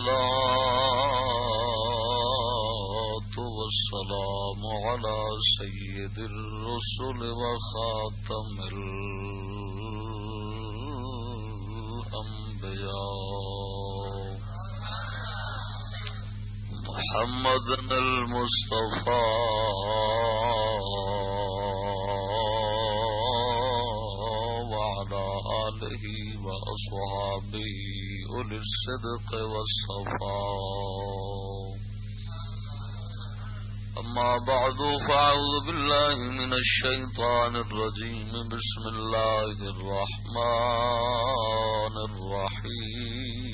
والصلاة والسلام على سيد الرسل وخاتم الأنبياء. محمد المصطفى. آله وأصحابه أولي الصدق والصفاء. أما بعد، فأعوذ بالله من الشيطان الرجيم. بسم الله الرحمن الرحيم.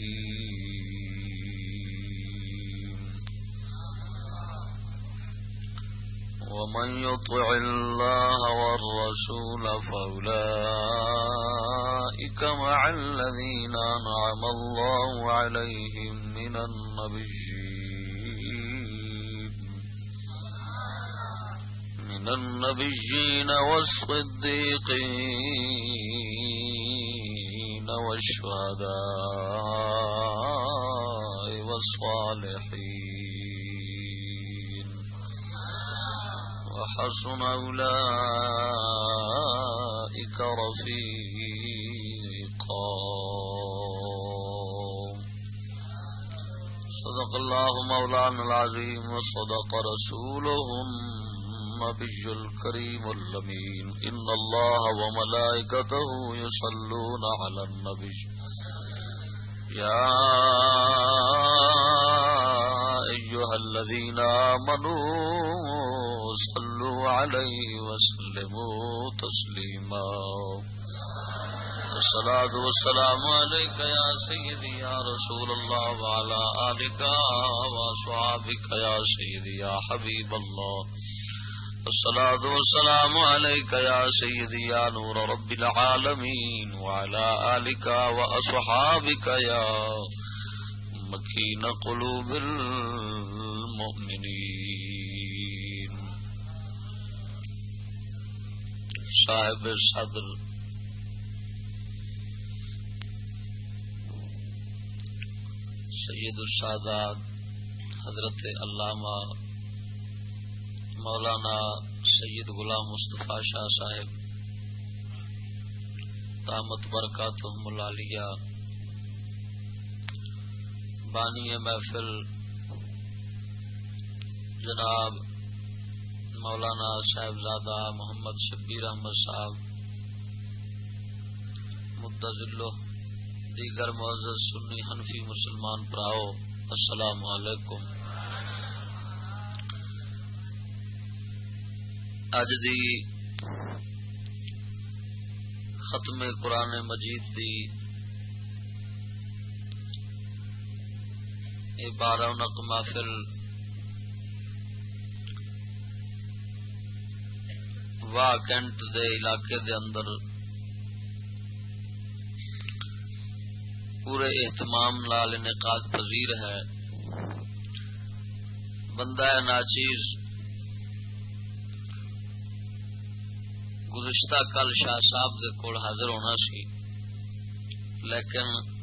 ومن يطع الله والرسول فأولئك أولئك مع الذين أنعم الله عليهم من النبيين. من النبيين والصديقين والشهداء والصالحين. وحسن أولئك رفيق. صدق الله مولانا العظيم وصدق رسوله النبي الكريم اللمين إن الله وملائكته يصلون على النبي يا أيها الذين آمنوا صلوا عليه وسلموا تسليما والصلاة والسلام عليك يا سيدي يا رسول الله وعلى آلك وصحابك يا سيدي يا حبيب الله. والصلاة والسلام عليك يا سيدي يا نور رب العالمين وعلى آلك وأصحابك يا مكين قلوب المؤمنين. صاحب صدر سید السادات حضرت علامہ مولانا سید غلام مصطفیٰ شاہ صاحب، دامت برکات ملالیہ بانی محفل جناب مولانا صاحبزادہ محمد شبیر احمد صاحب مدلو دیگر معزز سنی حنفی مسلمان پراؤ، السلام علیکم۔ اج دی ختم قرآن مجید دی بارہ نق محفل واہ کینٹ دے علاقے دے اندر پورے اہتمام لال انعقاد پذیر ہے۔ بندہ ناچیز۔ گزشتہ کل شاہ صاحب کے کول حاضر ہونا سی۔ لیکن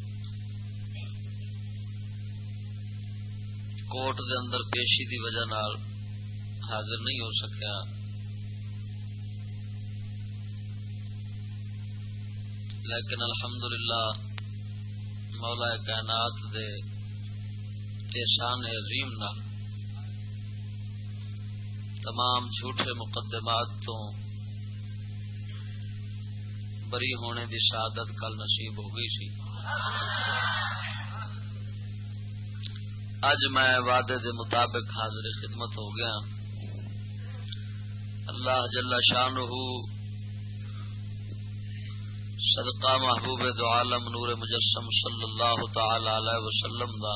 کوٹ دے اندر پیشی دی وجہ نال حاضر نہیں ہو سکیا۔ لیکن الحمدللہ مولا کائنات دے احسان عظیم نہ تمام جھوٹے مقدمات تو بری ہونے دی شہادت کل نصیب ہو گئی سی۔ اج میں وعدے دے مطابق حاضر خدمت ہو گیا۔ اللہ جل شانہ صدقہ محبوب دو عالم نور مجسم صلی اللہ تعالی علیہ وسلم دا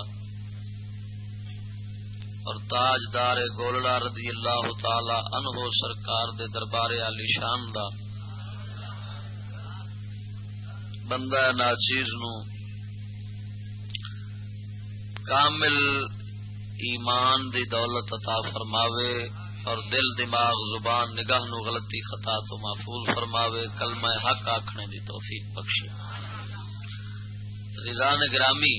اور تاج دار گولڑا رضی اللہ تعالی عنہ سرکار دے دربار علی شان دا بندہ ناچیز نو کامل ایمان دی دولت عطا فرماوے۔ اور دل، دماغ، زبان، نگاہ نو غلطی خطا تو محفوظ فرماوے، کلمہ حق آکھنے دی توفیق بخشے۔ رضان گرامی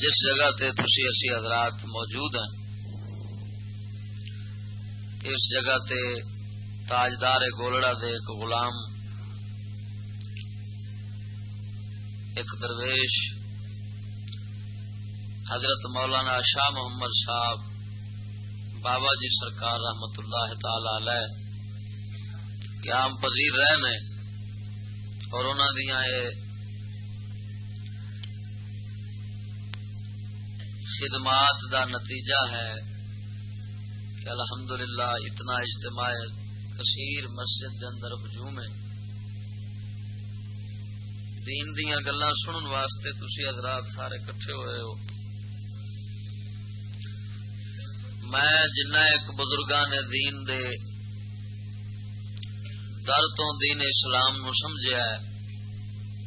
جس جگہ تے تسی اسی حضرات موجود ہیں، اس جگہ تے تاجدار گولڑا دے ایک غلام، ایک درویش، حضرت مولانا شاہ محمد صاحب بابا جی سرکار رحمت اللہ تعالی علیہ قیام پذیر رہے اور انہوں دیا خدمات دا نتیجہ ہے کہ الحمدللہ اتنا اجتماع کثیر مسجد کے اندر ہجوم ہے۔ دین دیا گلا سنن واسطے تھی حضرات سارے کٹھے ہوئے ہو۔ میں جنہ ایک بزرگان دین دے در تو دین اسلام نو سمجھا ہے،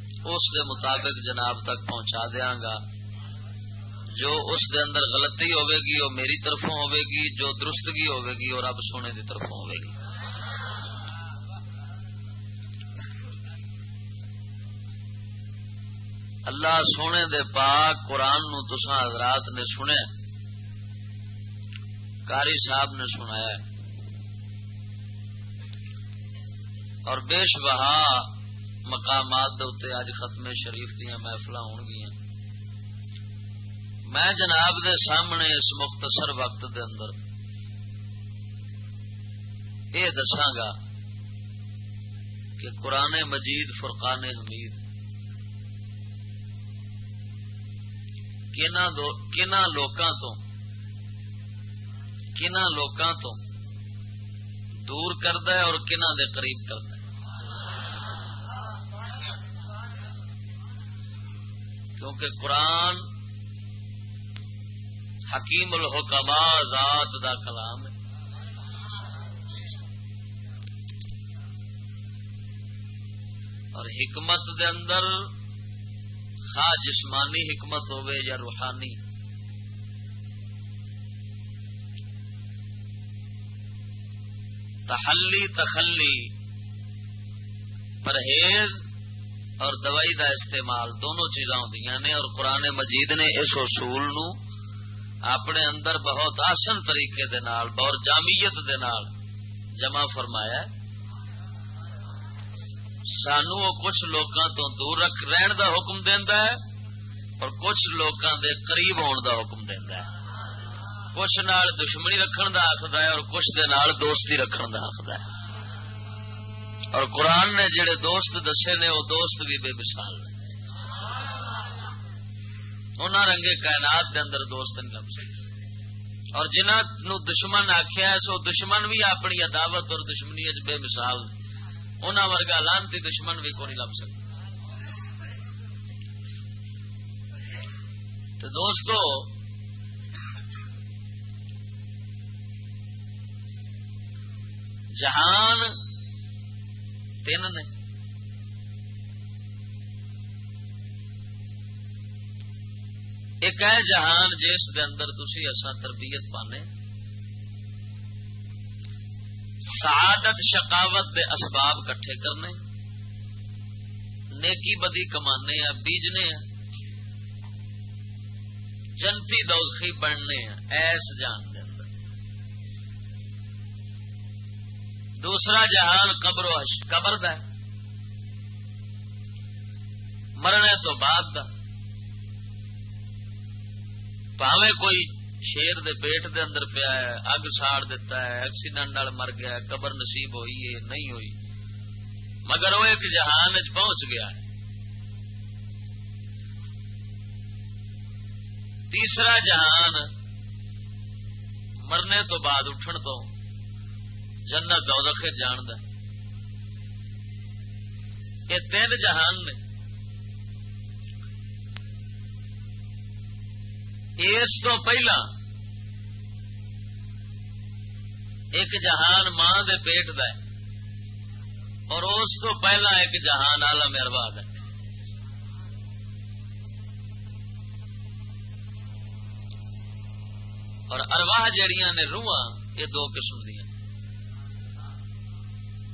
اس دے مطابق جناب تک پہنچا دیا گا۔ جو اس دے اندر غلطی ہوے گی، وہ میری طرفوں ہوے گی، جو درستگی ہوے گی، وہ رب سونے دی طرفوں ہوے گی۔ اللہ سونے دے پاک قرآن نو تسا حضرات نے سنیا۔ کاری صاحب نے سنایا اور بیش بہا مقامات دے اج ختم شریف دیا محفل ہو گیا میں جناب دے سامنے اس مختصر وقت دے اندر یہ دساگا کہ قرآن مجید فرقان حمید کنا لوکاں تو کنا لوکاں تو دور کرد اور کنا دے قریب کرد کیونکہ قرآن حکیم الحکما ذات دا کلام ہے۔ اور حکمت دے اندر خا جسمانی حکمت ہوے یا روحانی۔ تحلی تخلی پرہیز اور دوائی دا استعمال دونوں چیزاں ہوں نے اور قرآن مجید نے اس اصول نو اپنے اندر بہت آسن طریقے دے نال بہت جامعیت دے نال جمع فرمایا سانو وہ کچھ لوکاں تو دور رکھ رہن دا حکم دینا ہے اور کچھ لوکاں دے قریب ہون دا حکم دینا ہے۔ کچھ نال دشمنی رکھن دا آخد ہے اور کچھ دے نال دوستی رکھن دا آخد ہے۔ اور قرآن نے جڑے دوست دسے نے، وہ دوست بھی بے مثال نے۔ انہوں رنگے کائنات دے اندر دوست نہیں لب سکتے اور جنہ نو دشمن آخیا ہے، سو دشمن بھی اپنی عداوت اور دشمنی بے مثال۔ انہوں ورگا لانتی دشمن بھی کو نہیں لب سکتا۔ تو دوستو جہان تین نے۔ ایک ہے جہان جس دے اندر تسی اصا تربیت پانے۔ سعادت، شقاوت دے اسباب کٹھے کرنے۔ نیکی بدی کمانے ہیں، بیجنے ہیں۔ جنتی دوزخی بننے ہیں، ایس جان۔ دوسرا جہان قبر و قبر دا مرنے تو بعد دا. پاوے کوئی شیر دے پیٹ دے اندر پیا ہے، اگ ساڑ دیتا ہے ایکسیڈنٹ مر گیا قبر نصیب ہوئی ہے، نہیں ہوئی. مگر وہ ایک جہان پہنچ گیا ہے. تیسرا جہان مرنے تو بعد اٹھن تو جنت دودخ جان د یہ تین جہان نے۔ اس تو پہلا ایک جہان ماں دے پیٹ دا ہے۔ اور اس تو پہلا ایک جہان آلہ ارباد ہے۔ اور ارواہ جڑیاں نے روح یہ دو قسم دیا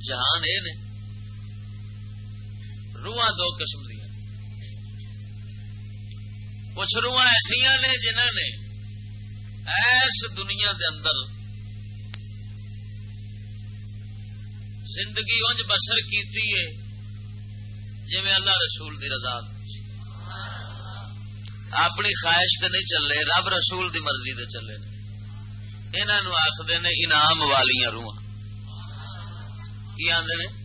جہان یہ نے۔ روح دو قسم دیا کچھ روح ایسا نے جنہ نے ایس دنیا دے اندر زندگی انج بسر کی جی اللہ رسول دی رضا۔ اپنی خواہش تے نہیں چلے، رب رسول دی مرضی دے چلے۔ انہوں آخر نے انعام والیاں روح کی آدھے نے؟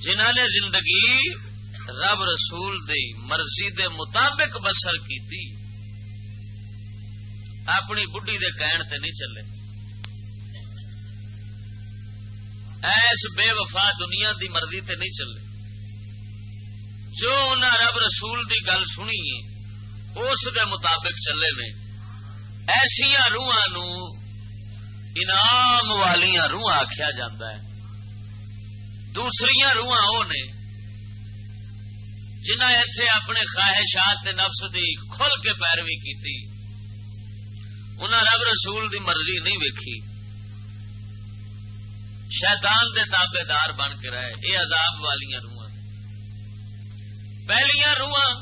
جنہ نے زندگی رب رسول دی مرضی دے مطابق بسر کی اپنی بڈی دے کہن تے نہیں چلے۔ ایس بے وفا دنیا دی مرضی تے نہیں چلے۔ جو انہیں رب رسول دی گل سنی، اس دے مطابق چلے نے۔ ایسیا روح انعام والیاں روح آخیا جا دوسری روح وہ نے جنہ اتے اپنے خواہشات نفس دی کھل کے پیروی کی انہیں رب رسول دی مرضی نہیں ویکھی۔ شیطان دے تابے دار بن کے رہے یہ عذاب والیاں روح پہلیاں روح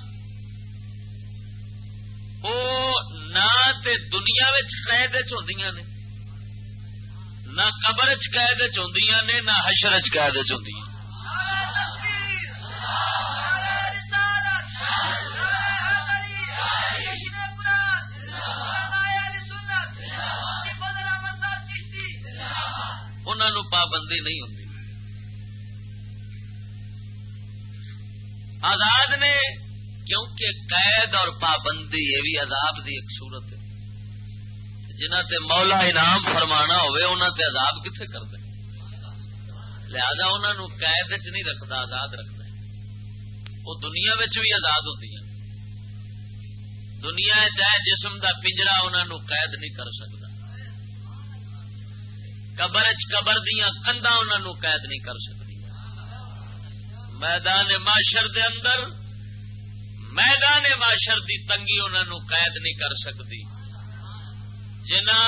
نہ دنیا قید چ نے۔ نہ قبر چید چ نے، نہ حشر چید چ پابندی نہیں ہوتی آزاد نے، کیونکہ قید اور پابندی یہ بھی عذاب دی ایک صورت ہے۔ جنہ تے مولا انعام فرمانا ہوئے انہوں تے عذاب کتنے کر دے لہذا انہوں قید چ نہیں رکھتا آزاد رکھتا وہ دنیا بھی آزاد ہوتی ہیں دنیا چاہے جسم دا پنجرا انہوں قید نہیں کر سکتا قبر چ قبر دیا کندا انہوں قید نہیں کر سکتی میدان معاشر دے اندر، میدان معاشر دی تنگی انہوں قید نہیں کر سکتی جنا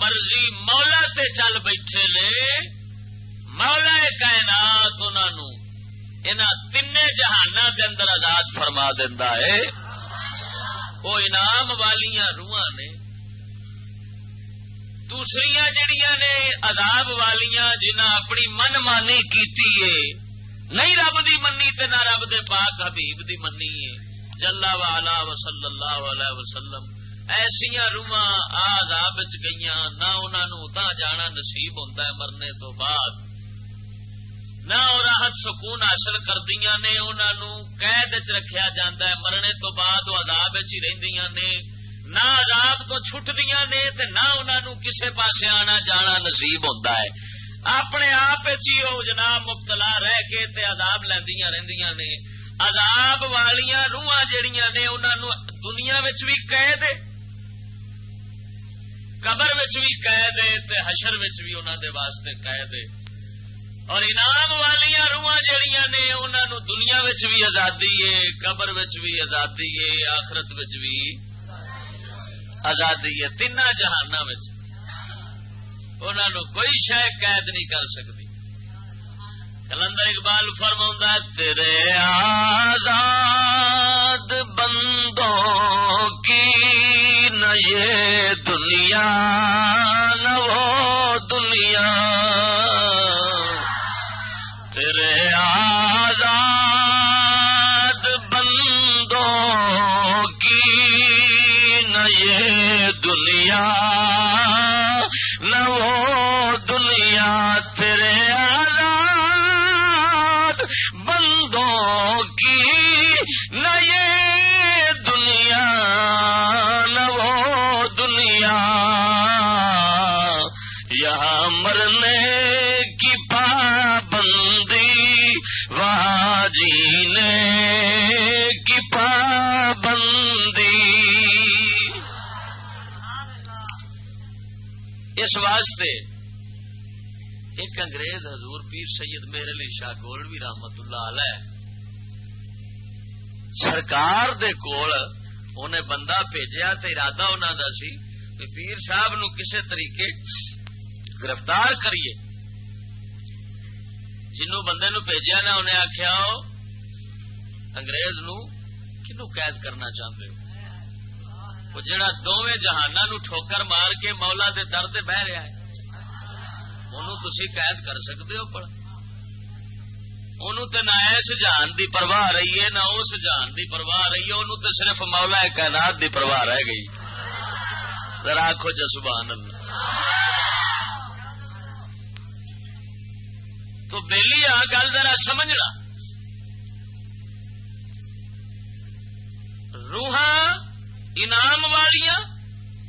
مرضی مولا تے چل بیٹھے نے، مولا کائنات انہوں ان تین جہان دے اندر آزاد فرما دینا ہے۔ وہ انعام والیاں روح نے دوسری جڑیاں نے عذاب والیاں جنہ اپنی من مانی کی نہیں رب دی منی تے نہ رب دے پاک حبیب دی منی ہے۔ جلا والا وسل اللہ علیہ وسلم ایسیا روح آزاب گئی نہ انہوں جانا نصیب ہوتا ہے مرنے تو بعد۔ نہ راحت سکون حاصل کردیا نے انہوں قید چ رکھا جا مرنے تو بعد وہ عذاب ہی رہدیاں نے۔ نہ عذاب تو چھٹ دیا نے نہ انہوں کسے پاسے آنا جانا نصیب ہوتا ہے۔ اپنے آپ جناب مبتلا رہ کے تے عذاب لیندیاں رہندیاں نے۔ عذاب والیاں روحاں جڑیاں نے انہوں دنیا بھی قید قبر بھی قید تے حشر بھی انہوں دے واسطے قید اور انعام والیاں روحاں جڑیاں نے انہوں دنیا بھی آزادی ہے، قبر بھی آزادی ہے، آخرت بھی آزادی ہے۔ تین جہان کوئی شہ قید نہیں کر سکتی کلندر اقبال فرما تیرے آزاد بندوں کی یہ دنیا نہ وہ دنیا تیرے آزاد بندوں کی نہ یہ دنیا واسطے۔ ایک انگریز حضور پیر سید میر علی شاہ گولوی رحمت اللہ علیہ سرکار دے کول انہیں بندہ بھیجا تو ارادہ انہوں کا سی کہ پیر صاحب نو کسے طریقے گرفتار کریے۔ جنوں بندے نو بھیجا نا انہیں آخیا انگریز نو کنو قید کرنا چاہتے ہو؟ وہ جڑا دونوں جہانوں ٹھوکر مار کے مولا دے در سے بہ رہا ہے۔ انہوں تھی قید کر سکتے ہو پڑ نہ اس جہان دی پرواہ رہی ہے، نہ اس جہان دی پرواہ رہی ہے۔ انہوں صرف مولا کائنات دی پرواہ رہ گئی۔ ذرا آخو سبحان اللہ۔ تو بہلی آ، گل ذرا سمجھنا روحاں انعام والیاں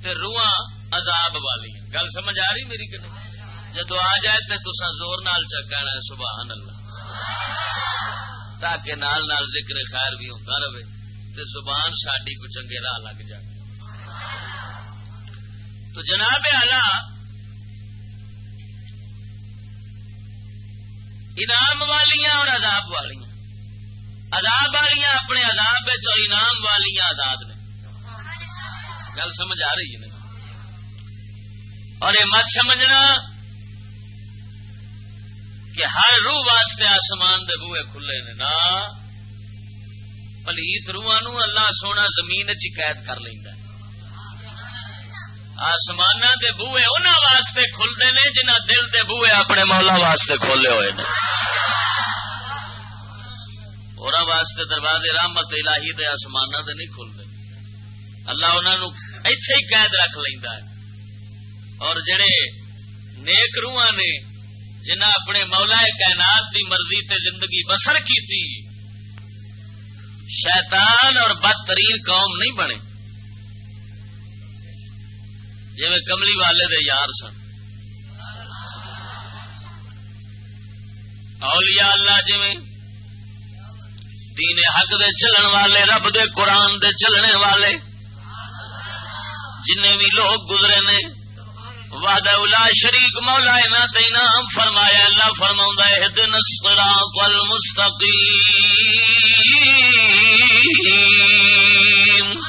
تے روحاں عذاب والیاں۔ گل سمجھ آ رہی میری کہ جدو آ جائے تے تسا زور نال چکنا سبحان اللہ تاکہ نال نال ذکر خیر بھی ہوتا رہے تے زبان ساڈی کو چنگے راہ لگ جائے۔ تو جناب آلہ انعام والیاں اور عذاب والیاں۔ عذاب والیاں اپنے عذاب اور انعام والیاں آزاد نے۔ گل سمجھ آ رہی ہے اور یہ مت سمجھنا کہ ہر روح واسطے آسمان دے بوئے کھلے نے نا، پلیت روح نو اللہ سونا زمین چ قید کر لینا آسمان دے بوئے ان واسطے کھلتے نے جنہ دل دے بوئے اپنے مولا واسطے کھولے ہوئے نے۔ اور واسطے دروازے رحمت الہی دے آسمان دے نہیں کھلتے۔ اللہ انہوں اتے ہی قید رکھ لینا ہے۔ اور جڑے نیک روح نے جنہ اپنے مولا کائنات دی مرضی تے زندگی بسر کی تھی شیطان اور بدترین قوم نہیں بنے۔ جی کملی والے دے یار سن۔ اولیاء اللہ جی دین حق دے چلن والے، رب دے قرآن دے چلنے والے۔ جن بھی لوگ گزرے نے وعدہ الا شریک مولا انہاں انعام فرمایا، اللہ فرماوندا ہے دن الصراط المستقیم۔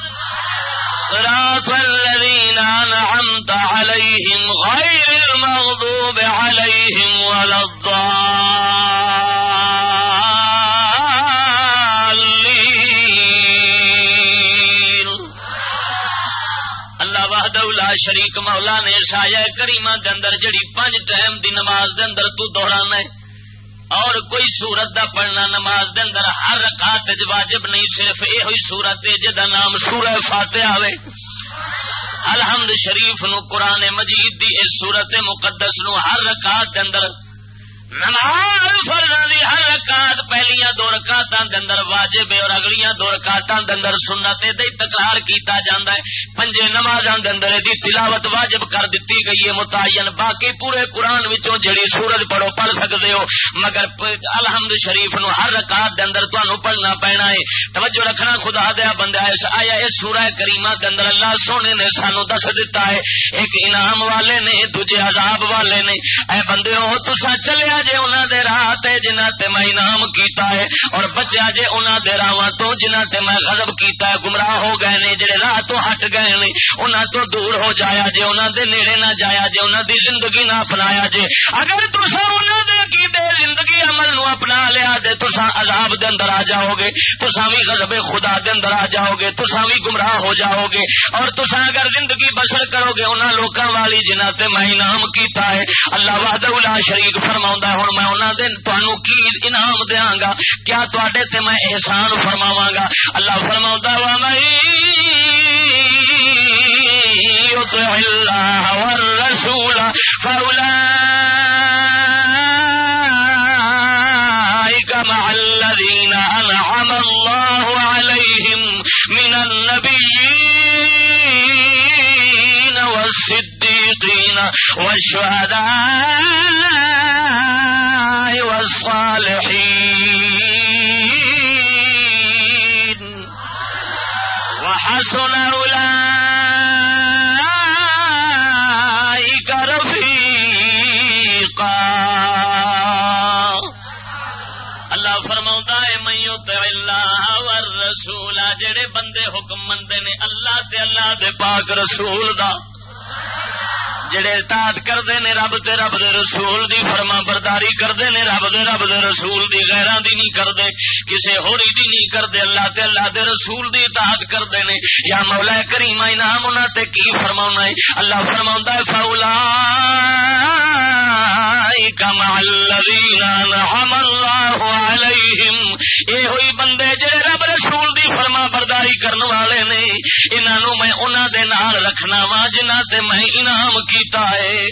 صراط الذين انعمت عليهم غير المغضوب عليهم ولا الضالين شریک مولا نے سایا کریما دے اندر جڑی پانچ ٹائم دی نماز دے اندر تو دوہرانا ہے، اور کوئی سورت دا پڑھنا نماز دے اندر ہر رکعت واجب نہیں، صرف یہ ہوئی سورت ہے جدا نام سورہ فاتحہ ہوئے الحمد شریف نو قرآن مجید دی اس سورت مقدس نو ہر رکعت دے اندر نماز پہلیاں دے اندر واجب اور اگلیاں دو رکعتاں دے اندر سنت دے تکرار کیتا جاندا ہے۔ پنجے نمازاں دے اندر دی تلاوت واجب کر دتی گئی ہے، متعین۔ باقی پورے قرآن وچوں جڑی سورج پڑھو، پڑھ سکدے ہو، مگر الحمد شریف نو ہر رکعت دے اندر تانوں پڑھنا پینا ہے۔ توجہ رکھنا خدا دیا ہاں بندہ، اس آیا، اس سورہ کریمہ دے اندر اللہ سونے نے سانو دس دتا ہے، ایک انعام والے نے، دوجے عذاب والے نے۔ اے بندے ہو تساں چلیا جے انہاں دے راہ تے، جنہاں تے میں انعام کیتا ہے۔ اور بچیا جے انہاں دے راہاں تو، جنہاں تے میں غضب کیتا ہے، گمراہ ہو گئے نے، جڑے راہ تو ہٹ گئے نے، انہاں تو دور ہو جایا جے، انہاں دے نیڑے نہ جایا جے، انہاں دی زندگی نہ اپنایا جے۔ اگر تساں انہاں دے کیتے زندگی عمل نو اپنا لیا جے، تساں عذاب دے اندر آ جاؤ گے تساں وی غضب خدا دے اندر آ جاؤ گے تساں وی گمراہ ہو جاؤ گے اور تساں اگر زندگی بسر کرو گے، انہاں لوکاں والی جنہاں تے میں انعام کیتا ہے، اللہ وحدہ لا شریک فرماوندا ہے، ہن میں انہوں دن تنوع کی انعام دیا گا۔ کیا تے تے میں احسان فرماوا گا اللہ فرما وا اللہ والرسول فأولئك مع من والشهداء والصالحين. وحسن أولئك رفيقا. اللہ فرماؤں ہے میں يطع اللہ والرسول جڑے بندے حکم مندے نے، اللہ تے اللہ دے پاک رسول دا۔ جڑے تاد کرتے نے رب تے رب دے رسول دی فرما برداری کرتے نے رب دے رب دے رسول دی غیران دی نہیں کرتے، کسے ہوری دی نہیں کرتے، اللہ تے اللہ دے رسول دی اطاعت کرتے نے یا مولا کریم انعام انہاں تے کی فرماونا ہے؟ اللہ فرماوندا ہے فولا مع الذين انعم الله عليهم۔ اے ہوئی بندے، جڑے رب رسول دی فرما برداری کرن والے نے انہاں میں انہاں دے نال رکھنا وا، جنہاں تے میں انعام کیتا ہے۔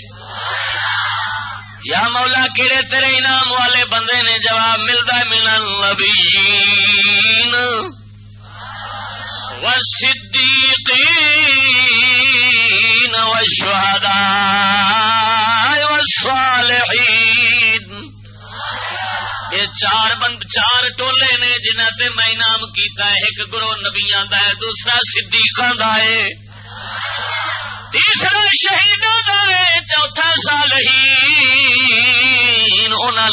یا مولا کہڑے تیرے انعام والے بندے نے جواب ملتا من النبیین؟ والصدیقین والشہداء والصالحین۔ یہ چار بند چار ٹولے نے جنہ تے میں انعام کیتا ہے، ایک گروہ نبیاں دا ہے، دوسرا صدیقاں دا ہے، تیسرا شہیدوں کا ہے، چوتھا سال ہی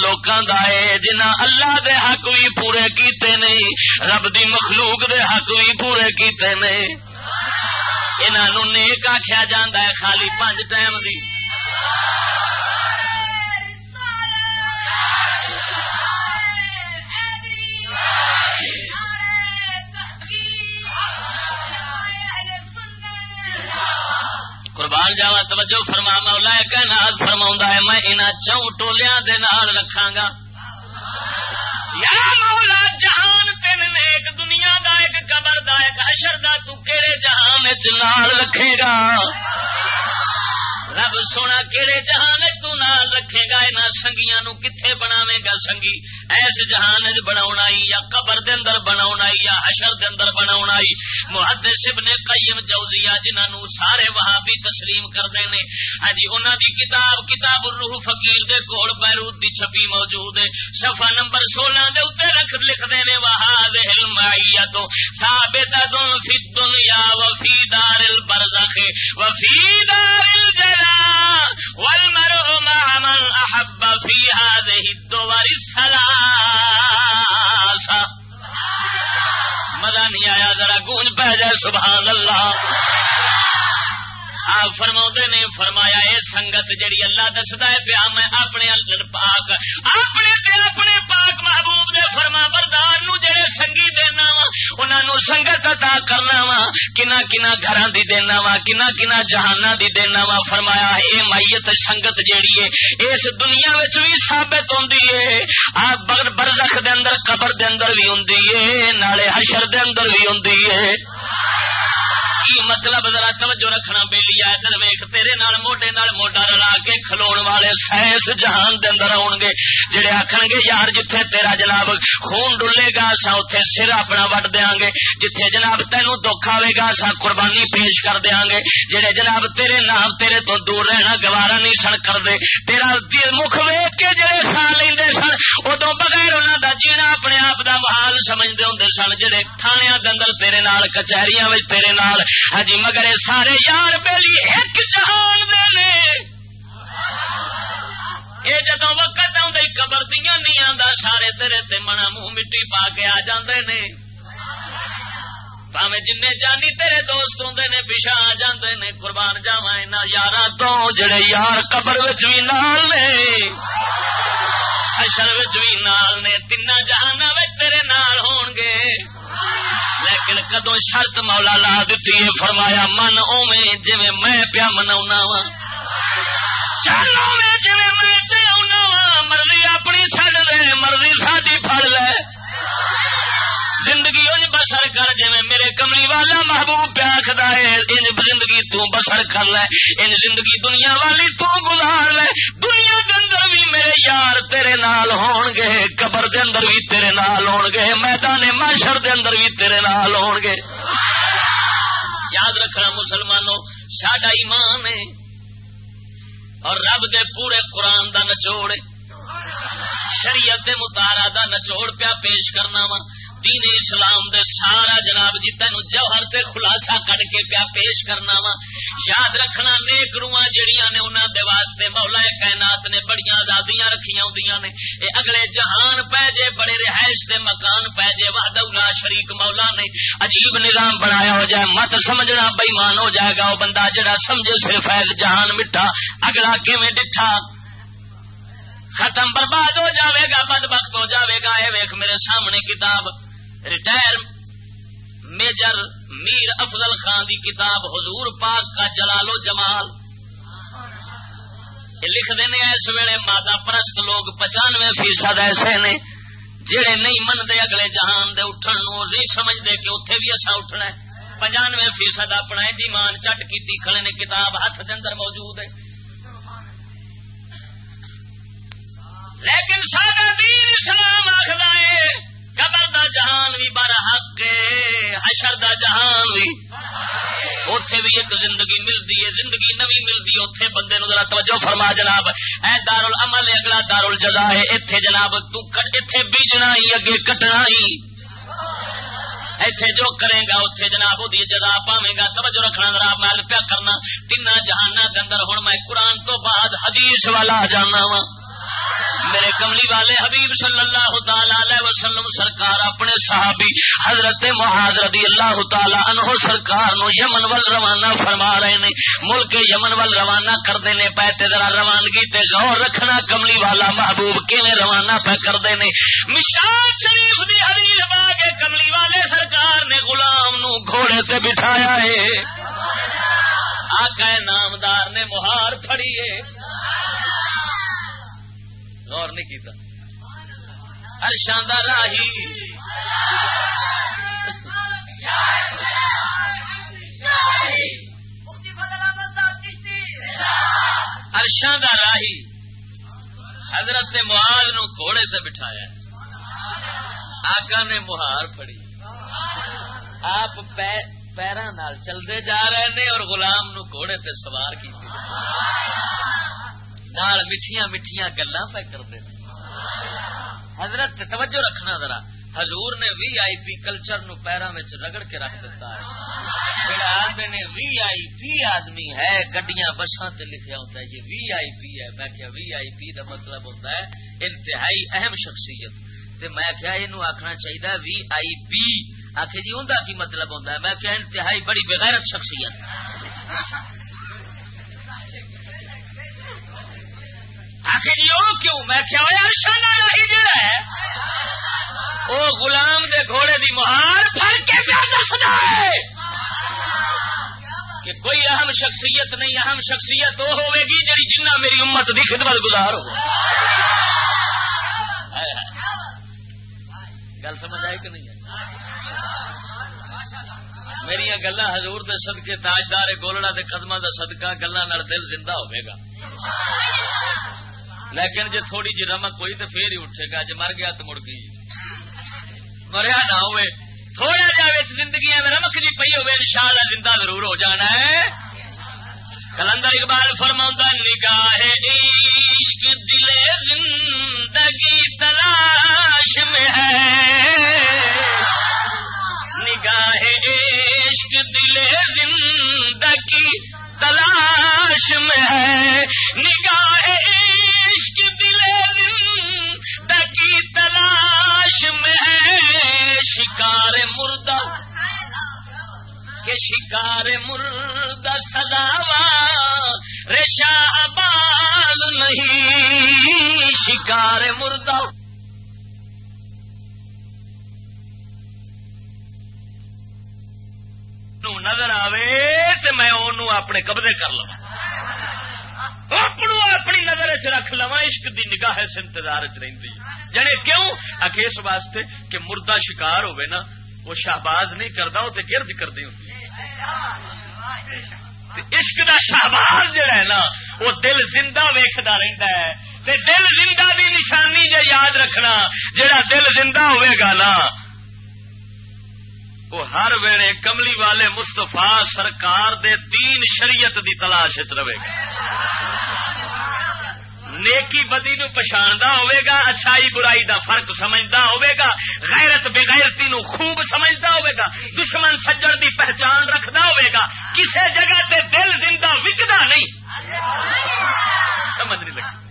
لوکاں دا ہے جنہ اللہ دے حق بھی پورے کیتے نہیں رب دی مخلوق دے حق بھی پورے کیتے نے۔ انہوں نیک آخیا جا ہے، خالی پانچ ٹائم دی۔ قربان جاوا، توجہ فرما، مولا کائنات فرما ہے، میں انہاں چون ٹولیاں دے نال رکھاں گا یا مولا، جہان تین نے ایک دنیا دا ایک، قبر دا ایک، حشر دا تو کیڑے جہان وچ نال رکھے گا؟ رب سونا کہڑے جہان تو نال رکھے گا؟ یہاں سنگیاں نو کتنے بناوے گا سنگی؟ ایس جہان بنا یا قبر دے اندر بنا یا حشر دے اندر بنا محدث ابن قیم جوزیا جنہوں سارے وہاں بھی تسلیم کرتے ہیں ہاں جی انہوں دی کتاب کتاب الروح فقیر دے کول بیروت دی چھپی موجود ہے۔ صفحہ نمبر سولہ دے اتنے رکھ لکھتے ہیں وہاں علمائیت ثابتت فی الدنیا وفی دار البرزخ وفی دار الجلال والمرء مع من أحب في هذه الدور الثلاثة. مدانی آیا ذرا گونج پہ جائے، سبحان اللہ. آپ فرما نے، فرمایا اے سنگت جڑی اللہ دستا ہے، پیا میں اپنے پاک، اپنے تے اپنے پاک محبوب دے فرما بردار نو جڑے سنگی دینا وا انہوں سنگت عطا کرنا وا، کنا کنا گھر دی دینا وا، کنا کنا جہانا دی دینا وا، فرمایا اے مائیت سنگت جیڑی ہے، اس دنیا وچ بھی ثابت ہوندی ہے، آپ برزخ دے اندر، قبر دے اندر بھی ہوندی ہے، نالے حشر دے اندر بھی ہوندی ہے۔ کی مطلب ذرا توجہ رکھنا بےلی ہے ادھر ویخ تیرے نال موڈے نال موڈا رلا کے کھلو والے سائنس جہان دے اندر آن گے۔ جڑے آخر گے، یار، جتھے تیرا جناب خون ڈلے گا سا اتے سر اپنا وڈ دیا گے۔ جتھے جناب تینوں دکھ آئے گا سا قربانی پیش کر دیا گے۔ جڑے جناب تیرے نام تیرے تو دور رہنا، گوارا نہیں سن کرتے تیرا مکھ ویک کے جڑے سا لے سن ادو بغیر انہوں کا جینا اپنے آپ کا محال سمجھتے ہوں سن۔ جڑے تھانیا دندر تیرے نال، کچہریاں تیرے نال ہاں مگر سارے یار بیلی ایک جہان دے یہ جدو وقت آئی قبر دیا نہیں آتا سارے تیرے تے منا منہ مٹی پا کے آ جاندے نے۔ پاوے جن جانی تیرے دوست ہوں نے پچھا آ جاندے نے، قربان جاوا یار تو، جڑے یار قبر بھی نال نے۔ اشر بھی نال نے تین جہانا تیرے نال ہون گے۔ لیکن کدو شرط مولا لا دیتی ہے، فرمایا، من اوے جی میں پیا منا وا۔ چل جی میں چلا وا، مرضی اپنی چڈ دے، مرضی ساری پڑ لے زندگی انج بسر کر جی میرے کملی والا محبوب پیاکھد ہے، انج زندگی تو بسر کر لے، انج زندگی دنیا والی تو گزار لے۔ دنیا کے اندر بھی میرے یار تیرے نال ہون گے، قبر دے اندر بھی تیرے نال ہون گے، میدان معاشر دے اندر بھی تیرے نال ہون گے۔ یاد رکھنا مسلمانوں، ساڈا ایمان ہے، اور رب دے پورے قرآن دا نچوڑ شریعت دے متارا دا نچوڑ پیا پیش کرنا وا۔ دین اسلام دے سارا جناب جی تین جوہر تے خلاصہ کٹ کے پیا پیش کرنا وا۔ یاد رکھنا، نیک روح جہیا نے انہوں دے واسطے مولا کائنات نے بڑی آزادیاں رکھیا ہوں نے۔ اے اگلے جہان پہ جے، بڑے رہائش دے مکان پہ جے، وحدہ شریک مولا نے عجیب نظام بنایا ہو جائے، مت سمجھنا بےمان ہو جائے گا۔ وہ بندہ جڑا سمجھے صرف ہے جہان مٹھا، اگلا کیویں ڈٹھا؟ ختم برباد ہو جاوے گا، بد وقت ہو جاوے گا۔ اے ویخ میرے سامنے کتاب ریٹائر میجر میر افضل خان دی کتاب حضور پاک کا جلالو جمال۔ لکھ دینے اس ویلے مادہ پرست لوگ پچانوے فیصد ایسے نے، جڑے نہیں منتے اگلے جہان دے اٹھن نو نہیں سمجھتے کہ اتنے بھی اصا اٹھنا ہے۔ پچانوے فیصد اپنا مان چٹ کی کھڑے نے کتاب ہاتھ دے اندر موجود ہے۔ لیکن سارا دین اسلام آخر ہے قبر دا جہان بھی بار حق حشر دا جہان بھی اتے بھی ایک زندگی ملتی ہے، زندگی نوی ملتی ہے۔ اتے بندے نو ذرا توجہ فرما جناب۔ اے دار العمل اگلا دار الجزا ہے۔ اتے جناب اتے بیجنا ہی، اگے کٹنا ہی۔ ایتھے جو کرے گا اتنے جناب وہ جزا پاوے گا۔ توجہ رکھنا ذرا، میں پیا کرنا۔ تین جہانا کے ہوں میں قرآن تو بعد حدیث والا جانا وا۔ میرے کملی والے حبیب صلی اللہ تعالی وسلم سرکار، اپنے صحابی حضرت محاذ رضی اللہ تعالی عنہ سرکار نو یمن ول روانہ فرما رہے نے۔ ملک یمن ول روانہ کرتے نے، پے تے ذرا روانگی تے غور رکھنا کملی والا محبوب کیویں روانہ پہ کرتے نے۔ مشال شریف دی حدیث باغ کملی والے سرکار نے غلام نو گھوڑے تے بٹھایا ہے۔ آقا نامدار نے مہار پھڑی ہے۔ غور نہیں کیتا۔ ارشان راہی۔ ارشان راہی۔ حضرت معاذ نو گھوڑے سے بٹھایا۔ آقا نے مہار پڑی آپ پیروں چلتے جا رہے ہیں اور غلام نو گھوڑے تے سوار کی نال میٹھیاں میٹھیاں گلا پہ کرتے حضرت توجہ رکھنا ذرا۔ حضور نے وی آئی پی کلچر نو پیروں میں رگڑ کے رکھ دیتا ہے۔ جڑا آدمی نے وی آئی پی آدمی ہے، گڈیاں بسان سے لکھا ہوتا ہے، یہ وی آئی پی ہے۔ میں کیا وی آئی پی کا مطلب ہوتا ہے انتہائی اہم شخصیت۔ تے میں کیا یہ آخنا چاہیے وی آئی پی آخر جی ان کی مطلب ہوتا ہے؟ میں کیا انتہائی بڑی بغیرت شخصیت۔ آخر کیوں؟ میں کیا ہی جڑا ہے۔ وہ غلام دے گھوڑے دی مہار پھڑ کے پیا ہے۔ کہ کوئی اہم شخصیت نہیں، اہم شخصیت وہ ہوے گی جی جنہ میری امت دی خدمت گزار ہو۔ گل سمجھ آئی کہ نہیں؟ میری گلا ہزور دے سدکے تاجدار گولڑا دے قدمہ دا صدقہ گلا دل زندہ ہوئے گا۔ لیکن جی تھوڑی جی رمک ہوئی تو پھر ہی اٹھے گا جی مر گیا تو مڑ گئی جی۔ مریا نہ ہوئے۔ تھوڑا جا زندگی میں رمک جی پی ہوئے ان شاء اللہ زندہ ضرور ہو جانا ہے۔ کلندر اقبال فرما نگاہ عشق دل زندگی تلاش میں ہے۔ نگاہ عشق دل زندگی تلاش میں ہے۔ نگاہ عشق دل دکی تلاش میں ہے شکار مردہ، کہ شکار مردہ سداوا ریشا بال نہیں، شکار مردہ۔ نظر آوے تو میں انہوں اپنے قبضے کر لوا اپنی نظر چ رکھ لوا عشق دی نگاہ اس انتظار چ رہی جنے کیوں؟ اکیس واسطے کہ مردہ شکار ہوئے نا، وہ شہباز نہیں کرتا وہ گرد کرتی ہوں عشق دا شہباز جڑا ہے نا، وہ دل زندہ ویکھدا رہندا ہے۔ تے دل زندہ دی نشانی جے یاد رکھنا، جڑا دل زندہ ہوئے گا نا وہ ہر ویلے کملی والے مستفا سرکار دے دین شریعت دی تلاش رہے گا۔ نیکی بدی نو پچھاڑا ہوگا اچھائی برائی دا فرق سمجھتا ہوگا غیرت بےغیرتی نو خوب سمجھتا ہوگا دشمن سجن دی پہچان رکھتا ہوگا کسی جگہ تے دل زندہ وکدا نہیں۔ سمجھ نہیں لگی۔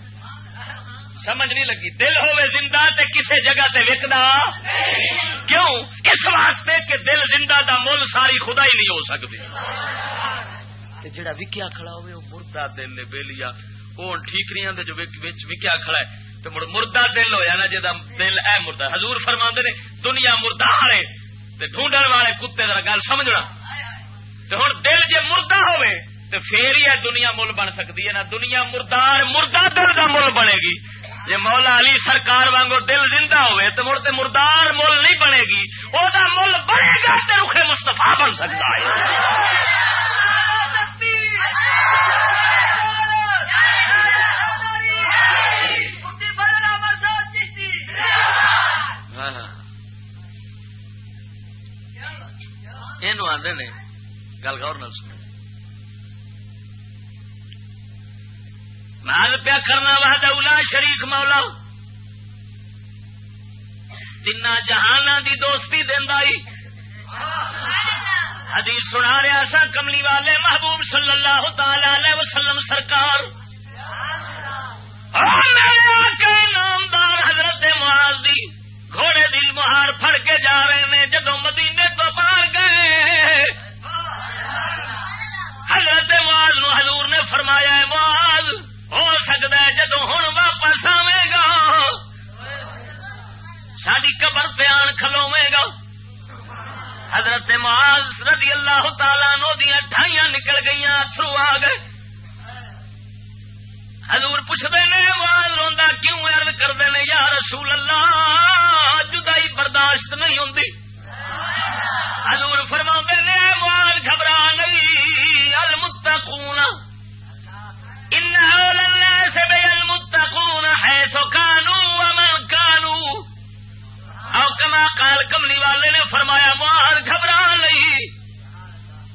سمجھ نہیں لگی۔ دل ہوئے زندہ تے کسے جگہ تے وکدا۔ کیوں؟ اس واسطے کہ دل زندہ دا مل ساری خدا ہی نہیں ہو سکتی جڑا وکیا کھڑا ہوئے وہ مردہ دل نے بےلیا وہ ٹھیکریاں جو وکیا کھڑا ہے۔ تو مڑ مردہ دل ہویا نا جا دل ہے مردہ۔ حضور فرما نے، دنیا مردہ والے ڈھونڈن والے کتے ذرا گل سمجھنا۔ تو ہوں دل جی مردہ ہوئے تو پھر ہی دنیا مل بن سکتی ہے نا۔ دنیا مردار مردہ دل کا مل بنے گی۔ جی مولا علی سرکار وانگو دل زندہ ہوئے تو مڑ مردار مل نہیں بنے گی وہ مل بنے گا تو رخے مستفا بن سکتا ہے۔ ہاں ہاں۔ آدھے نے، گل گور نل سن میں پیا کرنا وا شریف مولا تین جہان دی دوستی دینا حدیث سنا رہا سا کملی والے محبوب صلی اللہ تعالی وسلم سرکار۔ نامدار حضرت معاذ دی گھوڑے دل مہار پھڑ کے جا رہے ہیں جدو مدینے تو باہر گئے۔ حضرت معاذ نو حضور نے فرمایا معاذ ہو سکتا ہے جدو ہوں واپس آئے گا۔ ساری قبر پیان کھلوے گا۔ حضرت معاذ رضی اللہ تعالی نو دیا ڈھائیاں نکل گئی تھرو آ گئے۔ حضور پوچھتے نے، معاذ روندا کیوں ارد کرتے ہیں یا رسول اللہ، جدائی برداشت نہیں ہوں حضور فرما نے، معاذ گھبرا نہیں، المتقون۔ ان اول الناس بالمتقون حيث كانوا ومن كانوا. او کما قال کملی والے نے فرمایا مار گھبرا نہیں۔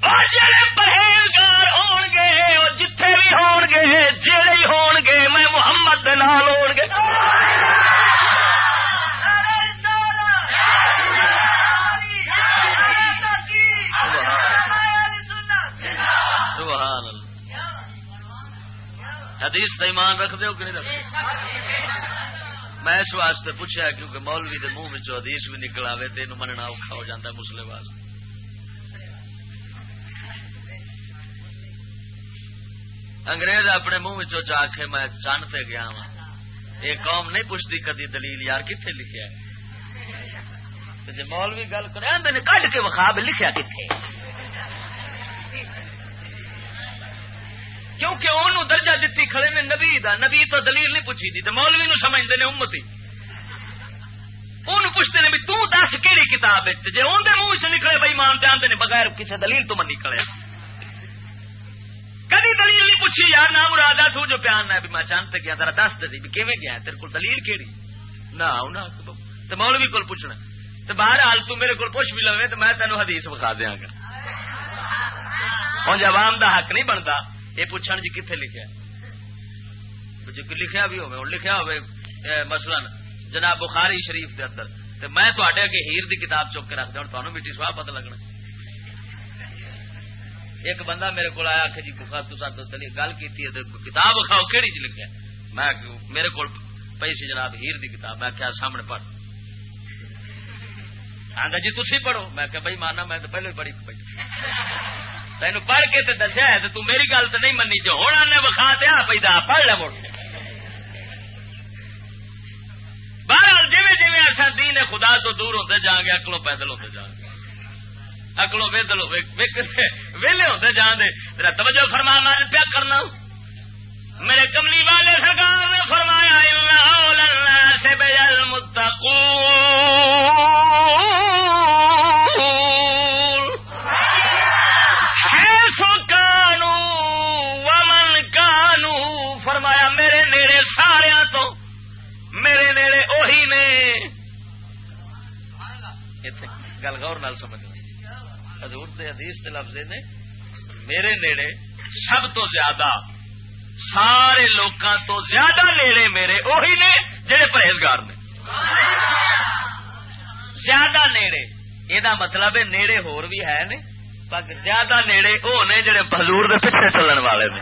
اور جڑے پرہیزگار ہون گے اور جتھے بھی ہون گے جڑے ہون گے، میں محمد دے نال ہون گے۔ حدیث کا ایمان رکھ دو کہ نہیں رکھ میں اس واسطے پوچھا کیونکہ مولوی کے منہ حدیث بھی نکل آئے تو یہ مننا اور ہو جاتا ہے مسلم واسطے۔ انگریز اپنے منہ کے میں چن پہ گیا وا یہ قوم نہیں پوچھتی کدی دلیل یار کتنے لکھا جی مولوی گل کرے کٹ کے وخاب لکھا کتنے کیونکہ انہوں درجہ دیتی کھڑے نے نبی دا، نبی تو دلیل نہیں پوچھی تھی مولوی نو سمجھتے ہیں امتی۔ ان پوچھتے ہیں بھی تو دس کہڑی کتاب جی اندر منہ چ نکلے بھائی مان جانتے ہیں بغیر کسی دلیل تو من نکلے کدی دلیل نہیں پوچھی، یار نہ مرادہ تو جو پیان میں بھی میں چاند گیا، ذرا دس دسی بھی کیویں گیا تیرے کو دلیل کیڑی؟ نہ تو مولوی کول پوچھنا۔ تو باہر حال تو میرے کو پوچھ بھی لوے تو میں تینوں حدیث بخا دیا گا۔ ہوں عوام دا حق نہیں بنتا یہ پوچھن جی کتنے لکھا جی لکھا بھی ہوئے لکھا ہوئے مثلا جناب بخاری شریف کے اندر تو میں تے اگے ہیر دی کتاب چک کے رکھ دیا تمہیں میٹھی سواہ پتہ لگنا ایک بندہ میرے کو آیا کہ جی گل کی کتاب کھاؤ کہڑی چ لکھا میں میرے کو پی سی جناب ہیر دی کتاب میں کیا سامنے پڑھ آگا جی تھی پڑھو میں کہ بھائی مانا میں تو پہلے پڑھی پڑھی تین پڑھ کے تو دسیا ہے تو میری گل تو نہیں منی جو ہوں نے وکھا دیا پہ پڑھ لے مڑ۔ بہرحال جی جی اصل دین خدا تو دور ہوتے جا گے اکلوں پیدل ہوتے جا گے۔ اکلو ویلے ہوتے جان دے۔ تیرا توجہ فرما میں پیا کرنا۔ میرے کملی والے سرکار نے فرمایا، اللہ سے بجل متقو نیڑے نے۔ گل گور نال سمجھ حضور دے حدیث دے لفظ نے، میرے نیڑے سب تو زیادہ، سارے لوکاں تو زیادہ نیڑے میرے وہی نے، جڑے پرہیزگار نے۔ زیادہ نیڑے یہ مطلب ہے نیڑے ہور بھی ہے نے، پر زیادہ نیڑے وہ نے جڑے حضور دے پیچھے چلن والے نے۔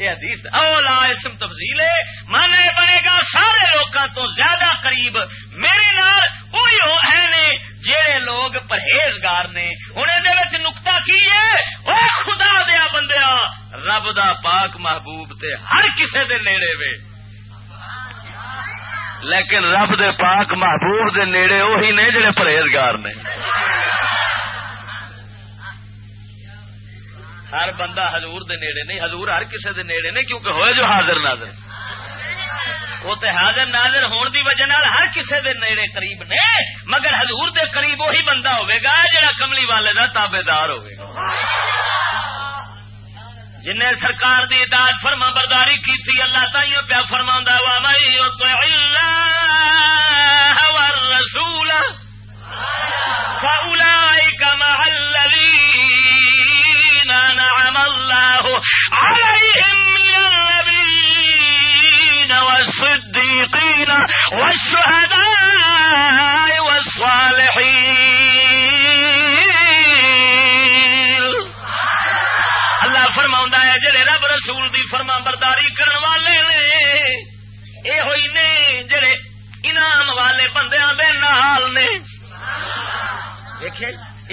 یہ حدیث اولا اسم تفضیل ہے۔ مانے بنے گا سارے لوکاں تو زیادہ قریب میرے نال وہی ہے نے جہے لوگ پرہیزگار نے۔ انہیں نکتا کی ہے؟ وہ خدا دیا بندیا رب دا پاک محبوب تے ہر کسے دے نیڑے وے۔ لیکن رب دے پاک محبوب دے نیڑے وہی نے جڑے پرہیزگار نے۔ ہر بندہ حضور دے نیڑے نہیں، حضور ہر کسے دے نیڑے نہیں، کیونکہ ہوئے جو حاضر ناظر۔ وہ تے حاضر ناظر ہون دی وجہ نال ہر کسے دے نیڑے قریب نے، مگر حضور دے قریب وہی بندہ ہوئے گا جڑا کملی والے دا تابے دار ہوئے گا۔ جن سرکار دی اطاعت فرما برداری کی تھی اللہ تعالی پیا فرما وا مئی رسول فأولئك مع الذين نعم الله عليهم من النبيين والصديقين والشهداء والصالحين. اللہ فرما ہے، جڑے رب رسول دی فرما برداری کرن والے نے یہ ہوئی نے، جڑے انعام والے بندیاں دے نال نے۔ دیکھے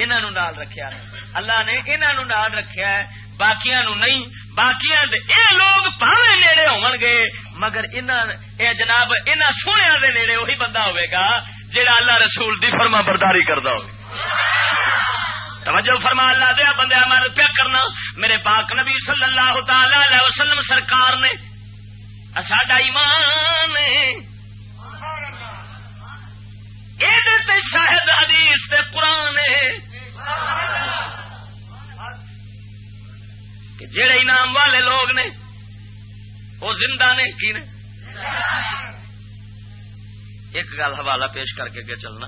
انہوں نال رکھیا نے۔ اللہ نے انہوں نال رکھیا ہے، باقیاں نو نہیں۔ باقیاں دے اے لوگ پاوے نیڑے ہون گے، مگر انہاں اے جناب، انہاں سونیا دے نیڑے وہی بندہ ہوئے گا جڑا اللہ رسول دی فرما برداری کردا ہوئے۔ توجہ فرما، اللہ دیا بندے ہمارے پیا کرنا۔ میرے پاک نبی صلی اللہ تعالی علیہ وسلم سرکار نے، ساڈا ایمان شاہد حدیث تے قرآن کہ جڑے انعام والے لوگ نے، وہ زندہ نے، کی نے؟ ایک گل حوالہ پیش کر کے چلنا،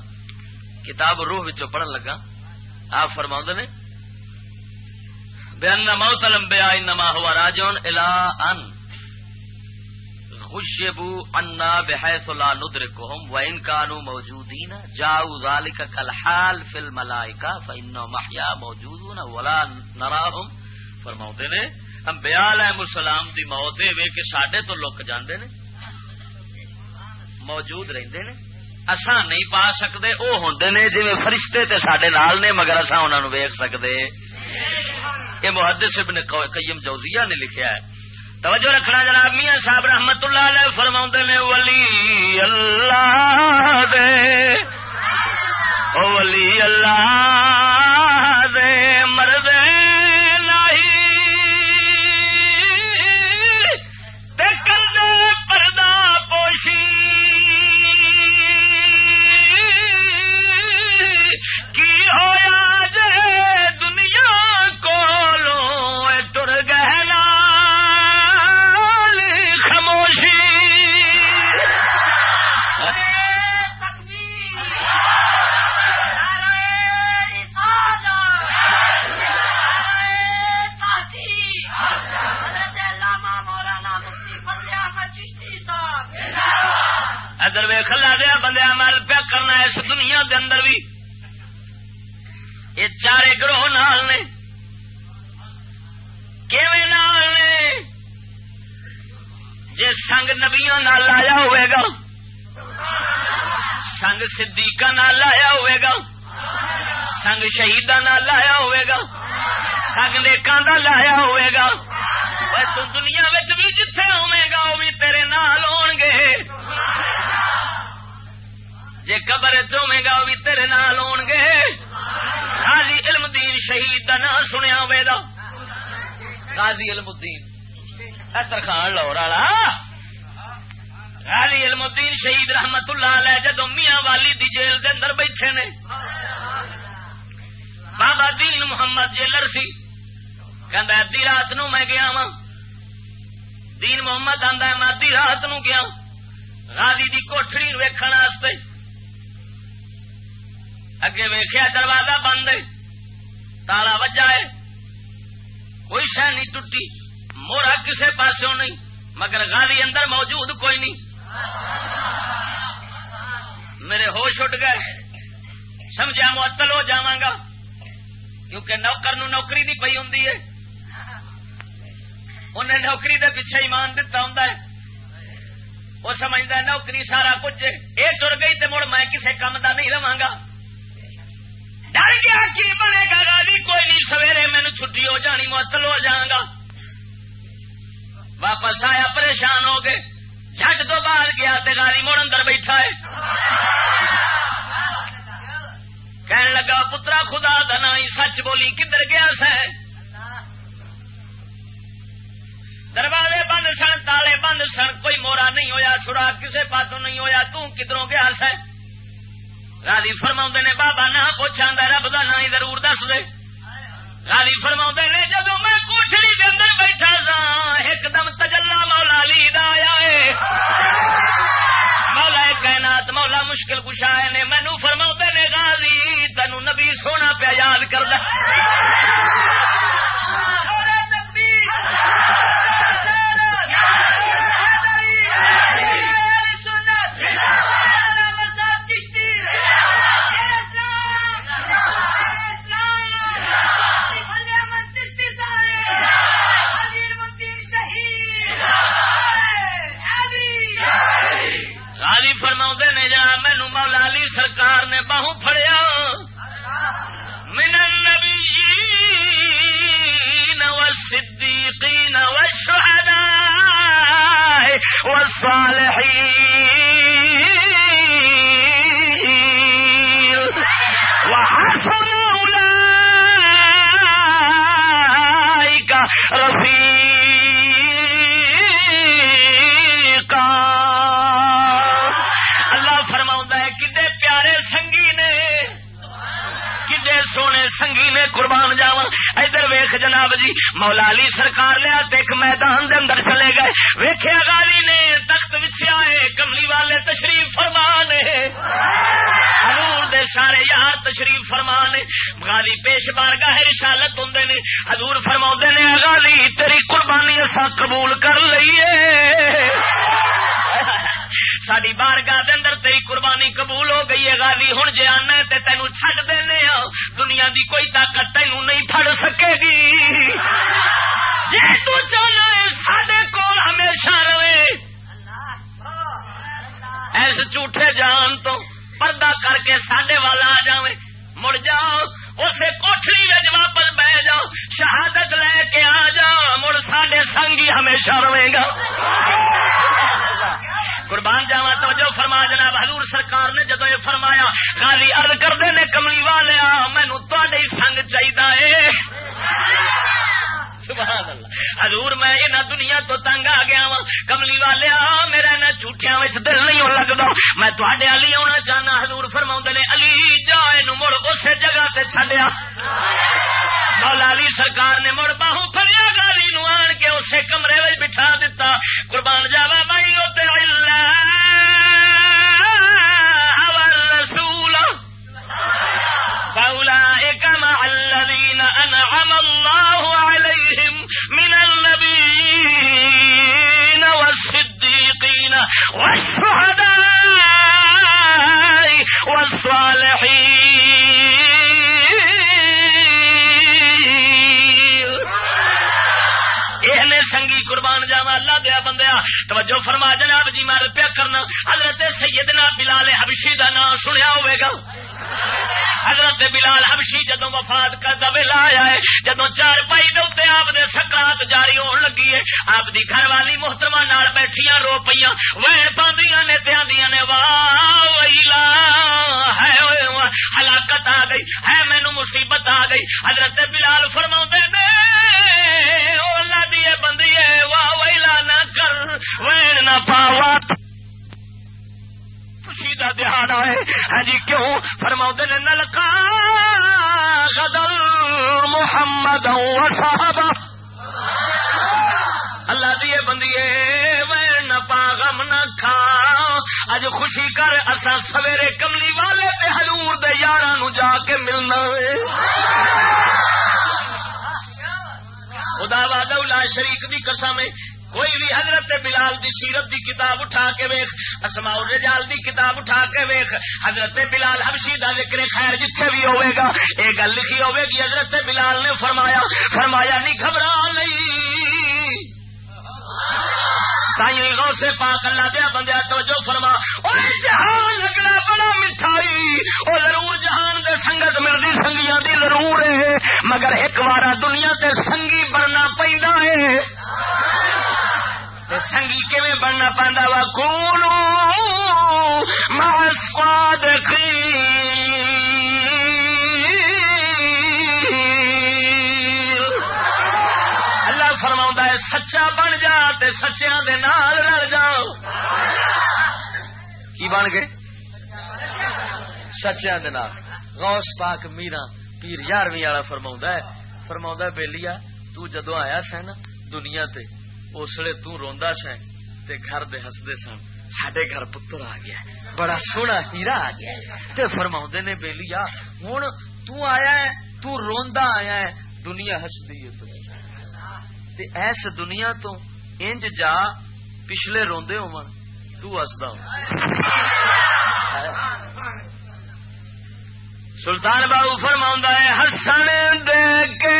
کتاب روح پڑھن لگا، آپ فرما نے، بے موت لمبیا انما ہوا راجون الا ان خوشبو انا بحیث لا ندرکہم و ان کانو موجودین جاؤ ذالک کالحال فی الملائکہ فإنہو محیا موجودون ولا نراہم فرماؤتے نے انبیاء علیہ السلام دی موت یہ وے کہ ساڈے تو لک جاندے نے، موجود رہندے نے۔ اساں نہیں پا سکتے او ہوندے نے، جویں فرشتے تے ساڈے نال نے، مگر اساں انہاں نو ویکھ سکدے۔ یہ محدث ابن قیم جوزیہ نے لکھیا ہے۔ توجہ رکھنا جناب، میاں صاحب رحمت اللہ علیہ فرما نے، ولی اللہ دے۔ ولی اللہ کلا دیا بندے مل پیا کرنا اس دنیا دے اندر بھی۔ یہ چارے گروہ نال نے۔ نال نے؟ جی سنگ نبیا لایا ہوئے گا۔ سنگ صدیقہ نال لایا ہوئے گا۔ سنگ شہیدان لایا ہوئے گا۔ سنگ نیکاں دا لایا ہوئے گا۔ تو دنیا بھی جتھے ہوے گا وہ بھی تیرے نال ہون گے۔ جے قبر چوے گا وہ بھی تیرے نال ہون گے۔ غازی علم الدین شہید دا نام سنیا ہوئے گا۔ غازی علم الدین خان لاہور والا۔ غازی علم الدین شہید رحمت اللہ علیہ جدو میاں والی دی جیل دے اندر بیٹھے نے۔ بابا دین محمد جیلر سی۔ کہ ادی رات نو میں گیا وا دین محمد آدھا میں ادی رات نو گیا۔ راضی دی کوٹڑی ویکھن واسطے۔ اگے ویخیا دروازہ بند ہے، تالا وجا ہے، کوئی شہ نہیں ٹوٹی مورا کسے پاسوں نہیں، مگر غازی اندر موجود کوئی نہیں۔ میرے ہوش اٹھ گئے، سمجھا معطل ہو جاگا کیونکہ نوکر نو نوکری دی پی ہوں انہیں نوکری دے پیچھے ایمان دتا ہوں وہ سمجھتا نوکری سارا کچھ یہ ٹر گئی تو مڑ میں کسے کام دا نہیں رہا گا۔ ڈر گیا کی بنے گا گالی کوئی نہیں، سویرے مینو چھٹی ہو جانی، معطل ہو جاگا واپس آیا، پریشان ہو گئے۔ جھٹ تو باہر گیا گالی مڑ اندر بیٹھا ہے۔ کہنے لگا، پترا خدا دنا سچ بولی، کدھر گیا سہ؟ دروازے بند سن، تالے بند سن، کوئی مورا نہیں ہویا سڑا کسے پاسوں نہیں ہویا کدھروں گیا سا رالی فرما نے، بابا نہ پوچھا رب کا نا ضرور دس دے۔ رالی فرما نے جب میں کوٹری کے اندر بیٹھا سا ایک دم تجلا مولا لی آیا ہے۔ مولا کائنات، مولا مشکل کشا نے۔ مینو فرما نے رالی تینو نبی سونا پیا یاد کر سرکار نے باہو فڑیا من النبیین والصدیقین والشہداء والصالحین۔ وحسن اولئیک رفیقا سونے سنگی نے قربان جاوا ادھر ویخ جناب جی مولا علی سرکار لیا ایک میدان دے اندر چلے گئے۔ ویخیا گالی نے تخت وچیا ہے کملی والے تشریف فرمان حضور دے سارے یار تشریف فرمان غالی پیش بار گاہ رسالت ہوں نے۔ حضور فرما نے غالی تیری قربانی اصا قبول کر لیے ساری بارگاہ دے اندر تیری قربانی قبول ہو گئی ہے گالی ہوں جی آنا تے تینو چڈ دینے دنیا دی کوئی طاقت تینو نہیں پھڑ سکے گی۔ جی تو چاہنا سڈے کول ہمیشہ رہے۔ ایس جھوٹے جان تو پردہ کر کے سڈے والا آ جائے مڑ جاؤ، اسے کوٹری میں واپس بہ جاؤ۔ شہادت لے کے آ جاؤ، مڑ سڈے سنگی ہمیشہ رہے گا۔ قربان جاوا تو جو فرما جناب، حضور سرکار نے جدو یہ فرمایا، غازی عرض کرتے نے کملی والا مینو تے سنگ چاہیے سبحان اللہ۔ حضور، میں یہ دنیا تو تنگ آ گیا وا کملی والے میرا نہ جھوٹیا دل نہیں لگتا میں تے علی آنا چاہنا، حضور فرما نے، علی، جا مڑ اسی جگہ سے چڈیا مولا علی سرکار نے مڑ باہو فریا گالی نو آن کے اسے کمرے میں بٹھا دیتا قربان جاوا بھائی رسول مع الذين أنعم الله عليهم من النبيين والصديقين والشهداء والصالحين. سنگی قربان جاوا اللہ دیا بندیا، توجہ فرما جناب جی مار پیا کرنا، حضرت سیدنا بلال حبشی دا نام سنیا ہوئے گا؟ حضرت بلال حبشی جدو وفات کا ویلا آیا ہے جدو چار پائی دے آپ دے سکرات جاری ہون لگی ہے، آپ دی گھر والی محترمہ نال بیٹھیاں، رو پیاں وین پاندیاں نے تیاندیاں نے واہ ویلا ہے ہلاکت آ گئی، ہے مینو مصیبت آ گئی۔ حضرت بلال فرما نے اللہ دیے بندی ہے واہ ویلا نہ کر وین نہ پاوا خوشی کا دہاڑا ہے۔ ہاں جی کیوں؟ فرما نے نلکا غدل محمد صاحب اللہ دیے بندیے میں نہ پا غم نہ کھا اج خوشی کر اصا سویرے کملی والے تے حضور دے یاراں نو جا کے ملنا ہے۔ خدا وا لا شریک دی قسم ہے۔ کوئی بھی حضرت بلال دی سیرت دی کتاب اٹھا کے ویخ اسماء الرجال دی کتاب اٹھا کے ویخ حضرت بلال حبشی دا ذکر خیر جتھے بھی ہوئے گا یہ گل لکھی ہوئے گی، حضرت بلال نے فرمایا فرمایا، نہیں، گھبرا نہیں۔ غوث سے پاک اللہ دیا بندیا تو جو فرما جہان لگنا بڑا مٹھائی وہ ضرور جہان دے سنگت ملتی سنگیاں دی ضرور ہے، مگر ایک بار دنیا تے سنگی بننا پہنا ہے۔ سنگی کیون بننا پہنتا وا؟ کونو محسواد اللہ فرما ہے، سچا بن جا تے سچیا دے نال رل جاؤ۔ کی بن گئے؟ سچیا دے نال۔ غوث پاک میرا پیر یارویں والا فرما ہے فرما بےلیا تو جدو آیا سا نا دنیا تے اسلے توندا سا تے گھر دے ہسدے سن۔ سڈے گھر پتر آ گیا بڑا سونا ہیرا آ گیا تے فرما نے بےلی ہوں تیا تو آیا ہے دنیا ہسدی تے ایس دنیا تو انج جا پچھلے روندے ہو تسدا سلطان بابو فرما ہے ہسن دے کے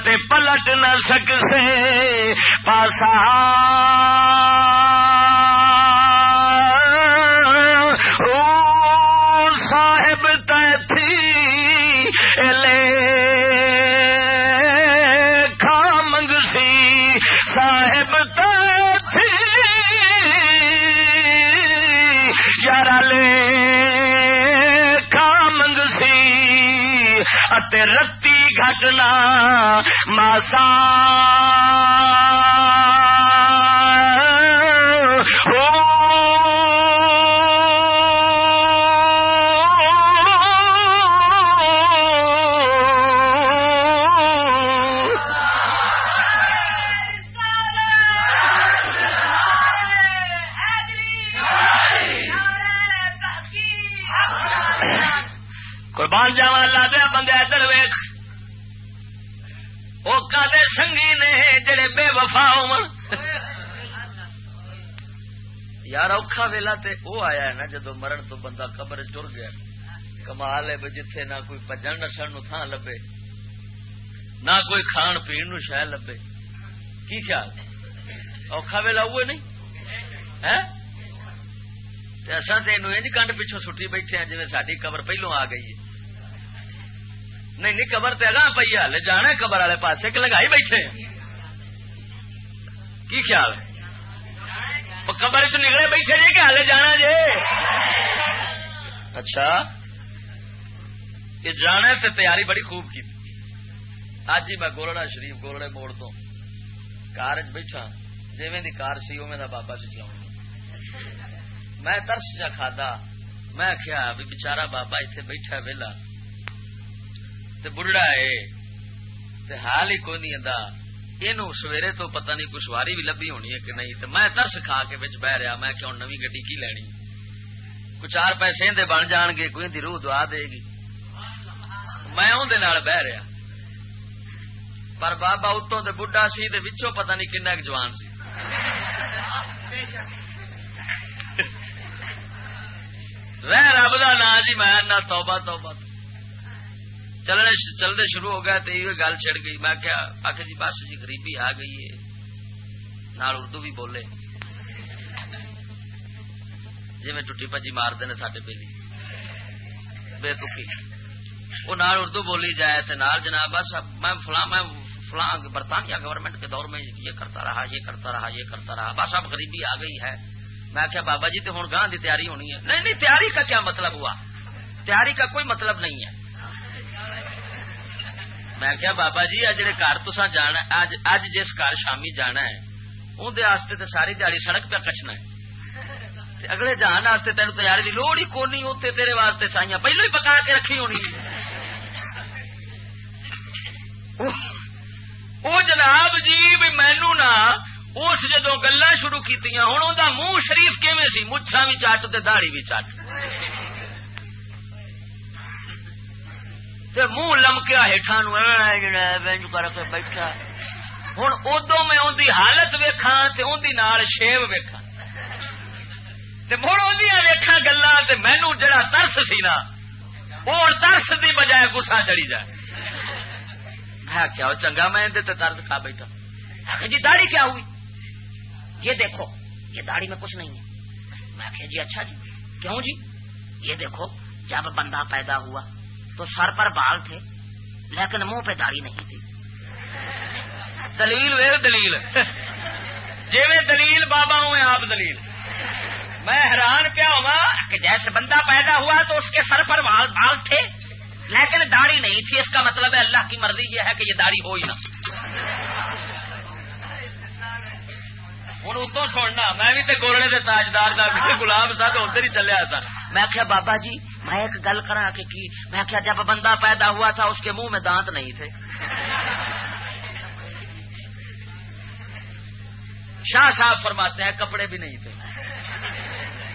پلٹ نہ سکے پاسا رتی مسا یار اوکھا ویلا تے او آیا ہے نا جدو مرن تو بندہ قبر ٹر گیا کمال ہے جتھے نہ کوئی پجن نسن نو تھان لبے، نہ کوئی کھان پین نو شہ لبے۔ کی خیال؟ اوکھا ویلا ہوئے نہیں؟ ہے اصا تین کنڈ پیچھوں سٹی بیٹھے ہیں جی ساری قبر پہلو آ گئی ہے۔ نہیں نہیں، قبر تو اگاں پی ہل جانا قبر والے پاس لگائی بیٹھے کی خیال قبر چ نکلے بیٹھے جی کہ ہلے جانا جی؟ اچھا۔ یہ جانا تے تیاری بڑی خوب کی۔ اج ہی میں گولڑا شریف، گولڑے موڑ تو کار چ بیٹھا۔ جیویں دی کار سی اوے دا بابا سی چلاؤں میں ترس جا کھادا۔ میں آخیا بھی بچارا بابا اتنے بیٹھا ویلا۔ بڑھڑا ہے۔ حال ہی کوئی نہیں یہ سویرے تو پتہ نہیں کچھ واری بھی لبھی ہونی ہے کہ نہیں تو میں ترس کھا کے بچ بہ رہا میں کہ نوی گڈی کی لینی کچھ چار پیسے دے بن جان گے کوئی روح دعا دے گی میں اندر بہ رہا پر بابا اتوں بڑھا سی وچوں پتہ نہیں کن جوان سی رہ رب کا نا جی میں توبہ توبہ چلنے چلتے شروع ہو گیا تو یہ گل چڑ گئی۔ میں کیا آخ جی بس جی غریبی آ گئی ہے۔ نال اردو بھی بولے۔ جی میں ٹوٹی پجی مارتے ہیں سارے پہلی بے تکی وہ نال اردو بولی جائے تو نال جناب بس میں فلاں میں فلاں برطانیہ گورنمنٹ کے دور میں یہ کرتا رہا، یہ کرتا رہا، یہ کرتا رہا۔ بس اب غریبی آ گئی ہے۔ میں کیا بابا جی تو ہوں گاہ کی تیاری ہونی ہے۔ نہیں نہیں، تیاری کا کیا مطلب ہوا؟ تیاری کا کوئی مطلب نہیں ہے۔ میں کیا بابا جی اج جی گھر تسا جانا اج اج جس گھر شامی جانا ہے اندر تو ساری دیہی سڑک پہ کچنا ہے. اگلے جان واسطے تین تیاری کی لوڑ ہی کونی اتنے تیرے واسطے سائیاں پہلو ہی پکا کے رکھی ہونی وہ جناب جی بھی مینو نا اس جدو گلا شروع کی ہوں وہ منہ شریف کیویں سی؟ مچھا بھی چٹ تو دہڑی بھی چٹ۔ منہ لمکیا ہیٹھا نو کر کے بیٹھا۔ ہوں ادو میں اندی حالت ویکھا نال شیو ویکھا مڑ ویکھا گلا مینو جڑا ترس سی نا وہ ترس دی بجائے گسا چڑی جائے۔ میں کیا چنگا میں ترس کھا بیٹھا۔ جی داڑھی کیا ہوئی؟ یہ دیکھو، یہ داڑھی میں کچھ نہیں ہے۔ میں کہ جی اچھا جی۔ کیوں جی؟ یہ دیکھو، جب بندہ پیدا ہوا تو سر پر بال تھے۔ لیکن منہ پہ داڑھی نہیں تھی۔ دلیل ویر دلیل۔ جی میں دلیل، بابا ہوں آپ دلیل۔ میں حیران کیا ہوا کہ جیسے بندہ پیدا ہوا تو اس کے سر پر بال بال تھے۔ لیکن داڑھی نہیں تھی۔ اس کا مطلب ہے اللہ کی مرضی یہ ہے کہ یہ داڑھی ہو ہی نہ۔ ہوں، اتوں سننا۔ میں بھی گولڑے کے تاجدار کا گلاب سا تو ادھر ہی چلیا سا میں کیا بابا جی میں ایک گل کرا کہ کی؟ میں کیا جب بندہ پیدا ہوا تھا اس کے منہ میں دانت نہیں تھے؟ شاہ صاحب فرماتے ہیں کپڑے بھی نہیں تھے۔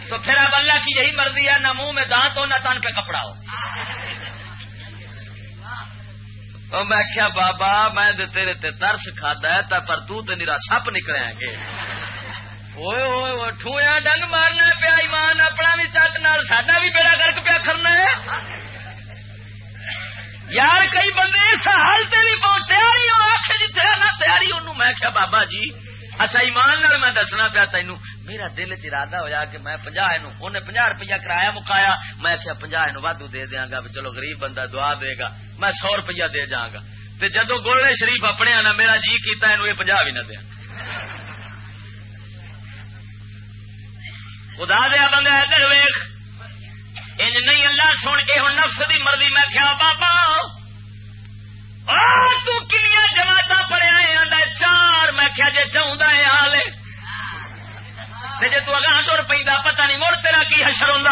تو پھر اب اللہ کی یہی مرضی ہے، نہ منہ میں دانت ہو، نہ تن پہ کپڑا ہو۔ میں کیا بابا، میں تیرے تے ترس کھادا ہے پر تو تے نیرا سپ نکلے گے ہوئے ہوئے ٹھویا ڈنگ مارنا پیا ایمان اپنا بھی چٹ نال ساڈا بھی بیڑا گرک پیا کرنا ہے یار کئی بندے اس حال سے بھی بہت تیاری اور آخ جی نہ تیاری انہوں میں کیا بابا جی اچھا ایمان نال میں دسنا پیا تین میرا دل چرادہ ہوا کہ میں پنجا انہیں پنجا روپیہ کرایہ مکایا میں کیا پنجا وادو دے دیا گا چلو غریب بندہ دعا دے گا میں سو روپیہ دے جا گا جدو گولڈے شریف اپنے آنا میرا جی کیتا یہ پنجا بھی نہ دیا خدا دیا بندہ ادھر ویخ۔ ان نہیں، اللہ سن کے ہوں نفس دی مرضی۔ میں کیا بابا کنیا جماعت پڑیا چار۔ میں کیا جی چاہتا ہے حال جی تگاہ تر پہ پتا نہیں مڑ تیرا کی حشر ہوں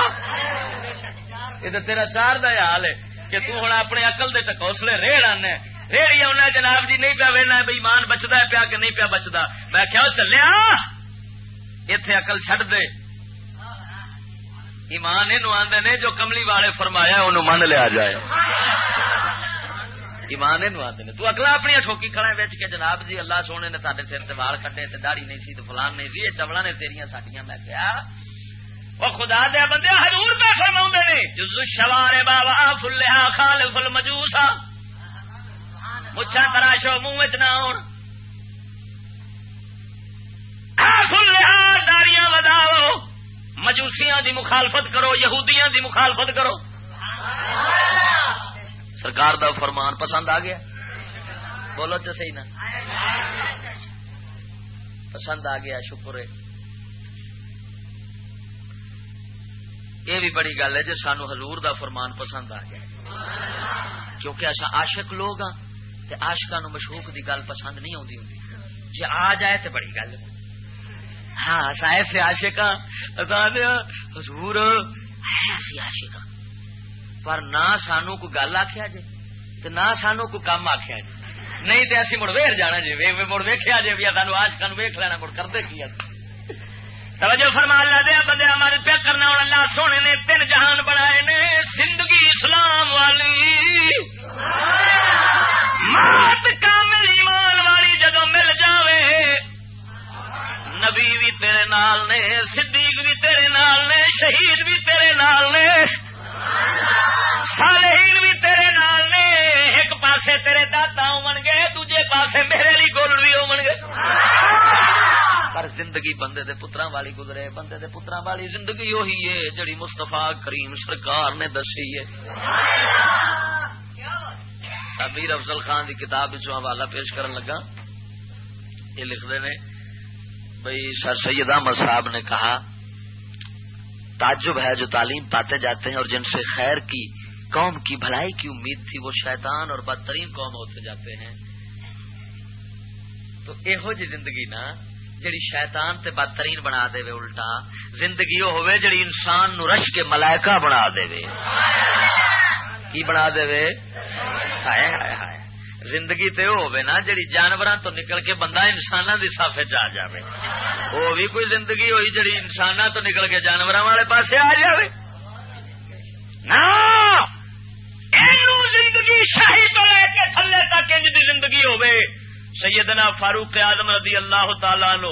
یہ تو تیرا چار دا حال ہے کہ تو ہوں اپنے اقل دے ٹکوسلے ریڑ آنے۔ ریڑی آنا جناب جی نہیں پیا وینا بھائی مان بچتا ہے پیا کہ نہیں پیا بچتا میں کیا چلیا اتے اقل چڈ دے۔ ایمان یہ آدھے نے جو کملی والے فرمایا انہوں من لیا جائے۔ ایمان یہ آدھے نے۔ تو اگلا اپنی ٹھوکی کھڑا بچ کے جناب جی اللہ سونے نے سارے سر سے وال کٹے داڑی نہیں سی تو فلان نہیں سی، یہ چبلا نے تیریا ساڈیاں۔ میں کیا وہ خدا دیا بندے ہزور پہ فرما نے جز شوارے بابا فلیا خال فل مجوسا مچھا تراشو، منہ نہ آن داڑیاں وداؤ۔ مجوسیاں دی مخالفت کرو، یہودیاں دی مخالفت کرو۔ سرکار دا فرمان پسند آ گیا۔ بولو تو صحیح نا۔ پسند آ گیا، شکر ہے۔ یہ بھی بڑی گل ہے جی سانو حضور دا فرمان پسند آ گیا۔ کیونکہ اچھا عاشق لوگ ہاں آشکا نو مشوق دی گل پسند نہیں آتی ہوں جی آ جائے تو بڑی گل ہاں ایسے آشک حضور ہے ایسی آشک پر نہ سانو کو گل آخیا جی تو نہ سانو کو کام آخیا جی نہیں تو اسی مڑ ویخ جانا جی مڑ ویخیا جی بھی سانو آشکا ویخ لینا، مڑ کرتے کی توجہ فرما اللہ دیا بندے ہمارے پیا کرنا اور اللہ سونے نے تین جہان بنائے نے، زندگی اسلام والی۔ نال نے، صدیق بھی تیرے نال نے، شہید بھی تیرے نال نے، صالحین بھی تیرے نال نے، ایک پاسے تیرے داتا ہون گے دوجے پاسے میرے لیے گول بھی ہون گے پر زندگی بندے دے پتراں والی گزرے، بندے دے پتراں والی زندگی وہی ہے، جڑی مستفا کریم سرکار نے دسی ہے۔ امیر افضل خان کی کتاب حوالہ پیش کرن لگا۔ یہ لکھتے نے بھائی سر سید احمد صاحب نے کہا، تعجب ہے جو تعلیم پاتے جاتے ہیں اور جن سے خیر کی قوم کی بھلائی کی امید تھی، وہ شیطان اور بدترین قوم ہوتے جاتے ہیں۔ تو یہو جی زندگی نا جڑی شیطان تے بدترین بنا دے وے الٹا زندگی وہ ہوئے جڑی انسان نو رش کے ملائکہ بنا دے وے کی بنا دے وے ہائے ہائے ہائے۔ زندگی تے وہ نا جڑی جانوراں تو نکل کے بندہ انساناں دی صافے چ آ جاوے۔ وہ بھی کوئی زندگی ہوئی جڑی انساناں تو نکل کے جانوراں والے پاسے آ جاوے۔ نا! اینو زندگی شاہی تو لے کے تھلے تک انج دی زندگی ہوے سیدنا فاروق اعظم رضی اللہ تعالی عنہ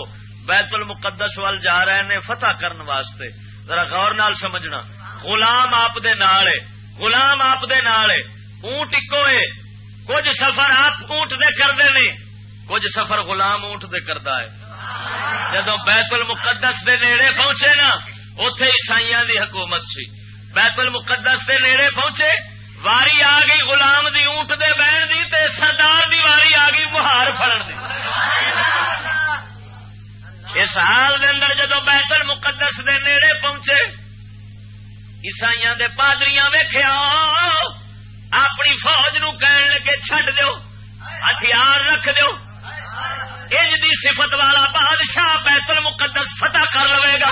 بیت المقدس وال جا رہے نے فتح کرن واسطے۔ ذرا غور نال سمجھنا۔ غلام آپ دے نال ہے۔ غلام آپ دے نال ہے۔ اونٹ اکو ہے۔ کچھ سفر آپ اونٹ دے کردے نے کچھ سفر غلام اونٹ دے کردا ہے۔ جدو بیت المقدس دے نیڑے پہنچے نا اتے عیسائیاں دی حکومت سی۔ بیت المقدس دے نیڑے پہنچے، واری آ گئی غلام دی، اونٹ دے بہن دی، تے سردار دی واری آ گئی بہار فڑن دی۔ اس حال دے اندر جدو بیت المقدس دے نیڑے پہنچے، عیسائیاں دے پادریاں ویخیا اپنی فوج نو کہن لگے، چھڈ دیو، ہتھیار رکھ دیو۔ انج دی صفت والا بادشاہ بیت المقدس فتح کر لوے گا۔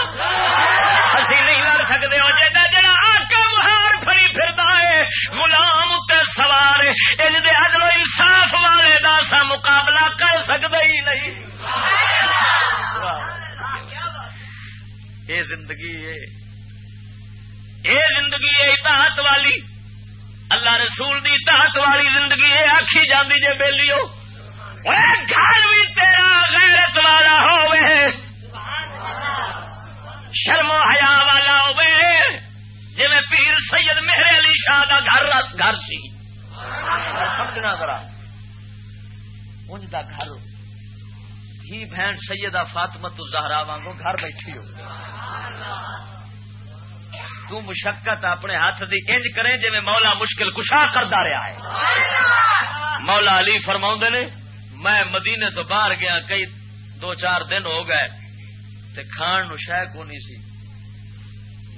اسی نہیں لڑ سکتے ہو جا جڑا آکا مہار فری پھردا ہے، غلام تے سوار انج دے عدل و انصاف والے دا سا مقابلہ کر سکتے ہی نہیں۔ اے زندگی ہے اے زندگی ہے اطاعت والی اللہ رسول دی اطاعت والی زندگی ہے، آکھی جاندی جے بیلیو۔ گھر بھی تیرا غیرت والا ہوئے شرم و حیا والا ہوئے جی پیر سید میرے علی شاہ کا گھر گھر سی۔ سمجھنا ذرا۔ انج دا گھر۔ ہی بہن سیدہ فاطمت زہرا وانگو گھر بیٹھی ہو۔ تو مشقت اپنے ہاتھ دی انج کریں جی مولا مشکل کشا کرتا رہا ہے۔ مولا علی فرما نے، میں مدینے تو باہر گیا، کئی دو چار دن ہو گئے تے کھان نو شہ کو نہیں سی۔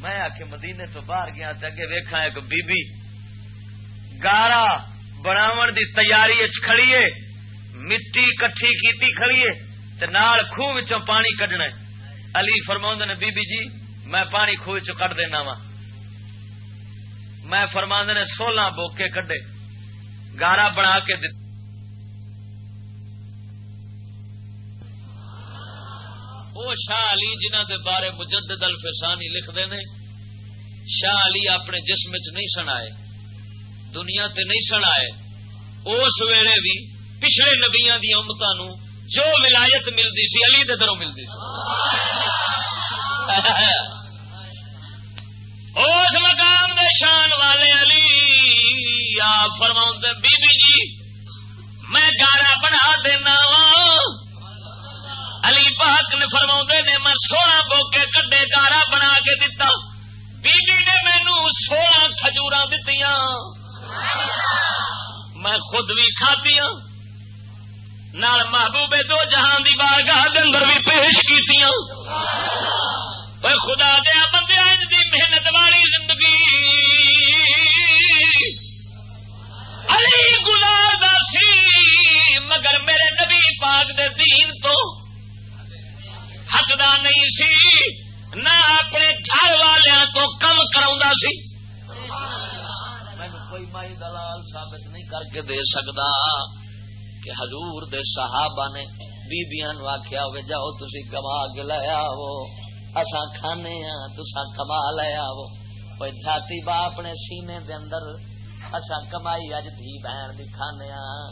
میں آ کے مدینے تو باہر گیا تے اگے ویکھا ایک بی بی گارا بناون دی تیاری کھڑی ہے، مٹی کٹھی کیتی کھڑی ہے تے نال خوہ وچوں پانی کڈنا علی فرما نے بی بی جی میں پانی خوہ چ کٹ دینا وا۔ میں فرما نے سولہ بوکے کڈے۔ گارا بنا کے دتا وہ شاہ علی جنہ دے بارے مجدد الفسانی لکھتے ہیں شاہ علی اپنے جسم چ نہیں سنائے، دنیا تے نہیں سنائے۔ اس ویلے بھی پچھلے نبیا دیا امتوں نو جو ولایت ملتی سی، علی دے دروں ملتی سی۔ اس مقام دے شان والے علی آپ فرما بی بی جی میں گارا بنا دینا وا۔ علی پاک نے فرما نے، میں سولہ بوکے کڈے گارا بنا کے دتا۔ بی بی نے مینو سولہ کھجور دتی میں خود بھی کھادی نال محبوبے دو جہان دی بارگاہ اندر بھی پیش کی خدا دیا بندے محنت والی زندگی۔ علی گزار سی، مگر میرے نبی پاک دے دین تو حقدار نہیں سی، نہ اپنے گھر والوں کو کم کرا سی۔ کوئی مائی دلال ثابت نہیں کر کے دے سکتا کہ حضور دے صحابہ نے بیبیاں آخیا ہوئے، جاؤ تھی کما کے لیا ہو اصا کھانے ہاں تسا کما لیا کوئی جاتی با اپنے سینے دے اندر اصا کمائی اج دھی بہن دی کھانے ہاں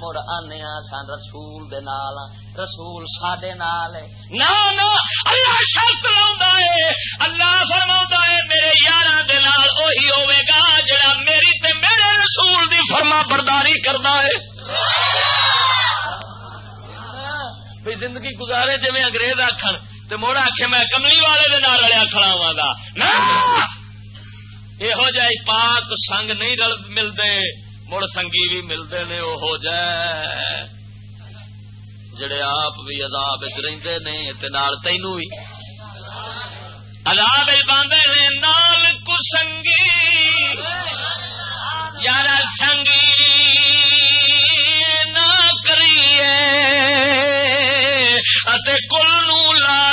مڑ آنے سن رسول دے نال رسول ساڈے نال اللہ شرط لا اللہ فرما ہے میرے یار دے نال وہی ہوے گا جڑا میری تے میرے رسول دی فرما برداری کرنا ہے۔ بھی زندگی گزارے جی انگریز آخر تو مڑ آخ میں کملی والے دے نال رلیا کھڑاوا گا یہو جہ پاک سنگ نہیں رل ملتے مڑ سنگی بھی ملتے نے وہ جڑے آپ بھی عذاب رہتے نے تینو بھی عذاب باندھے نے، نال کسنگی یار سنگی نہ کریے کل نو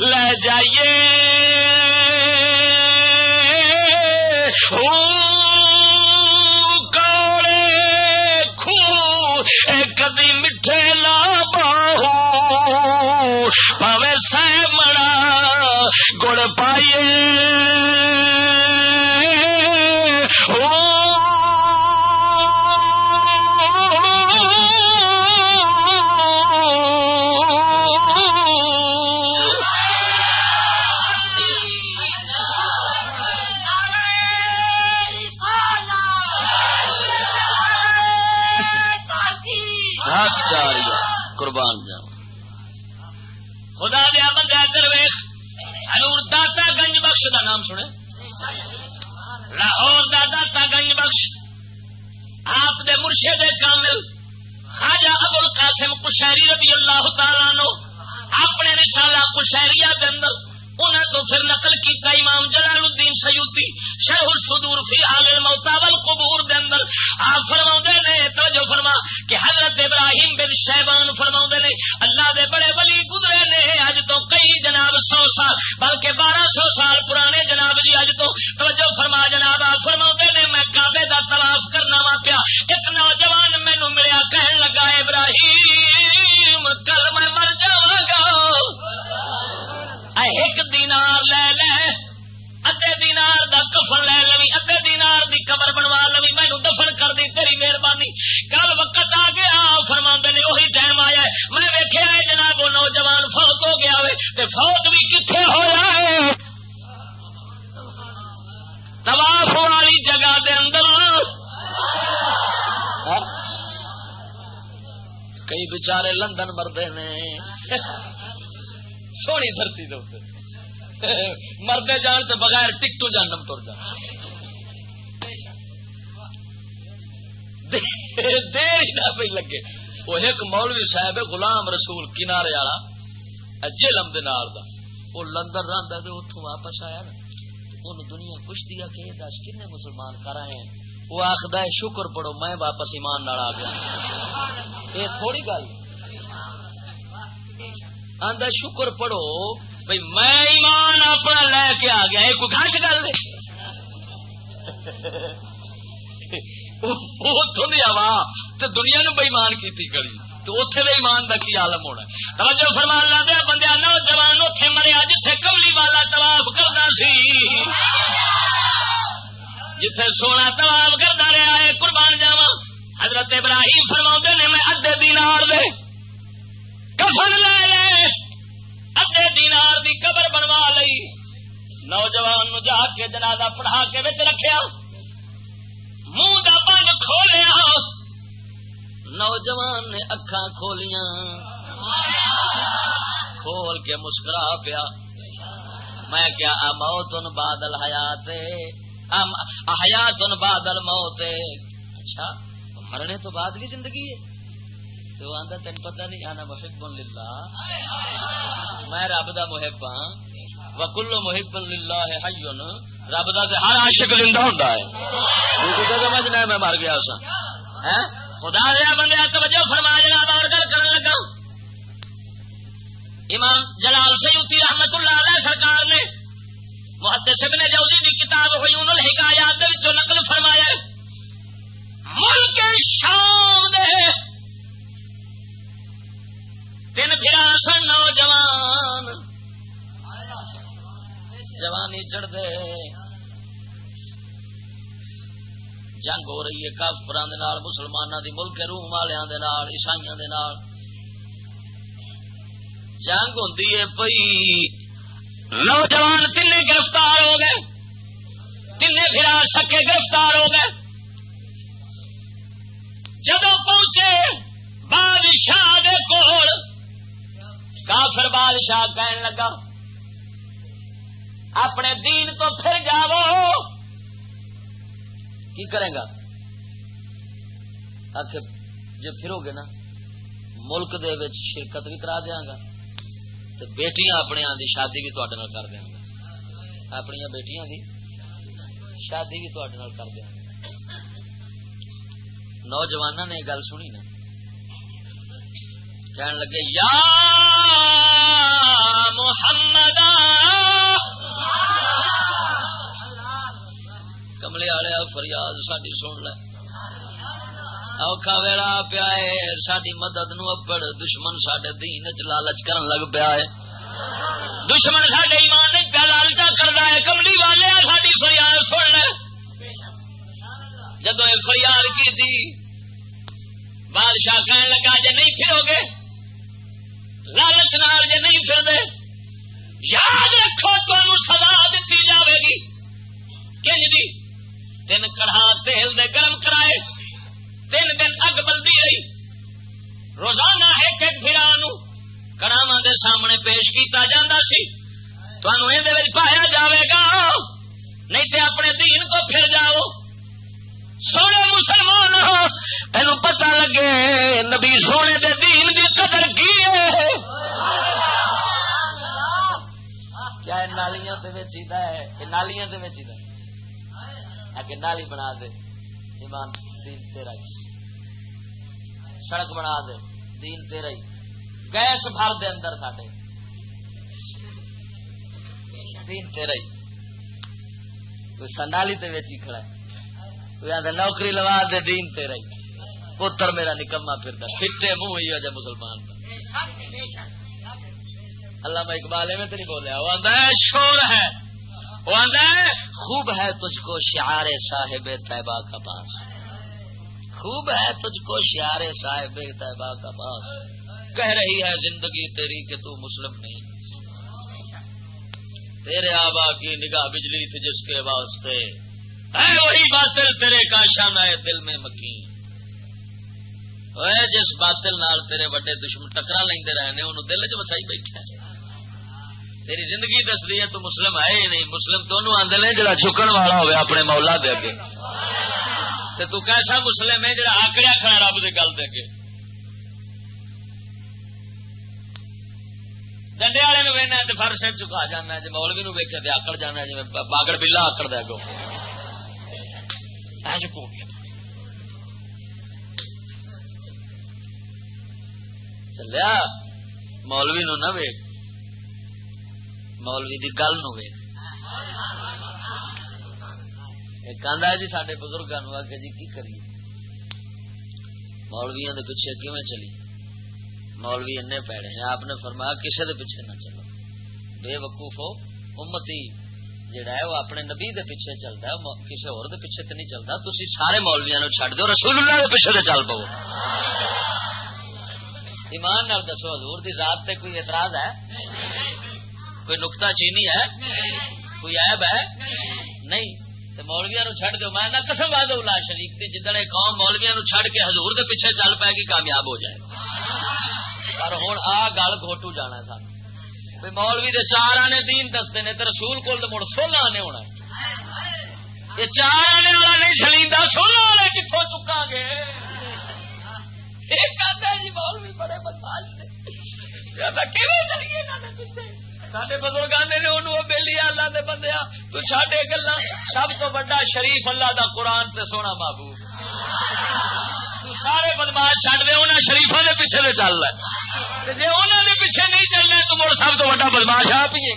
لے جائیے۔ داتا گنج بخش دا نام سنے۔ لاہور دا داتا گنج بخش۔ آپ دے مرشد کامل خاجا ابو القاسم کشہری رضی اللہ تعالی نو اپنے رسالہ کشہریہ دے اندر انہوں تو پھر نقل کیتا امام جلال الدین سیوتی شرح الصدور فی حال الموتا والقبور دے اندر۔ آپ فرما نے، توجہ فرما، کہ حضرت ابراہیم بن شہبان فرما نے، اللہ دے بڑے ولی گزرے نے، اج تو کئی جناب سو سال، بلکہ بارہ سو سال پرانے جناب جی اج تو۔ توجہ فرما جناب، آپ فرما نے، میں کعبے دا طواف کرنا وا پیا ایک نوجوان مینو ملیا، کہن لگا، ابراہیم، کل میں مر جاواں گا۔ ایک دینار لے لے ادے دینار دا کفن لے لوی ادے دینار دی قبر بنوا لوی مینو دفن کر دی تیری مہربانی۔ کل وقت آ گیا فرما نے وہی ٹائم آیا میں ویکیا ہے جناب وہ نوجوان فوت ہو گیا ہوئے تے فوت بھی کتنے ہوا ہے؟ طواف والی جگہ دے اندر۔ کئی بچارے لندن مردے نے۔ سونی دھرتی دے مردے جان تو بغیر ٹکٹو جانم تر جان۔ دیر ہی نہ پہ لگے۔ وہ ایک مولوی صاحب ہے، غلام رسول کنارے والا۔ جلم دار دا۔ وہ لندن رہتا تو اتوں واپس آیا نا۔ ان دنیا پوچھ دیا کہ دس کن مسلمان کر آئے ہیں؟ وہ آخد شکر پڑھو، میں واپس ایمان نال آ گیا۔ یہ تھوڑی گل۔ آدھا شکر پڑھو۔ بھائی میں ایمان اپنا لے کے آ گیا کوئی گھر چل تو دنیا نو بےمان کی کڑی تو اتے بھی ایمان کا کی آلم ہونا توجہ فرمان لا دیا بندے نوجوان اتے مریا جتھے کملی والا تباف کرتا سی۔ جتھے سونا تباف کرتا رہا ہے، قربان جاوا حضرت ابراہیم فرما نے، میں ادے دینار دے کفن لے لے ادے دینار دی قبر بنوا لئی نوجوان نو جا کے جنازہ پڑھا کے بچ رکھیا۔ منہ دا بند کھولیا۔ نوجوان نے اکھا کھولیاں۔ کھول کے مسکرا پیا۔ میں کیا موت ان بادل حیات حیات ان بادل موت اچھا مرنے تو بعد بھی زندگی ہے۔ تو آدھا تین پتہ نہیں، آنا محب للہ۔ میں رب دا محب ہاں۔ وکلو محب للہ ہے رب دا تے ہر عاشق زندہ ہوندا ہے۔ تو سمجھنا میں مر گیا سا ہیں خدا دیا بندے توجہ فرما، جناب، اور گل کرن لگا۔ امام جلال سیوتی رحمت اللہ علیہ سرکار نے محدث ابن جوزی کی کتاب حیون الحکایات دے وچوں نقل فرمایا ملک شام دے تین پھرا سن نوجوان۔ جوانی چڑھ دے۔ جنگ ہو رہی ہے کافران مسلمانوں دی ملک، روم والوں عیسائیوں دے نال۔ جنگ ہوں پئی نوجوان تین گرفتار ہو گئے۔ تین پھرا سکے گرفتار ہو گئے۔ جدو پہنچے، بادشاہ دے کول کافر بادشاہ کہن لگا، اپنے دین تو پھر جاو کی کرے گا؟ آخر جب پھرو گے نا، ملک دے وچ شرکت بھی کرا دیا گا تو بیٹیاں اپنے دی شادی بھی تڈے کر دیا گا۔ اپنی بیٹیاں دی شادی بھی تڈے کر دیا گا۔ نوجوان نے گل سنی نا کہنے لگے، یا محمد کملے والے فریاد ساری سن لے۔ اوکھا ویڑا پیا ہے ساری مدد نو اپڑ، دشمن سڈے دین چ لالچ کرن لگ پیا ہے۔ دشمن سڈے ایمان پیا لالچا کرتا ہے، کملی والے ساری فریاد سن لے۔ جدو یہ فریاد کی تھی بادشاہ کہنے لگا جی نہیں پھرو گے لالچ نال جی نہیں پھر دے یاد رکھو تمہیں سزا دیتی جاوے گی۔ کنج دی؟ تین کڑھا تیل دے گرم کرائے، تین دن اگ بلدی رہی روزانہ ایک ایک پھرا کڑاوا دے سامنے پیش کیتا جاندہ سی۔ تمہوں یہ پایا جاوے گا۔ نہیں تے اپنے دین کو پھر جاؤ۔ سونے مسلمان ہو تین پتا لگے نبی سونے دے دین دی قدر کی ہے؟ کیا نالیاں ہے؟ نالیاں اگے نالی بنا دے، ایمان دین تیرا سڑک بنا دے، دین تیرا ہی۔ گیس بھر دے اندر ساڈے۔ دین تیرا ہی۔ نالی تے ہی کھڑا ہے۔ نوکری لوا دے، دین تیرا ہی۔ پتر میرا نکما پھر فٹے منہ ہی جا مسلمان اللہ میں اقبال میں تو نہیں بولیا وہ آدھا ہے، شور ہے۔ وہ آدھا ہے، خوب ہے تجھ کو شعار صاحب طیبہ کا پاس۔ خوب ہے تجھ کو شعار صاحب طیبہ کا پاس۔ کہہ رہی ہے، زندگی تیری کہ تو مسلم نہیں۔ تیرے آبا کی نگاہ بجلی تھی جس کے واسطے۔ ہے وہی باطل تیرے کا شانہ ہے دل میں مکین۔ جس باطل نال تیرے بڑے دشمن ٹکرا لیندے رہنے انہوں دل چ وسائی بیٹھا تیری زندگی دس دی ہے، تو مسلم ہے ہی نہیں۔ مسلم تو انہوں آندے نے جڑا جھکن والا ہوئے اپنے مولا دے اگے۔ تے تو کیسا مسلم ہے جڑا آکڑیا کھڑا رب دے گل دے اگے۔ ڈنڈے والے نو وینا تے فرش چکا جانا جی مولوی نو ویکھے تے آکڑ جانا جی باگڑ بلا آکڑ دے گو چلیا مولوی نو نہ ویک مولوی دی گل نو ویک جی سڈے بزرگ جی کی کریے مولویا دے پیچھے کیون چلی مولوی این پیڑے ہیں آپ نے فرمایا کسی دے پیچھے نہ چلو بے وقوف ہو امتی جڑا ہے وہ اپنے نبی دے پیچھے چلتا ہے کسی اور دے پیچھے تے نہیں چلتا تھی سارے مولویا نو چڈ دو رسول اللہ دے پیچھے تے چل پو ایمان نال دسو، حضور دی ذات تے کوئی اعتراض ہے؟ کوئی نکتا چینی ہے؟ کوئی عیب ہے؟ نہیں۔ مولویا نو چڈ دو میں نہ قسم واد اللہ شریف کی جدڑ قوم مولویا نو چڈ کے حضور دے پیچھے چل پائے گی، کامیاب ہو جائے۔ پر ہوں آ گل گھوٹو جانا سانو۔ مولوی دے چار آنے دین دستے نے رسول کو مڑ سولہ آنے ہونا یہ چار آنے والا نہیں چلی سولہ والے کتوں چکا گے؟ جی بڑے بدماش بزرگ آدھے نے انہوں بہلی اللہ دے بندے تو گلا سب تو بڑا شریف اللہ دا قرآن تے سونا بابو سارے بدماش چڈ دے انہیں شریفوں کے پیچھے دے چل رہا جی انہوں نے پیچھے نہیں چلنا تو مڑ سب تو بڑا بدماش آپ ہی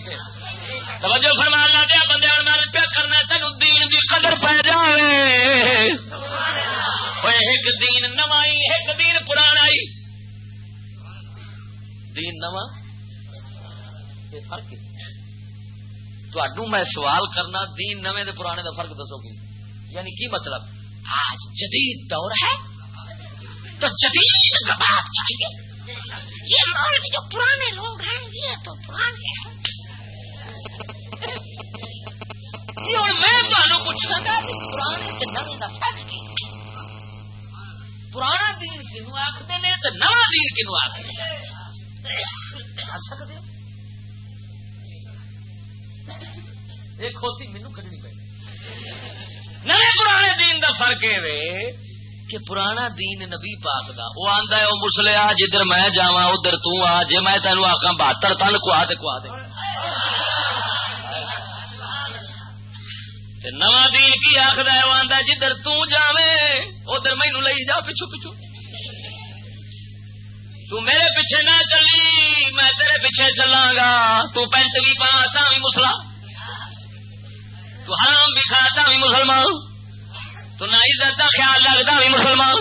توجہ فرمان لا دیا بندے میں پیا کرنا تین دین دی قدر پی جائے ایک دین نوائی ایک دین پرانا دین نواں؟ فرق میں سوال کرنا، دین نویں پرانے دا فرق دسو گی یعنی کی مطلب؟ آج جدید دور ہے۔ تو جدید کا بات چاہیے۔ یہ مولوی جو پرانے لوگ ہیں، یہ تو پرانے ہیں۔ اور میں پوچھنا گا پرانے پرانا دین کنو آخر نے تو نو دین کنو آخر سکتے ایک ہوتی مینو کھڑنی پی نئے پرانے دین دا فرق ہے کہ پرانا دین نبی پاک دا۔ وہ آندا ہے، او مسلیا جدھر میں جاواں، ادھر تو آ، جے میں تینوں آکھاں 72 تن کو آ تے کو آ دے۔ نواں دین کی آخر ہے، وہ آندا جدھر تو جاویں ادھر لئی جا پیچھے پیچھے تو میرے پیچھے نہ چلی، میں تیرے پیچھے چلاں گا تو پینٹ بھی پا تا بھی مسلا۔ تو حرام بھی کھاتا بھی مسلمان۔ تو نہ عزت کا خیال رکھتا بھی مسلمان۔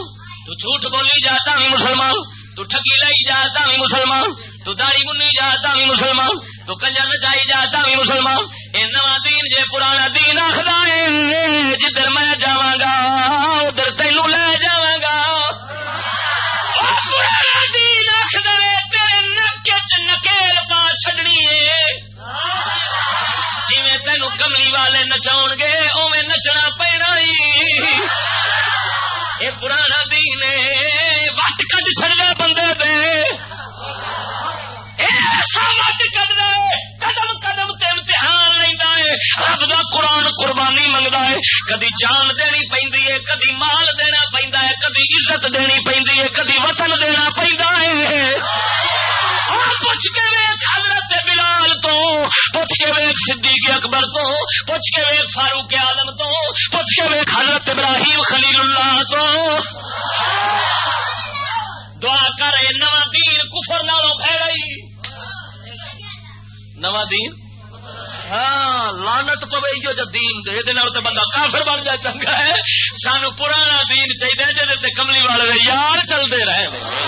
تو جھوٹ بولی جاتا بھی مسلمان۔ تو ٹھگی لائی جاتا بھی مسلمان۔ تو داڑی منی جاتا بھی مسلمان۔ تو کنجر نچائی جاتا بھی مسلمان۔ یہ نواں دین جے پرانا دین آخر جدھر میں جا گا، ادھر تینوں لے جا گا۔ پرانا دین آخر تیرے نکے چ نکیل پا چڈنی ہے۔ جی تین کملی والے نچاؤ گے اوے نچنا پینا یہ پرانا دین وٹ کٹ چڑے بندے پہ قدم قدم تے امتحان لینا ہے رب دا قرآن قربانی منگتا ہے، کدی جان دینی پی کدی مال دینا پہنتا ہے، کدی عزت دینی پی کدی وطن دینا پہنتا ہے۔ پوچھ کے ویک حضرت بلال تو، پوچھ کے ویک صدیق اکبر تو، پوچھ کے ویک فاروق آلم تو، پوچھ کے ویک حضرت ابراہیم خلیل اللہ تو۔ دعا کر نو دین کفر نالوں پھیڑائی نو دین؟ ہاں لانت پوے جو جو دین دے دے تو بندہ کافر بن جائے چنگا ہے۔ سانو پرانا دین چاہیے جی کملی والے یار چلتے رہے ہوں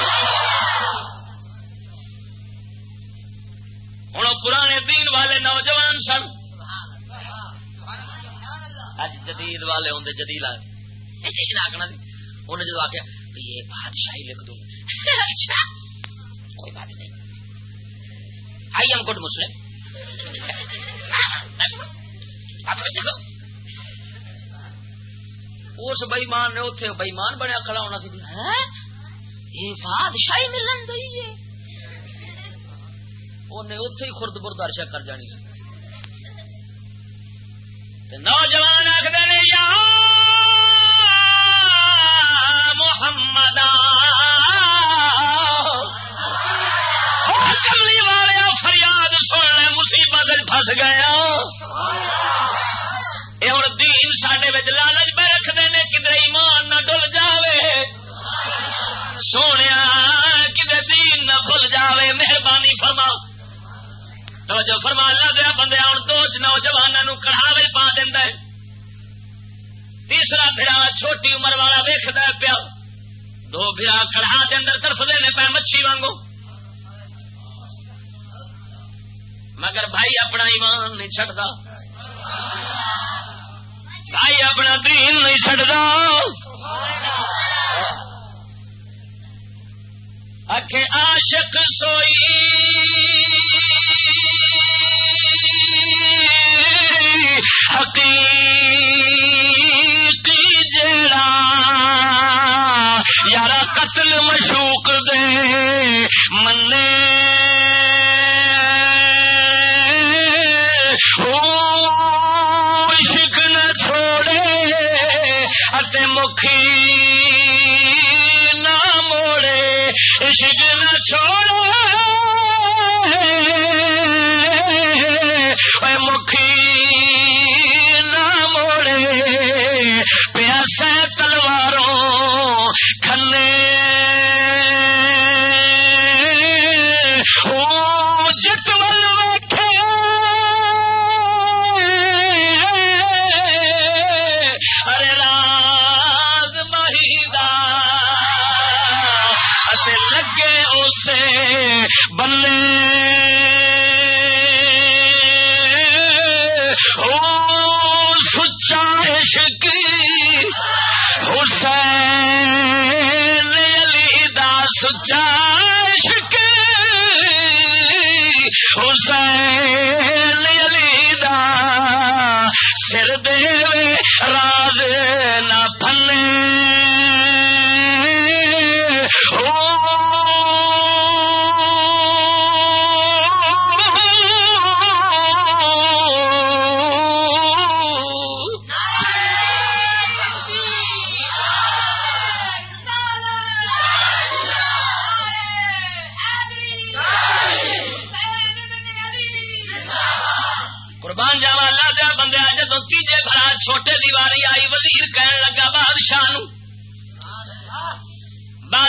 پرانے دین والے نوجوان سن۔ اج جدید والے ہوں جدید آخنا انہیں جدو آخیا یہ بادشاہی لکھ دوں اچھا۔ کوئی بات نہیں۔ I am good Muslim. اس بئیمان نے اتنے بئیمان بنیا کھڑا ہونا سی۔ یہ بادشاہی ملن گئی ہے۔ انہیں اتے ہی خرد برد ارشا کر جانی نوجوان آخر یا محمد فس گیا یہ ہوں دین سڈے لالچ پہ رکھتے ہیں کدھر ایمان نہ ڈل جائے سونے کدھر دین نہ کھل جائے مہربانی فرما۔ توجہ فرما لا دیا بندے آن دو نوجوانوں کڑھا پا دینا تیسرا برا چھوٹی عمر والا ویخد پیا۔ دو برا کڑھا کے اندر طرف دینے پہ مچھی وانگو۔ مگر بھائی اپنا ایمان نہیں چڑھتا بھائی اپنا دین نہیں چڑھتا اکھے عاشق سوئی۔ حقیقی جڑا یار قتل مشوق دے منے نہ موڑے عشق نہ چھوڑے سوچتا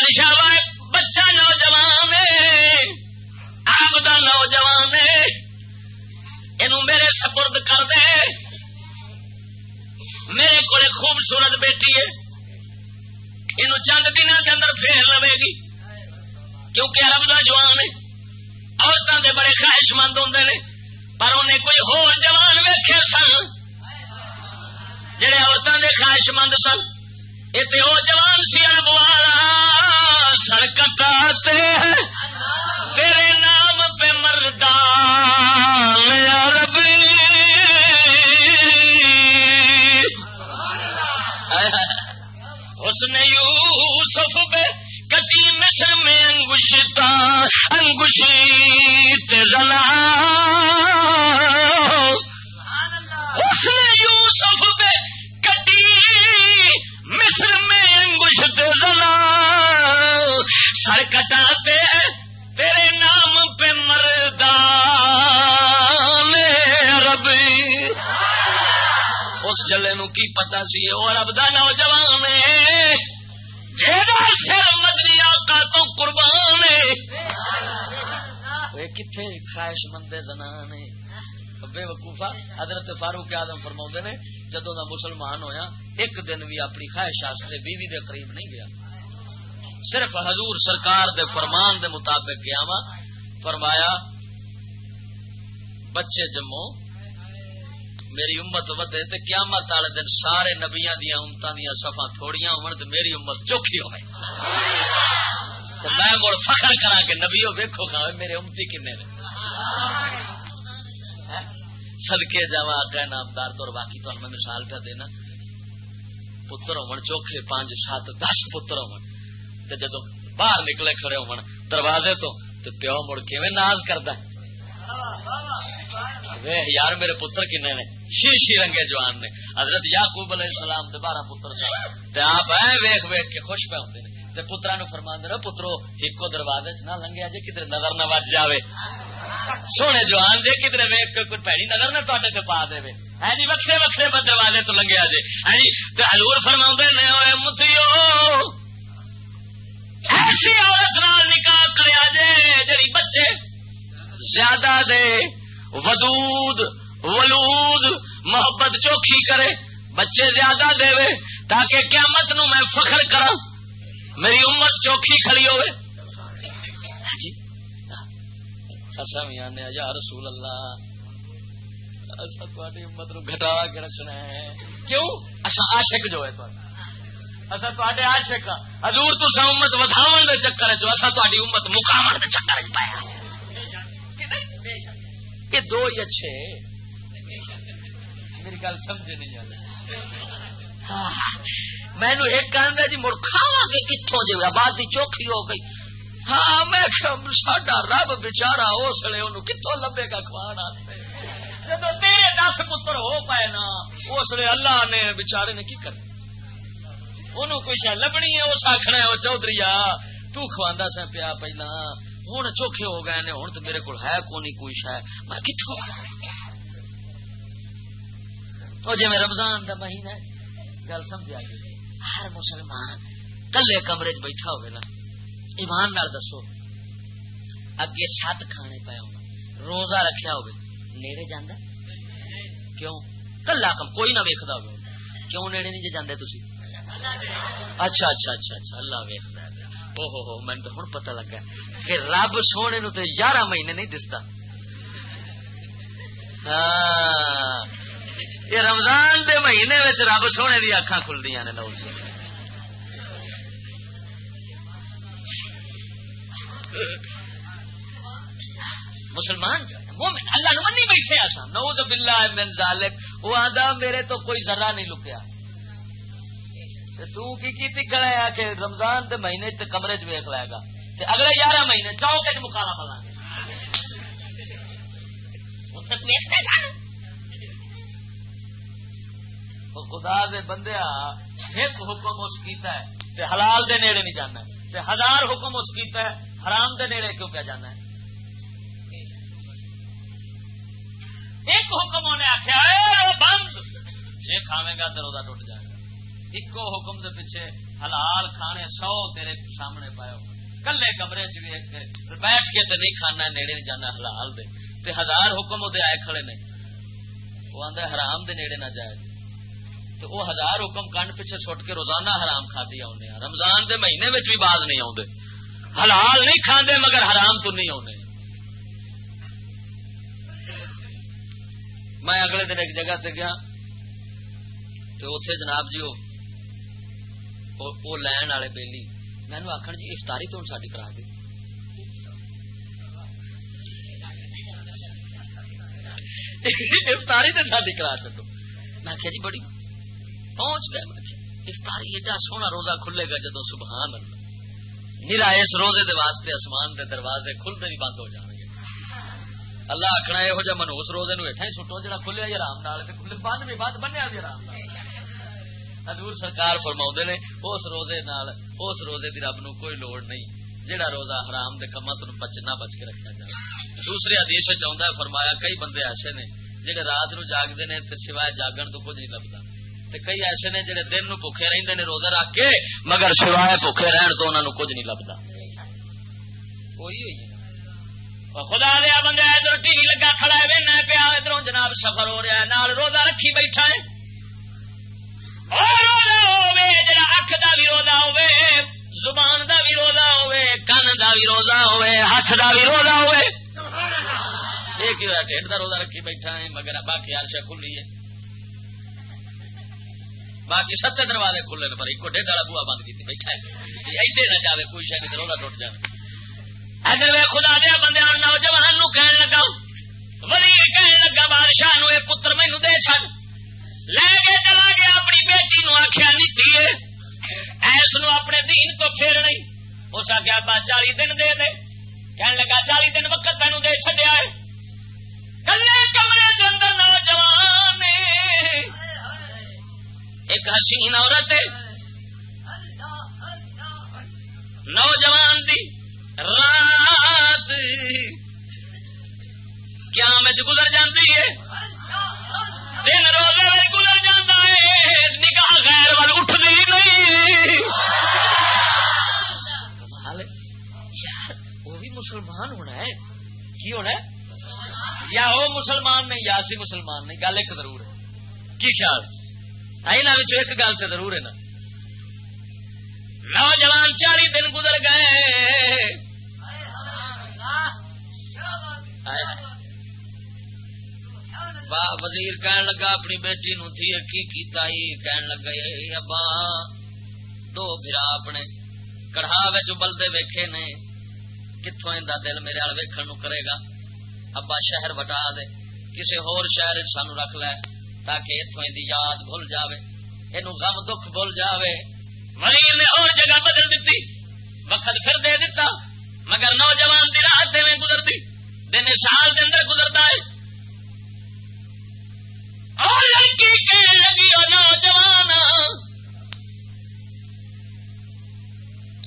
بادشاہ بچہ نوجوان آپ کا نوجوان یہ میرے سپرد کر دے میرے کو خوبصورت بیٹی ہے۔ یہ چند دن کے اندر پھیر لوے گی، کیونکہ رب کا جوان ہے۔ عورتوں کے بڑے خواہش مند ہوں نے، پر انہیں کوئی ہور جوان ویخ سن۔ جہے عورتوں کے خواہش مند سن یہ وہ جوان سی ارب والا۔ سر کٹاتے تیرے نام پہ مردان اس نے یوسف پہ کتی نشر میں انگشتا انگشیت زنا اس نے مردار اس جل نی پتا سی؟ رب دس قربان خائش مندان حضرت فاروق آدم فرما نے جد مسلمان ہویا، ایک دن بھی اپنی خواہش واسطے بیوی دے قریب نہیں گیا۔ صرف حضور سرکار دے فرمان دے مطابق گیا وا فرمایا، بچے جمو، میری امت ودے تے قیامت والے دن سارے نبیا دیا امت دیا سفا تھوڑیاں ہون تے میری امت چوکھی ہوئے۔ میں مڑ فخر کرا کہ نبیو ویکو گا میرے امتی کنے نے؟ سدکے جا آ نامدار تو باقی تو میں مثال پہ دینا۔ پتر ہو چوکھے پانچ سات، دس پتر ہو جدو باہر نکلے کھڑے ہو دروازے تو پیو مڑ کے ناز کرد یار میرے پتر کنے نے؟ شیشی رنگے جوان نے۔ حضرت یاقوب علیہ السلام دے بارہ پتر تے آپ ویخ ویخ کے خوش پہ ہوتے پترا نو فرما دے پترو ایک دروازے چ نہ لنگیا جی کدھر نظر نہ بچ جائے سونے جوان جی کدھر ویک کے کوئی پیڑی نظر نہ تے پا دے ہے ہاں جی وکھرے وکھرے دروازے تو لگیا ہاں جی ہے جی ہلور فرما نے ہوئے متیو ایسی عورت نال نکاح کریا جے، جڑی بچے زیادہ دے ودود، ولود، محبت چوکھی کرے، بچے زیادہ دے وے تاکہ قیامت نو میں فخر کرا میری امت چوکھی کھڑی ہوئے اصا ہاں بھی جی۔ آنے یا رسول اللہ اچھا اصا امت نو گٹا کے رکھنا ہے۔ کیوں؟ اصا عاشق جو ہے تھوڑا اصا تے عاشق حضور تو امت دے چکر چ امت دے چکر پایا یہ دو ہی اچھے۔ میری گل سمجھ نہیں آتا مینو ایک کہ جی مڑ کھاوا گے کتوں جی آبادی چوکھی ہو گئی۔ ہاں میں ساڈا رب بچارا اس لیے ان کتوں لبے گا کھوان جب تیرے دس پتر ہو پائے نا اس لیے اللہ نے بچارے نے کی کر کچھ لبنی ہے، اس آخنا ہے وہ چودھری تو کھواندا سا پیا پہلا۔ ہوں چوکھے ہو گئے نے ہوں تو میرے کو ہے کونی کوئی شہ میں کتوں وہ جی میں رمضان کا مہینہ گل سمجھا جی ہر مسلمان کلے کمرے چ بیٹھا ہوئے نا۔ ایمان نال دسو، اگے سات کھانے پے ہو روزہ رکھیا ہوئے۔ نیڑے جانا کیوں؟ کلا کم، کوئی نہ ویکھدا ہو کیوں نیڑے نہیں جے جاندے تسی؟ اچھا اچھا اچھا اچھا اللہ ویکھدا او ہو ہو، میں تو ہن پتہ لگا۔ کہ رب سونے نو تے 11 مہینے نہیں دستا۔ ہاں۔ یہ رمضان دے مہینے وچ رب سونے دی اکھاں کھلدیاں نے نو جی۔ مسلمان جو مومن، اللہ نو منی بیٹھے آسا نعوذ باللہ من ذالک وہ آدھا میرے تو کوئی ذرہ نہیں لکیا۔ تو کی کیتی کھڑا ہے کہ رمضان دے مہینے تے کمرے چ ویکھ لائے گا تے اگلے 11 مہینے چوک وچ مکالا بنا خدا دے بندے ایک حکم اس کیتا ہے تے حلال دے نیڑے نہیں جانا تے ہزار حکم اس کیتا ہے، حرام دے نیڑے کیوں پہ جانا ہے؟ ایک حکم انہیں آخیا بند۔ جی کھاوے گا تو روزہ ٹوٹ جائے گا ایک حکم دے پیچھے حلال کھانے سو تیرے سامنے پاؤ کلے کمرے چ بیٹھ کے تو نہیں کھانا، نیڑے نہیں جانا، حلال دے۔ تے ہزار حکم وہ آئے کھڑے نے۔ وہ آدھے حرام دے نیڑے نہ جائے۔ تو وہ ہزار حکم کنڈ پیچھے سٹ کے روزانہ حرام کھاتی آنے ہاں۔ رمضان دے مہینے میں بھی باز نہیں آتے حلال نہیں کھاندے مگر حرام تو نہیں آنے میں اگلے دن ایک جگہ سے گیا۔ تو اتے جناب جی وہ وہ لین والے بےلی میں آخر جی افطاری تو ساری کرا دی افطاری تو ساری کرا چلو میں آخیا جی بڑی پہنچ گیا افطاری ایڈا سونا روزہ کھلے گا جدو سبحان اللہ نیلا اس روزے دے واسطے آسمان دے دروازے کھلتے بھی بند ہو جان گے اللہ آخنا یہ جا منوس روزے نو ہیٹا ہی سٹو جا کھلیا آرام نال بند بھی بند بنیا بھی آرام حضور سرکار فرما نے، اس روزے نال، اس روزے کی رب نو کوئی لوڑ نہیں جہاں روزہ حرام دے کما تم بچنا بچ کے رکھا جائے دوسرے آدیش چاہتا ہے، فرمایا کئی بندے ایسے نے جہے رات نو جاگتے ہیں سوائے جاگن تو کچھ نہیں لگتا کئی ایسے نے جہے دن نو بھوکے رہتے ہیں روزہ رکھ کے، مگر سوائے بھوکے رہن تو انہوں نے کچھ نہیں لگتا کوئی ہوئی خدا دیا بندہ ادھر ٹی وی لگا کھڑا ہے وہنا پیا ادھر جناب سفر ہو رہا ہے، نال روزہ رکھی بیٹھا ہے۔ بھی روزہ ہوے زبان بھی روزہ ہوے کن بھی روزہ ہوے ہاتھ بھی روزہ ہوے یہ کی ہوا ٹھنڈ کا روزہ رکھی بیٹھا ہے، مگر باقی ہر کھلی ہے۔ باقی ستے دروازے کھلے پر ایک ڈیڈ والا بوا بند کی بیٹھا ہے۔ ایڈے نہ جائے کوئی شاید روزہ ٹوٹ جائے اگر خدا دیا بندے نوجوان نو کہن لگا وزیر کہن لگا، بادشاہ نو پتر مینو دے چڈ لے کے چلا گیا اپنی بیٹی نو آخیا نیتی ایس نو اپنے دین تو پھر نہیں اس آخیا با چالی دن دے دے کہن لگا چالی دن وقت مینو دے چڈیا ہے کلے کمرے کے اندر نوجوان ایک حسین عورت نوجوان دی رات کیا مجھ گزر جاتی ہے دن روزے گزر جاتا ہے نگاہ غیر وال اٹھتی نہیں۔ وہ بھی مسلمان ہونا ہے۔ کی ہونا ہے؟ یا وہ مسلمان نہیں یا سی مسلمان نہیں۔ گل ایک ضرور ہے۔ کی خیال آئی نہ ایک گل تو ضرور ہے نا۔ نوجوان چالی دن گزر گئے۔ وزیر کہن لگا، اپنی بیٹی نو تھی کی کیتا؟ ہی کہن لگا ابا، دو بھرا اپنے کڑھا بلدے ویکھے نے کتوں اندا دل میرے آل ویکھن نو کرے گا؟ ابا شہر وٹا دے کسی ہور شہر سانو رکھ لے، تاکہ اتوں دی یاد بھول جاوے، اینو غم دکھ بھول جاوے۔ وزیر نے اور جگہ بدل دیتی وقت پھر دے دیتا مگر نوجوان دی رات دے میں گزرتی دن سال دے اندر گزرتا ہے۔ اور لڑکی کے لگی اور نوجوان۔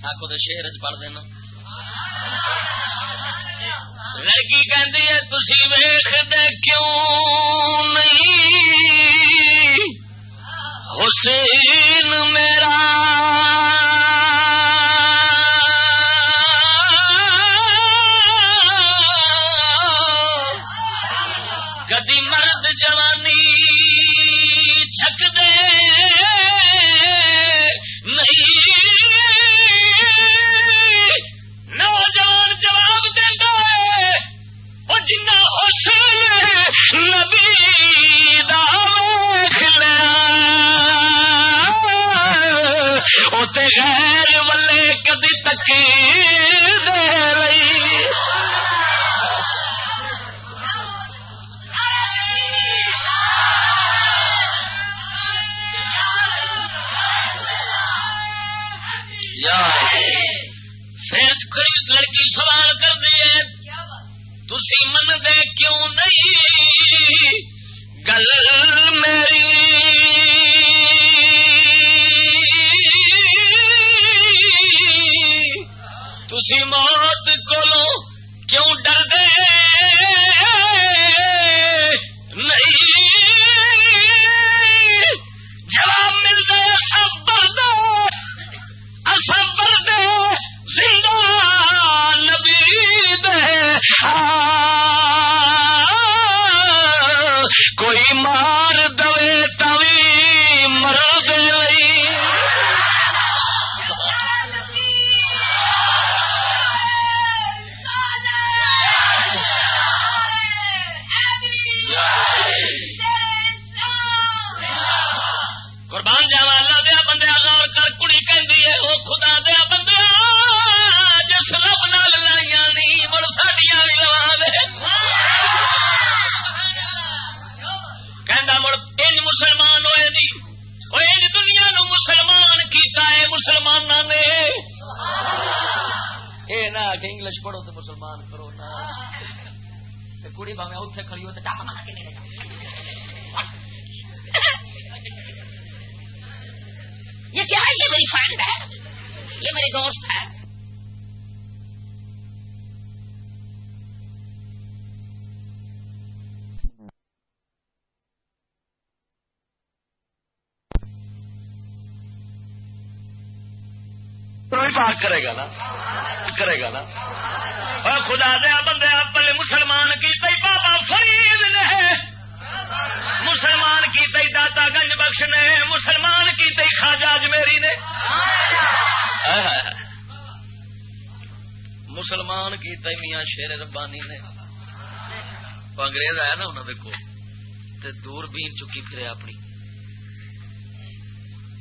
آخو تو شہر چ پڑھ دینا۔ لڑکی کہندی ہے ویخ کیوں نہیں؟ حسین میرا جنا نبی دا ویکھ لیا۔ او تے غیر ولے کدی تکی دے رہی۔ پھر لڑکی سوال کر دے تسی من دے کیوں نہیں؟ گل میری تے کڑی بھاویں اوتھے کھڑی ہو تے ٹاپ مار کے لے یہ کیا ہے؟ یہ میری فرینڈ ہے۔ یہ میری دوست ہے۔ بات کرے گا نا؟ کرے گا نا؟ خدا دیا بندے پہلے مسلمان کی داتا گنج بخش نے، مسلمان کی تئی خواجہ اجمیری نے۔ مسلمان کی میاں شیر ربانی نے۔ انگریز آیا نا انہوں دیکھو تے دور بین چکی پھرے اپنی۔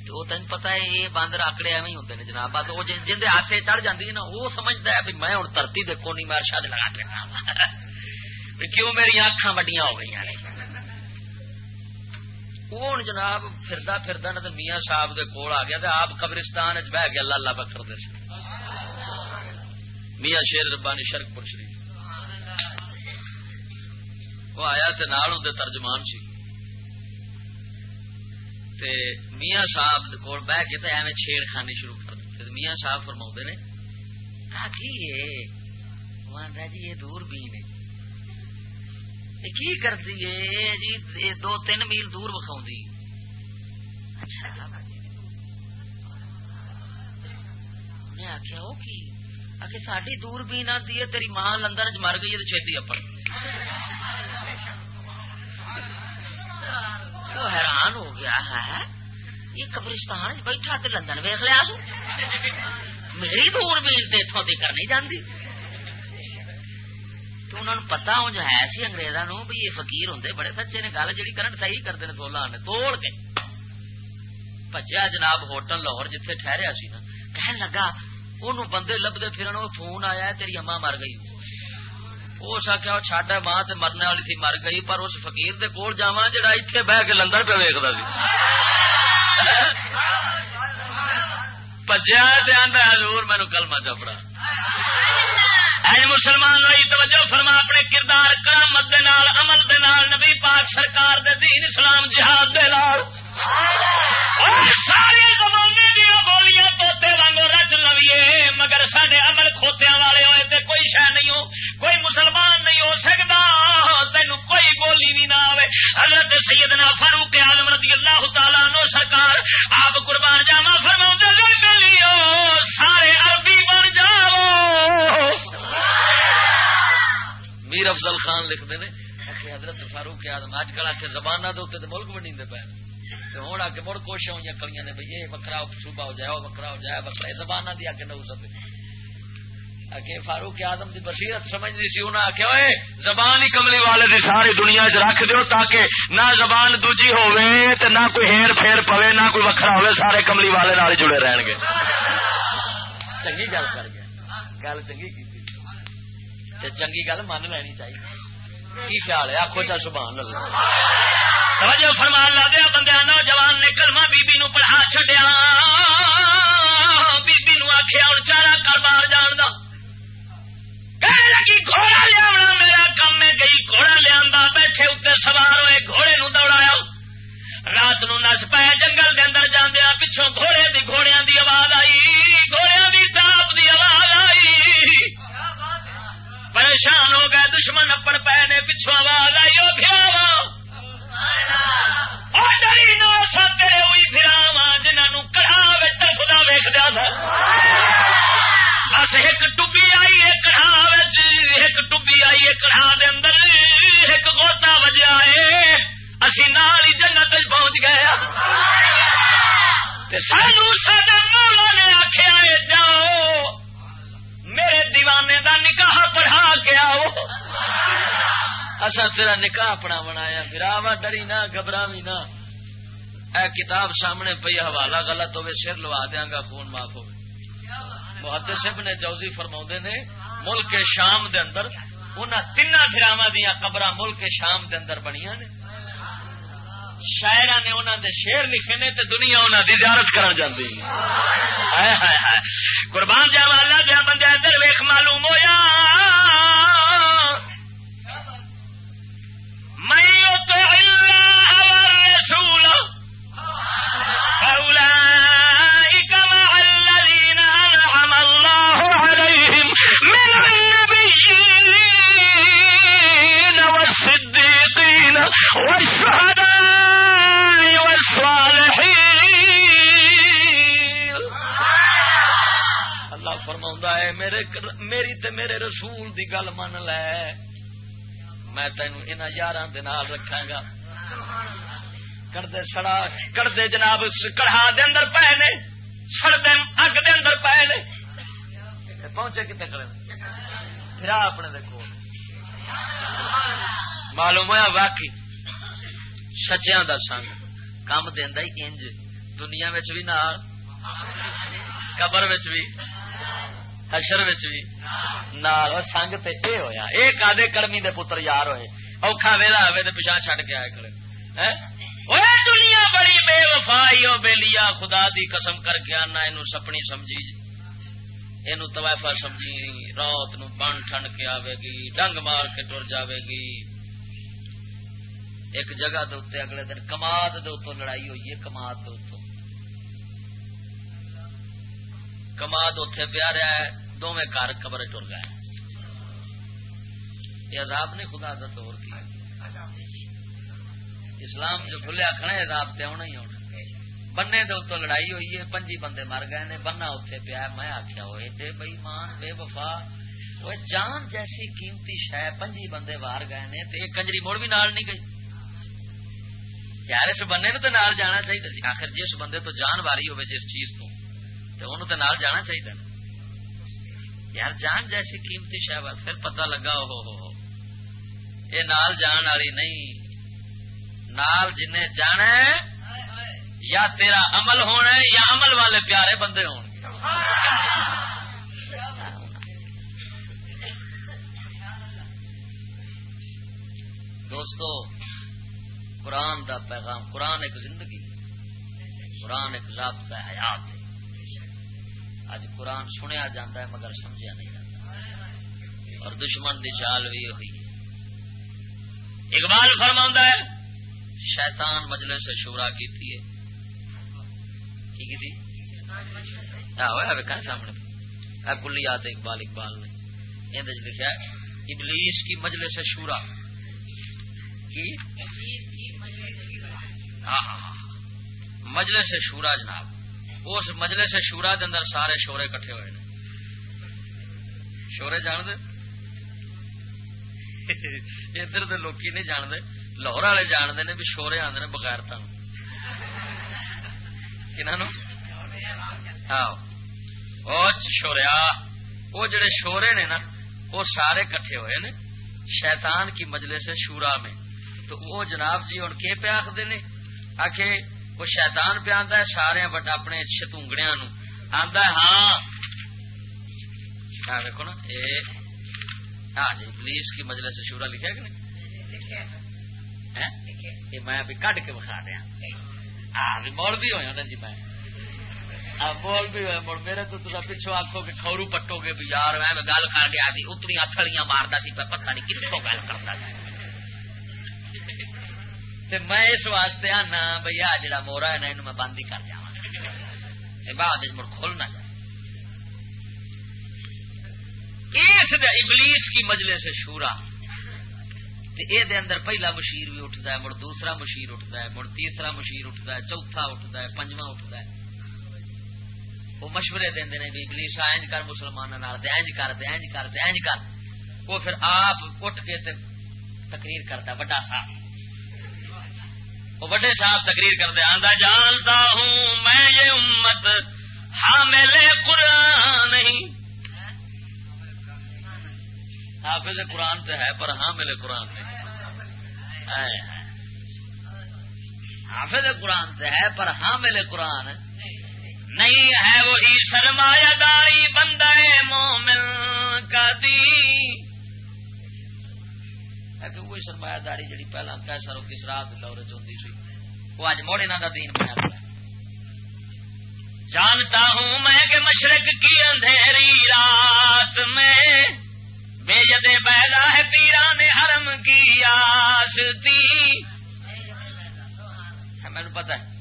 وہ تین پتا ہے یہ باندر آکڑے ایویں ہوتے ہیں جناب۔ وہ جن کے ہاتھ چڑھ جاتی ہے نا، وہ سمجھتا ہے بھی میں ہوں دھرتی دے کونی مار شاد لگا پھرنا کیوں میری اکھاں وڈیاں ہو گئی نے وہ ہوں جناب پھردا پھردا نہ میاں صاحب دے کول آ گیا آپ قبرستان چ بہ گیا، اللہ اللہ بکر دے میاں شیر ربانی شرک پور شریف وہ آیا تے نال اون دے ترجمان سی۔ تے میاں صاحب کول بہ کے تے ایویں چھیڑ خانی شروع کر دیتے میاں صاحب فرماؤں نے کی ہے جی یہ دور بین ہے۔ کی کرتی ہے؟ جی دو تین میل دور بکھاؤں اچھا انہیں جی۔ آخیا وہ کی؟ آخر ساری دور بین آتی ہے، تیری ماں لندن چ مر گئی ہے تو چھتی اپن وہ حیران ہو گیا ہے یہ قبرستان بیٹھا تو لندن ویخ لیا میری دور بین تو اتوں کی کرنی جاندی۔ تو انہوں نے پتا ہوں جو ہے سی انگریزاں نو بھی یہ فقیر ہوں بڑے سچے نے گل جی کرن صحیح کرتے ہیں سولہ نے توڑ کے۔ بجیا جناب ہوٹل لاہور جتھے ٹھہریا سی نا، کہن لگا انہوں بندے لبدے پھرن وہ فون آیا تیری اما مر گئی۔ اس آخیا چڈ ہے، ماں مرنے والی تھی، مر گئی، پر اس فقیر دے کول جاوا جڑا اتنے بہ کے لندن پہ ویکتا سی۔ پجیا حضور مینو کلمہ چپڑا اے مسلمان ہوئی، توجہ فرما، اپنے کردار، کرامت دے نال، عمل دے نال، نبی پاک سرکار دے دین اسلام جہاد دے نال۔ سارے زمانے دیا بولیاں توتے وانگو رچ لویے، مگر سڈے عمل کھوتیاں والے ہوئے تے کوئی شہ نہیں ہو، کوئی مسلمان نہیں ہو سکتا تین کوئی بولی بھی نہ آئے حضرت سیدنا فاروق عالم رضی اللہ تعالیٰ نو سرکار آپ قربان جاوا فرما سارے عربی بن جاؤ۔ میر افضل خان لکھتے ہیں حضرت فاروق آدم اج کل آ کے زبان دے ملک بنی پے ہوں آ کے مڑ کوشش ہوئی کلیاں نے بھائی یہ وکرا صوبہ ہو جائے وکرا ہو جائے وکرا زبان دی آ کے نو سب فاروق آدم دی بصیرت سمجھنی سی انہیں آخیا ہوئے زبان ہی کملی والے دی ساری دنیا چ رکھ دیو تاکہ نہ زبان دوجی ہوئے تے نہ کوئی ہیر پھیر پوے، نہ کوئی وکھرا ہوئے سارے کملی والے نال جڑے رہن گے۔ چنگی گل کر گیا۔ گل چنگی کی؟ چنگی گل من لینی چاہیے کی خیال ہے آخو چا سبحان اللہ توجہ فرمان لا دیا بندے نوجوان نے کلمہ بی بی نو پڑھا چھڈیا بی بی نو آخیا ہوں چارا کر باہر جان دا لگی گھوڑا لیا میرا کام میں گئی گھوڑا لیا بیٹھے اتنے سوار ہوئے گھوڑے نو دوڑایا رات نو نس پایا جنگل کے اندر جاندیا پچھوں گھوڑے دی گھوڑیا دی آواز آئی گھوڑیا دی ٹاپ دی آواز آئی پریشان ہو گئے، دشمن اپڑ پے نے پچھوں آواز آئی وہ پھراوا ڈری نو ستے ہوئی پھراوا جنہوں کڑا ترفدا ویخ دیا سر بس ایک ٹبی آئی ہے کڑھا ایک ٹبی آئی ہے کڑھا دے اندر، ایک گوتا وجیا ہے اسی نال ہی جنت پہنچ گئے سانو سارے مولا نے آخیا ہے جاؤ میرے دیوانے دا نکاح پڑھا کے آؤ۔ اصا تیرا نکاح اپنا بنایا پھر آوا ڈری نہ گھبرا بھی نہ۔ اے کتاب سامنے پی حوالہ غلط ہوئے، سر لوا دیا گا، خون معاف ہوگا محدث ابن جوزی فرما نے، ملک شام دے اندر ان تین فراوا دیا قبر ملک شام دے اندر بنیا نے۔ شاعر نے انہوں دے شیر لکھے نے تے دنیا انہوں دی زیارت کرن جاندی قربان جاوا اللہ دیا بندے ادھر ویخ معلوم ہویا۔ میں تو اللہ مع من اللہ فرماؤں ہے، میرے میری تے میرے رسول دی گل من لے۔ میں تینوں ان یار رکھا گا۔ کردے سڑا کردے جناب کڑھا دے اندر پے نے سڑتے اگ دے اندر پے نے۔ پہنچے کتنے کرے پھر اپنے دیکھو معلوم ہوا واقعی سچیا دا سنگ کام دینا انج، دنیا بھی نال، قبر بھی حشر بھی نال سنگ تے اے ہویا۔ اے کادے کڑمی دے پتر یار ہوئے۔ اوکھا ویلا ہوئے تے پیچھے چھڈ کے آئے کھڑے۔ دنیا بڑی بے وفائی او بے لیا۔ خدا دی قسم کر کے آنا یہ سپنی سمجھی۔ یہ توائفا سمجھی۔ رات نو بن ٹھنڈ کے آئے گی، ڈنگ مار کے ٹر جاوے گی۔ ایک جگہ دے اگلے دن کماد دے اتو لڑائی ہوئی۔ ہے کماد دے کماد اتے پیا رہا ہے دونوں گھر قبر ٹر گئے۔ یہ عذاب نے خدا کا دور کیا اسلام جو کھلے آخنا عذاب تے آنا ہی آنا بننے دے اتو لڑائی ہوئی ہے، پنجی بندے مر گئے نے، بننا اتنے پیا میں آخیا ہوئے بے بئی مان بے وفا۔ وہ جان جیسی قیمتی شہ پنجی بندے وار گئے نے، تے ایک کنجری مڑ بھی نال نہیں گئی۔ یار، اس بندے نو تو نال جانا چاہیے آخر جس بندے تو جان واری ہوئے، جس چیز تو۔ تو انہوں تو نال جانا چاہیے یار جان جیسی قیمتی شہ پھر پتہ لگا ہو ہو یہ نال جان والی نہیں۔ نال جن جانا یا تیرا عمل ہونا ہے، یا عمل والے پیارے بندے ہو دوستو، قرآن دا پیغام، قرآن ایک زندگی، قرآن ایک ضابطہ حیات ہے۔ اج قرآن سنیا جاتا ہے مگر سمجھا نہیں جاتا اور دشمن دی چال بھی ہوئی اقبال فرما ہے شیطان مجلس سے شورا کی تھی سامنے؟ کلیات اقبال اقبال نے۔ یہ لکھا ابلیس کی مجلس سے شورا۔ کی؟ ہاں ہاں۔ مجلس سے شورا جناب۔ اس مجلس سے شورا کے اندر سارے شورے کٹھے ہوئے نے۔ شورے جان دے؟ ادھر دے لوکی نہیں جانتے لاہور والے جانتے نے بھی شورے آدھے نے بغیر تن شوریا وہ جڑے شورے نے نا وہ سارے کٹھے ہوئے نے، شیطان کی مجلے سے شورا میں۔ تو وہ جناب جی ہوں کے پہ آخر نے آخ وہ شیطان پہ آتا ہے سارے بٹ اپنے شتونگڑیا نو آتا ہے ہاں۔ دیکھو نا ہاں جی پولیس کی مجلس سے شورا لکھا کہ نہیں؟ میں ابھی کٹ کے بخا دیا ہاں مول بھی ہوئے جی میں۔ مول بھی ہوئے مڑ میرے تو پچھو آخو کہ کھورو پٹو گے بھی یار میں گل کر گیا اتنی اتلیاں مارتا سی پتا نہیں کتوں گل کرتا میں اس واسطے آنا بھائی آ جڑا مورا ہے نا میں بند ہی کر جا بعد مڑ کھولنا چاہیے اس ابلیس کی مجلے سے شورا۔ دے اندر پہلا مشیر بھی اٹھتا ہے، مڑ دوسرا مشیر اٹھتا ہے، مڑ تیسرا مشیر اٹھتا ہے، چوتھا اٹھتا ہے، پنجواں اٹھتا ہے۔ وہ مشورے دیں بھی، ابلیس اینج کر مسلمان اینج کر دے اینج کر دے اینج کر۔ وہ پھر آپ اٹھ کے تقریر کرتا بڑا صاحب وہ بڑے صاحب تقریر کرتے آدھا جانتا ہوں میں یہ امت حامل قرآن نہیں حافظ قرآن تو ہے، پر ہاں میرے قرآن نہیں۔ حافظ قرآن تو ہے، پر ہاں میرے قرآن نہیں ہے۔ وہی سرمایہ داری بندہ مومن کا دی۔ وہی سرمایہ داری جی پہلا کیسر کس رات دورے چاہتی سی، وہ اج موڑ انہوں کا دین پہ جانتا ہوں میں کہ مشرق کی اندھیری رات میں بے جدے بیلا ہے پیران حرم کی آس تھی ہاں، مینو پتا ہے۔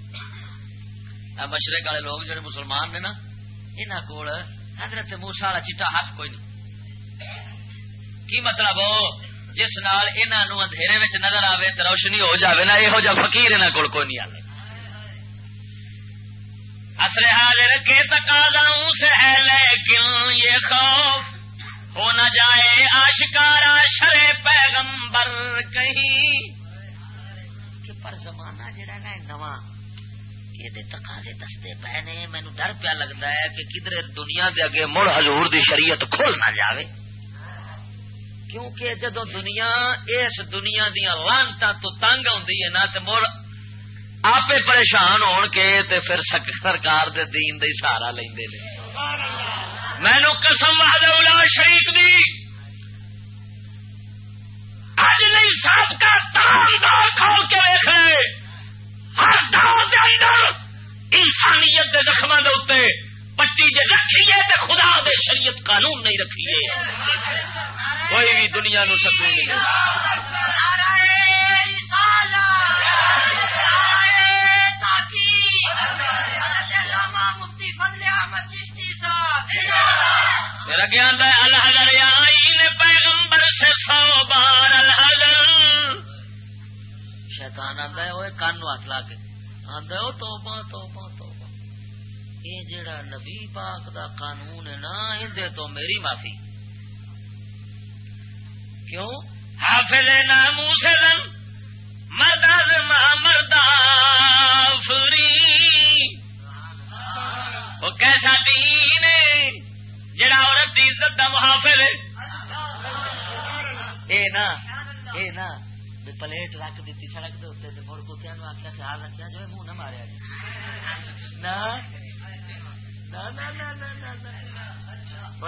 مشرق والے لوگ جڑے مسلمان نے نا یہاں کول حضرت موسا والا چیٹا ہاتھ کوئی نہیں کی مطلب جس نال انہوں اندھیرے وچ نظر آئے تو روشنی ہو جاوے نا یہو جہ فکیر یہاں کول کوئی نہیں آئے اصل حال رکھے تقاضا سے ہے لیکن یہ خوف؟ ہو نہ جائے آشکارا شرے پیغمبر کہیں۔ کہ پر زمانہ جڑا نا، نواں، یہ تقاضے دستے پے نے مینو ڈر پیا لگتا ہے کہ کدھر دنیا دے اگے مڑ حضور دی شریعت کھول نہ جاوے۔ کیونکہ جدو دنیا اس دنیا دیا لانتا تو تنگ آدھی ہے نا تو مڑ آپ پریشان ہون کے تے پھر سرکار دے دین دے سہارا لیندے نے۔ مینو قسم والا شریف دی۔ اج نہیں سب کا دام دار کھول کے دیکھے ہر دام کے اندر انسانیت کے زخم کے اتنے پٹی جی رکھیے تو خدا دے شریعت قانون نہیں رکھیے۔ کوئی بھی دنیا نو سکون نہیں۔ میرا گیان ہے الحضر آئین پیغمبر سے سو بار الحضر شیطان آتا ہے وہ کان ہاتھ لا کے۔ آتا ہے توبہ توبہ توبہ۔ یہ جڑا نبی پاک دا قانون ہے نا اندے تو میری معافی۔ کیوں؟ حافظ نامو سے لن مرد مردا فری وہ کیسا دین جڑا عورت کی عزت کا محافظ اے نا اے نا پلیٹ رکھ دیتی سڑک کے اتنے مڑ کتیا نو آخیا خیال رکھا جو منہ نہ ماریا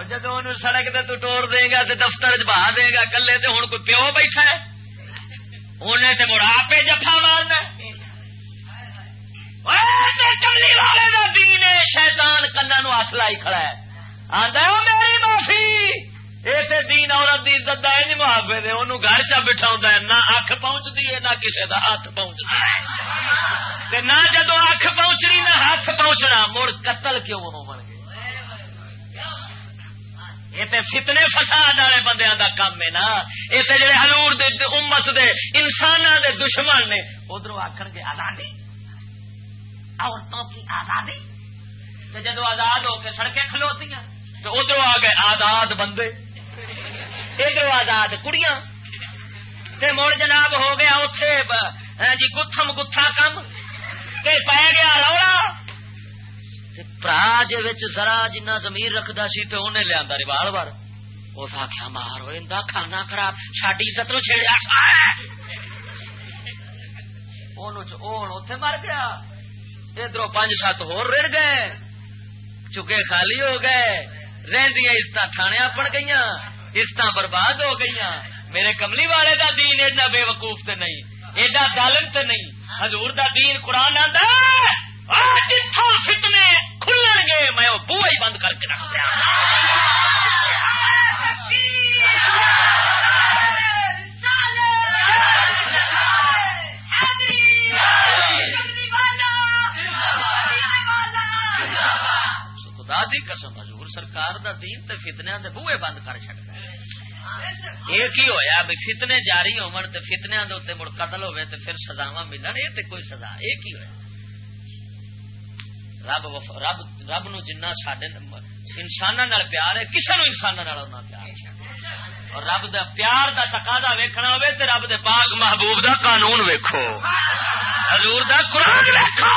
جب سڑک تے تو ٹور دے گا تو دفتر چ بہا دے گا، کلے تو ہوں کوئی پیو بیٹھا ہے؟ انہیں تو مڑ آپ جفا مارنا کملی والے کا دین شیطان کنا نو ہاتھ لائی کھڑا ہے۔ آدھا میری معافی! یہ دین عورت کی عزت ہے نہیں محافے دے، انہوں گھر چا بٹھا ہے، نہ اکھ پہنچتی ہے، نہ کسی کا ہاتھ پہنچتا ہے۔ نہ جدو اکھ پہنچنی نہ ہاتھ پہنچنا، مڑ قتل کیوں ہو بن گئے؟ یہ تو فتنے فساد والے بندے کا کام ہے نا۔ یہ تو جڑے ہلور دے امت دے انسان دے دشمن نے ادھر آخر گے آزادی۔ عورتوں کی آزادی۔ جدو آزاد ہو کے سڑکیں کھلوتی ہیں تو ادھر آ گئے آزاد بندے۔ ادھر آزاد کڑیاں۔ تے مڑ جناب ہو گیا اتے ہاں جی گتھم گتھا کم۔ تے پی گیا رولا۔ برا ذرا جنہ زمین رکھدا سی تے انہیں لیا ریوال بار اس آخیا مار ہوئے کھانا خراب ساری عزت نو چھیڑیا اتے مر گیا۔ ادھر پانچ سات ہو رڑ گئے۔ چکے خالی ہو گئے۔ رہدیا عزت تھانے پڑ گئی عزت برباد ہو گئی میرے کملی والے دا دین ایڈا بے وقوف تے نہیں۔ ایڈا ظالم تے نہیں۔ حضور دا دین قرآن آتا جتوں فتنے کھلن گے۔ میں وہ بوا ہی بند کر کے رکھ دیا۔ خدا دی قسم، حضور سرکار دا دین تے فتنیا دے بوئے بند کر چکتا یہ کی ہویا بھی فتنے جاری ہون تے فتنیا دے اتنے مڑ قتل ہوئے تے پھر سزاوا ملن؟ یہ تے کوئی سزا، یہ کی ہویا؟ رب وف... رب رب نو جنہ سڈے انسان پیار ہے کسی نو انسان پیار اور رب دا پیار دا تقاضا ویکھنا ہوئے تے رب دے پاک محبوب دا قانون ویکھو۔ حضور دا قرآن ویکھو۔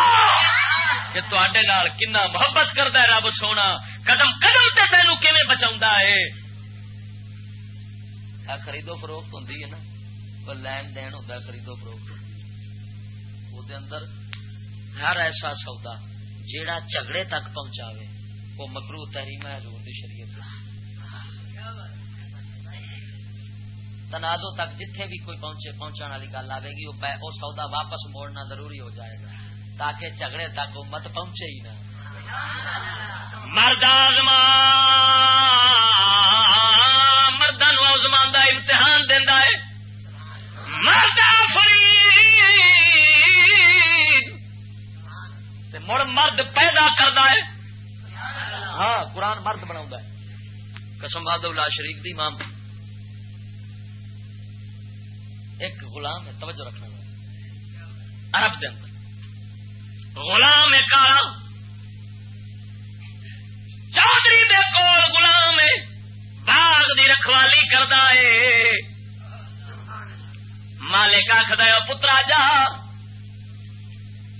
کہ تے کنا محبت کرتا ہے رب سونا، قدم قدم تے تینوں کیویں بچاؤں ہے؟ خریدو فروخت ہوں نا لین دین ہوتا خریدو فروخت وہ اندر ہر ایسا سودا جیڑا جھگڑے تک پہنچا وہ مکرو تحریم ہے حضور دی شریعت تنازو تک جتھے بھی کوئی پہنچے پہنچنے والی گل آئے گی، وہ سودا واپس موڑنا ضروری ہو جائے گا، تاکہ جھگڑے تک امت پہنچے ہی نہ۔ مرد مردوں آزمان امتحان دینا ہے۔ مرد مڑ مرد پیدا کرتا ہے۔ ہاں قرآن مرد بنا قسم باد شریف دی مام ایک غلام ہے، توجہ رکھنا۔ عرب دے اندر۔ غلام کالا۔ چودھری دے کول غلام ہے۔ دی رکھوالی کردا ہے مالک آخد پترا جا۔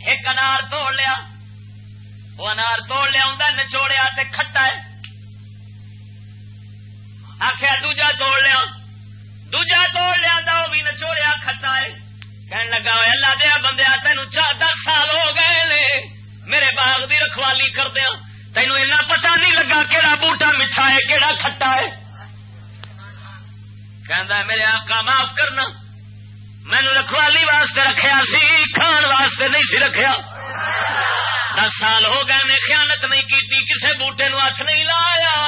ایک انار توڑ لیا۔ وہ انار توڑ لیا ہوں نچوڑیا تے کھٹا ہے۔ آخیا دوجا توڑ لیا۔ دوجا توڑ لیا وہ بھی نچوڑیا، کھٹا ہے۔ کہن لگا اللہ دیا بندیا تین چار دس سال ہو گئے لے میرے باغ کی رکھوالی کردیا تینوں ایسا پتا نہیں لگا کہڑا بوٹا میٹھا ہے کہڑا کھٹا ہے۔ کہ میرے آقا، معاف کرنا۔ مینو رکھوالی واسطے رکھیا سی، کھان واسطے نہیں سی رکھیا۔ دس سال ہو گئے، میں خیانت نہیں کی کسی بوٹے نو ہاتھ نہیں لایا۔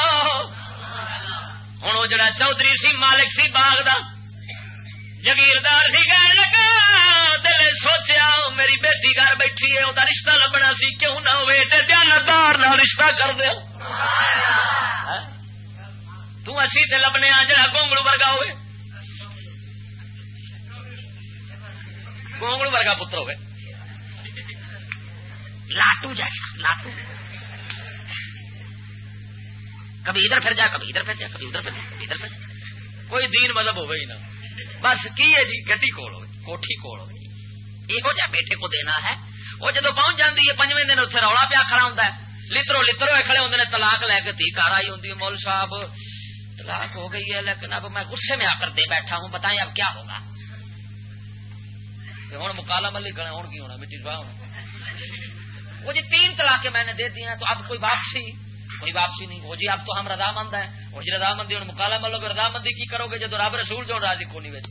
ہوں وہ جڑا چودھری سی، مالک سی، باغ کا جگیردار سی گئے لگا، دل سوچیا میری بیٹی گھر بیٹھی ہے وہ رشتہ لبنا سی، کیوں نہ ہوئے دیانتدار نہ رشتہ کر دیا۔ تسی تے لبنے آ جڑا گونگلو ورگا ہوئے۔ گونگلو ورگا پتر ہوئے۔ لاٹو جیسا، لاٹو۔ کبھی ادھر پھر جا، کبھی ادھر پھر جا، کبھی ادھر پھر جا، کبھی ادھر پھر جا۔ کوئی دین مذہب ہوگا ہی نہ۔ بس کی ہے جی؟ گڈی کول کوٹھی کول یہ جا بیٹے کو دینا ہے۔ وہ جدو پہنچ جاتی ہے، پنجویں دن اتنے رولا پیا کھڑا ہوں لترو لترو کھڑے ہوں تلاک لے کے تھی کار آئی ہوں مول صاحب۔ طلاق ہو گئی ہے، لیکن اب میں غصے میں آ کر دے بیٹھا ہوں، بتائیں اب کیا ہوگا؟ ہوں مکالا ملی کرنا ہوں کی ہونا؟ مٹی سوا ہونا۔ وہ جی تین طلاقیں میں نے دے دی ہیں، تو اب کوئی واپسی؟ کوئی واپسی نہیں۔ وہ جی اب تو ہم رضامند ہیں۔ وہ جی رضامندی ہوں، مکالا ملو گے، رضامندی کی کرو گے؟ جب رب رسول جو راضی کونی بچ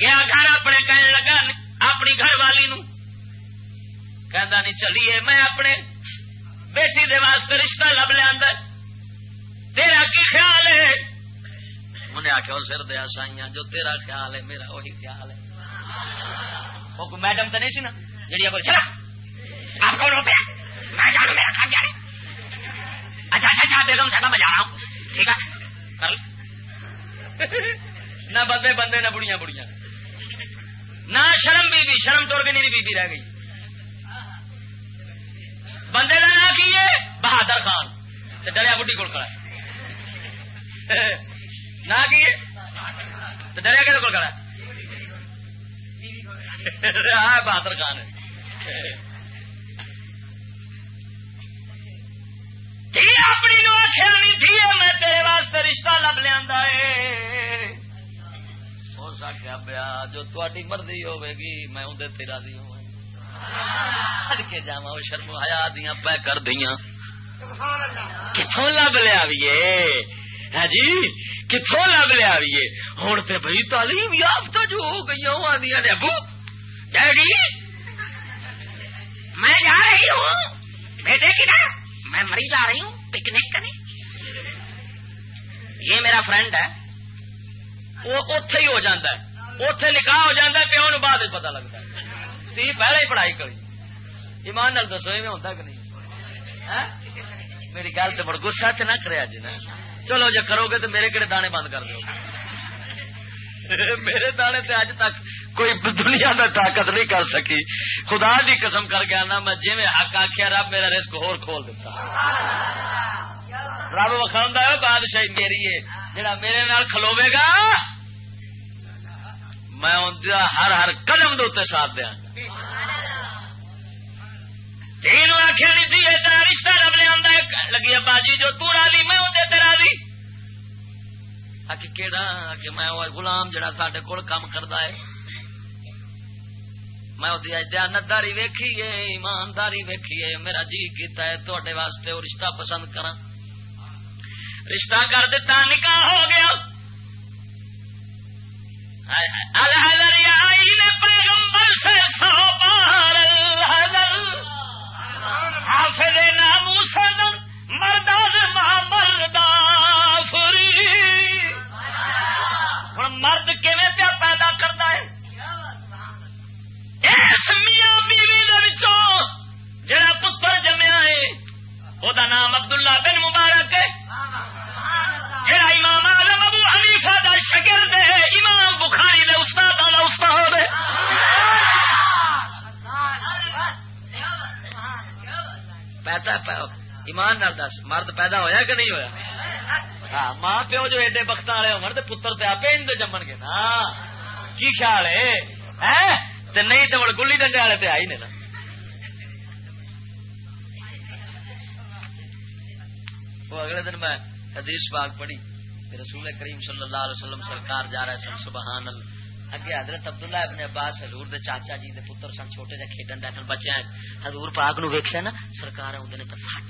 گیا گھر اپنے کہنے لگا، اپنی گھر والی نو کہندا نہیں، چلیے، میں اپنے بیٹی دے واسطے رشتہ لب لیا تیرا کی خیال ہے؟ انہیں آخیا سر دیا سائیاں جو تیرا خیال ہے، میرا وہی خیال ہے۔ وہ میڈم تو نہیں سی نا؟ جی آپ چلا۔ آپ کون میں جانوں، میرا کام جانے اچھا اچھا اچھا بیگم میں جا رہا ہوں۔ ٹھیک ہے نہ بندے بندے، نہ بڑیاں بڑیاں نہ شرم بی بی شرم توڑ کے میری بی بی رہ گئی۔ بندے کا نام کی ہے؟ بہادر خان. ڈریا بڈی کول کھڑا نہ کی ڈریا کہ کھڑا ہاں بہادر خان اپنی نو آخیا نہیں تھی میں تیرے واسطے رشتہ لب لیا ہو سکیا پیا، جو تاری مرضی ہوے گی، میں اندر تیرا دی ہوں۔ کے جا شرم دیا پہ کر دیا کتوں لب لیا ہے جی کتوں لب لیا ہوں تو بھائی تعلیم یافتہ جو ہو گئی آدی نے ابو ڈیڈی میں جا رہی ہوں۔ بیٹے کی نا میں مری جا رہی ہوں پکنک کرنے۔ یہ میرا فرینڈ ہے۔ وہ اتے ہی ہو جاتا ہے۔ اتے نکاح ہو جاتا ہے بعد پتا لگتا ہے۔ تی پہلے ہی پڑھائی کری۔ ایمان نال دسو میں ہوتا کہ نہیں؟ ہاں؟ میری گل تو بڑا گسا تو نہ کرے جی نا۔ چلو جی کرو گے تو میرے کہڑے دانے بند کر دو میرے دانے تے اج تک کوئی دنیا میں طاقت نہیں کر سکی۔ خدا دی قسم کر کے آنا، میں جی حق آخیا رب میرا رسک ہور کھول دیتا رب وکھاؤں بادشاہی میری ہے۔ جڑا میرے نال کھلوے گا میں ہر ہر قدم دے ساتھ دیا۔ تین آخیا نہیں تھی تیرا رشتہ رب لیا لگی ابا جی جو تو راضی، میں اندر راضی۔ کہڑا کہ میں وہ غلام جڑا سڈے کول کام کرتا ہے۔ میں وہ دیانتداری ویکھی ہے، ایمانداری ویکھی ہے۔ میرا جی کیتا ہے تے واسطے وہ رشتہ پسند کرا رشتہ کر دیتا، نکاح ہو گیا۔ پیغمبر سے سو بار حافظ نامو سدن مردان مردا فری ہوں مرد کیون پیا پیدا کرتا ہے؟ اس میاں بیوی جڑا پتر جمیا ہے وہ نام عبداللہ بن مبارک ہے۔ جڑا امام آزم ابو حنیفہ دا شگرد ہے، امام بخاری دے استاد والا استاد ہے۔ پیدا ایمان نال دس، مرد پیدا ہویا کہ نہیں ہویا؟ ہاں ماں پیو جو ایڈے بخت والے ہو پتر تے آپ جمن گے نا۔ کی خیال ہے؟ تے نہیں تو گلی ڈنڈے والے تے آئی نے نا۔ وہ اگلے دن میں حدیث پاک پڑھی رسول کریم صلی اللہ علیہ وسلم سرکار جا رہے سن، سبحان اللہ۔ اگے حضرت عبداللہ ابن عباس حضور دے چاچا جی دے پتر سن، چھوٹے جے کھیڈن ڈے بچے ہیں۔ حضور پاک نو ویکھیا نا، سرکار اوندے نے تے پھٹ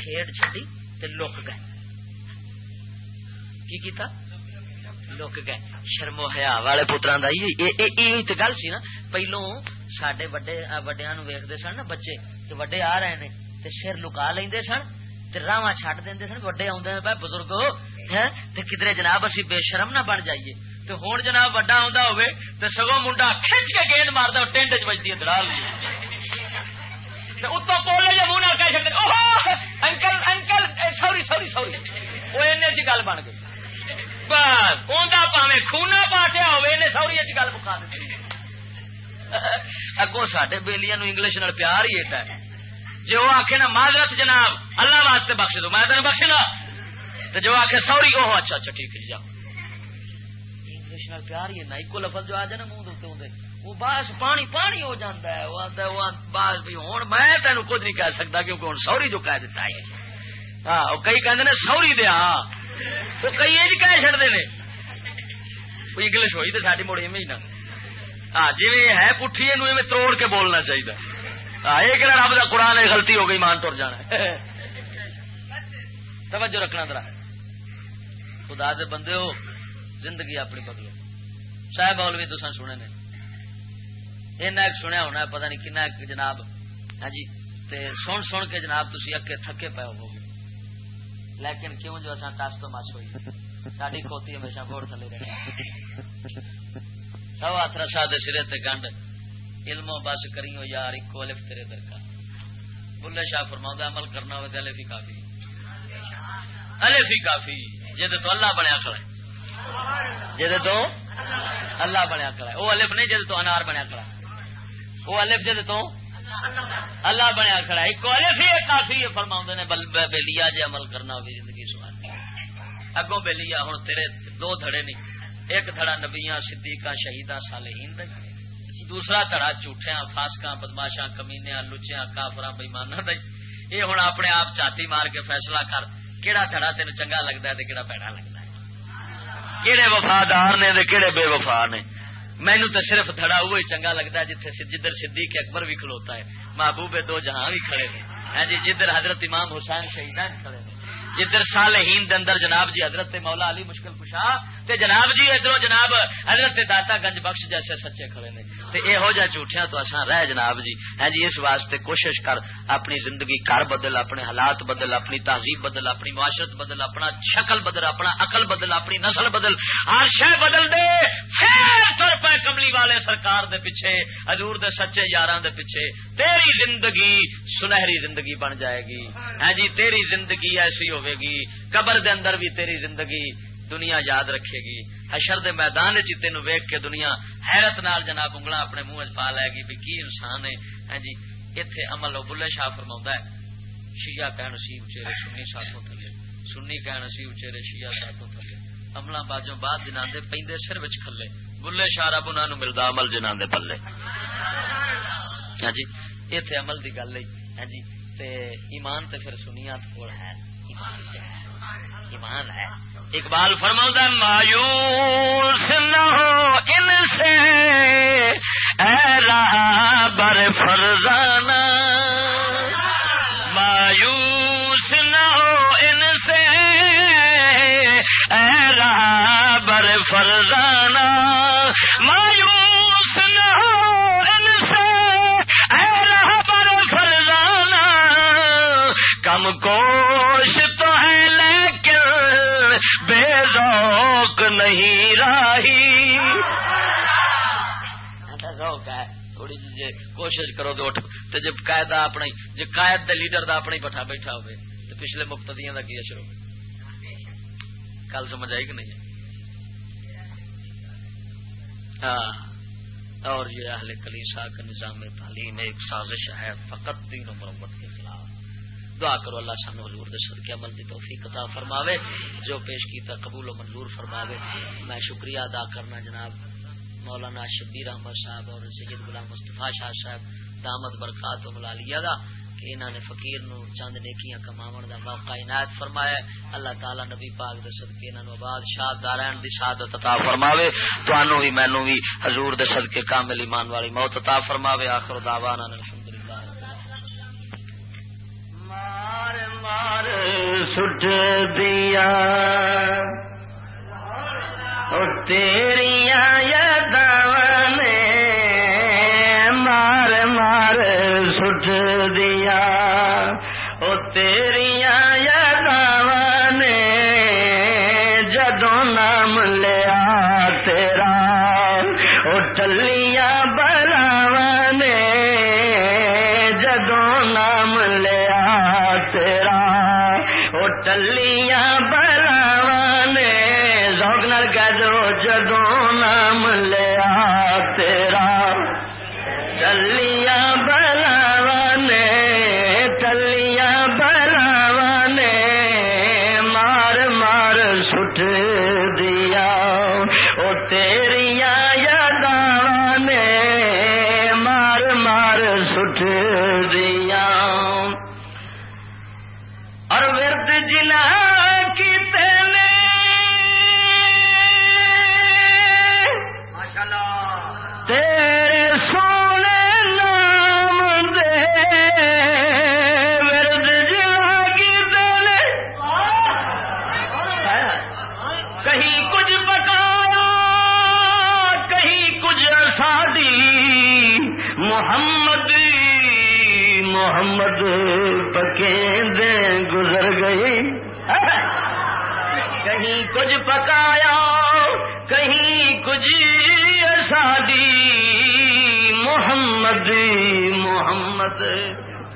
کھیڈ چھڈی تے لک گئے۔ کی کیتا؟ لک گئے۔ شرم و حیا والے پتراں دا یہ تے گل سی نا، پہلو ساڈے وڈے وڈیاں نو ویکھدے سن نا بچے، تے وڈے آ رہے نے تے سر لکا لیندے سن۔ راواں چھڈ دیندے سن، وڈے اوندے پے بزرگ تے کدرے جناب اسی بے شرم نہ بن جائیے۔ تے ہن جناب وڈا ہوندا ہوے تے سگوں منڈا کھچ کے گیند ماردا ٹینڈ وچ وجدی ہے دڑال تے اتوں کولے جو منہ کہہ اوہ uncle uncle sorry sorry sorry. او اینے گل بن گئی۔ بس، اوندا پاویں خونا پاٹیا نے سوری گل مکا دتی اگوں سڈے بےلیاں انگلش نال پیار ہی ہے۔ جی وہ آخ نا، معذرت جناب، اللہ واسطے بخش دو، میں تین بخش لا۔ تو جو آخ سوری وہ اچھا اچھا ٹھیک ہے، جاؤ۔ انگلش نال پیار ہی ہے ایک لفظ جو آ جائے نا منہ دے ہوتے وہ باس پانی پانی ہو جاتا ہے، وہ آتا ہے، وہ باس بھی ہوں میں تین کچھ نہیں کہہ سکتا کیونکہ ہوں سوری جو کہہ دیتا ہے۔ ہاں وہ کئی کہ سوری دیا ہاں۔ وہ کئی یہ کہہ چڑتے ہیں انگلش ہوئی تو ساری مڑی میں ہی نہ۔ ہاں جی ہے پٹھی میں توڑ کے بولنا چاہیے ہاں یہ رب کا قرآن غلطی ہو گئی مان تر جانا توجہ رکھنا ذرا۔ خدا دے بندے ہو، زندگی اپنی بدلو صاحب بول بھی تصا سنے نے۔ ایک سنیا ہونا پتہ نہیں کنا ایک جناب۔ ہاں جی تے سن سن کے جناب تھی اکے تھکے پے ہو لیکن کیوں جو اصا ٹس تو مس ہوئی؟ ساری کھوتی ہمیشہ گوڑ تھلے رہے سو آترا سا دے سرے تے گنڈ۔ علم و بس کریو یار ایک الف تیرے درکار بلے شاہ فرما عمل کرنا ہو الف ہی کافی۔ الف ہی کافی۔ جہد تو اللہ بنیا کھڑا ہے۔ جہد تو اللہ بنیا کھڑا وہ الف نہیں جہد تو انار بنیا کھڑا وہ الف جہد تو اللہ بنیا کھڑا ایک الف ہی کافی ہے فرما نے بلیا جے عمل کرنا ہوگی زندگی سوال اگوں بے لیا ہوں تیرے دو دھڑے نہیں، ایک دھڑا نبیاں صدیقہ شہیداں، صالحین دے۔ دوسرا دھڑا جھوٹیاں فاسکاں بدماشاں، کمینیاں، لچیاں، کافراں بےمانہ یہ ہوں اپنے آپ چاتی مار کے فیصلہ کر کہڑا دھڑا تین چنگا لگتا ہے کہڑا پیڑا لگتا ہے؟ کہڑے وفادار نے کہڑے بے وفا نے؟ مینو تو صرف دھڑا وہی چنگا لگتا ہے جتھے جدھر صدیق اکبر بھی کھلوتا ہے محبوب دو جہاں بھی کھڑے ہیں جی جدھر حضرت امام حسین شہیدان کھڑے ہیں جدھر صالحین دے اندر جناب جی حضرت مولا علی مشکل کشا تے جناب جی ادھر جناب حضرت داتا گنج بخش جیسے سچے کھڑے نے۔ تے یہو جہ جھوٹیاں تو اصا رہ جناب جی۔ ہے جی اس واسطے کوشش کر اپنی زندگی کر بدل، اپنے حالات بدل، اپنی تہذیب بدل، اپنی معاشرت بدل، اپنا شکل بدل، اپنا عقل بدل، اپنی نسل بدل۔ ہر شہ بدل دے پھر پہ کملی والے سرکار دے پیچھے، حضور دے سچے یار دے پیچھے تیری زندگی سنہری زندگی بن جائے گی۔ ہے جی تیری زندگی ایسی ہوے گی قبر دے اندر بھی تیری زندگی دنیا یاد رکھے گی۔ حشر دے میدان چ تین ویک کے دنیا حیرت نال جناب انگلا اپنے منہ پا لے گی بھی کی انسان ہے۔ ہاں جی اتے عمل بلے شاہ فرما ہے، شیعہ کہن سی اچھے سنی ساتھوں تھلے۔ سنی کہن سی اچھے شیعہ ساتھوں تھلے۔ عملہ باجوں بعد جنا دے پیندے سر وچ کھلے۔ بلے شاہ رب انہوں نے ملتا عمل جنا دے پلے۔ ہاں جی اتے عمل دی گل ہے۔ ہاں جی تے ایمان تے پھر سنیات کول ہے۔ ایمان ہے۔ ہے اقبال فرما مایوس نہ ہو ان سے، اے رہا بر فرزانہ۔ مایوس نہ ہو ان سے، اے رہا بر فرزانہ۔ کم کوش تو ہے بے ذوق نہیں راہی۔ ہاں، ذوق ہے۔ تھوڑی جی کوشش کرو تو تو جب قائد اپنا جی قائد دے لیڈر دا اپنا ہی بٹھا بیٹھا ہوئے۔ تو پچھلے مقتدیاں دا کی اثر ہو کل سمجھ آئی کہ نہیں؟ ہاں۔ اور یہ اہل کلیسا کا نظام تعلیم ایک سازش ہے، فقط دین و مرمت کے خلاف۔ دعا کرو اللہ سان حضور دے صدقے عمل دی توفیق عطا فرماوے، جو پیش کیتا قبول و منظور فرماوے۔ میں شکریہ ادا کرنا جناب مولانا شبیر احمد صاحب اور سید غلام مصطفی شاہ صاحب دامت برکات و ملالیہ دا کہ انہوں نے فقیر نو چند نیکیاں کماون دا موقع عنایت فرمایا۔ اللہ تعالی نبی پاک دے صدقے انہاں نو آباد شاد دارین دی سعادت عطا فرماوے۔ تانوں وی مینوں وی حضور دے صدقے کامل ایمان والی موت عطا فرماوے۔ آخر دعوانا الحمد سٹ دیا۔ اور تیریا یاد نے مار مار سٹ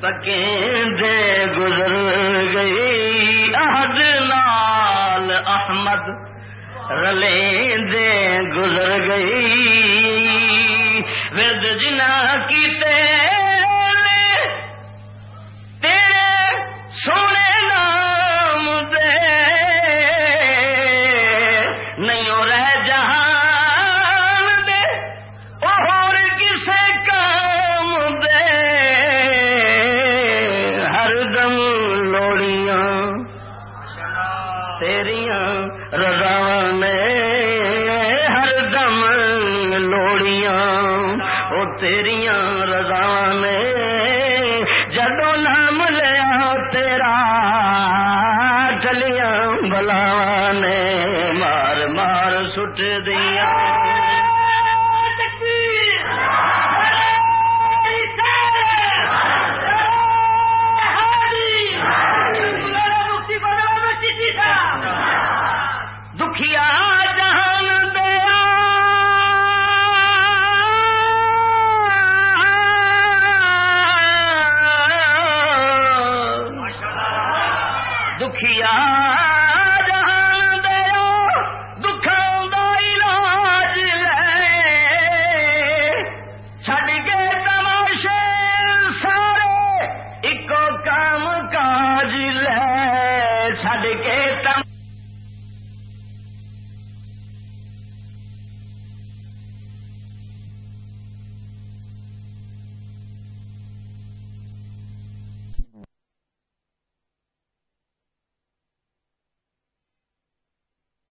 پکیندے گزر گئی احد لال احمد رلے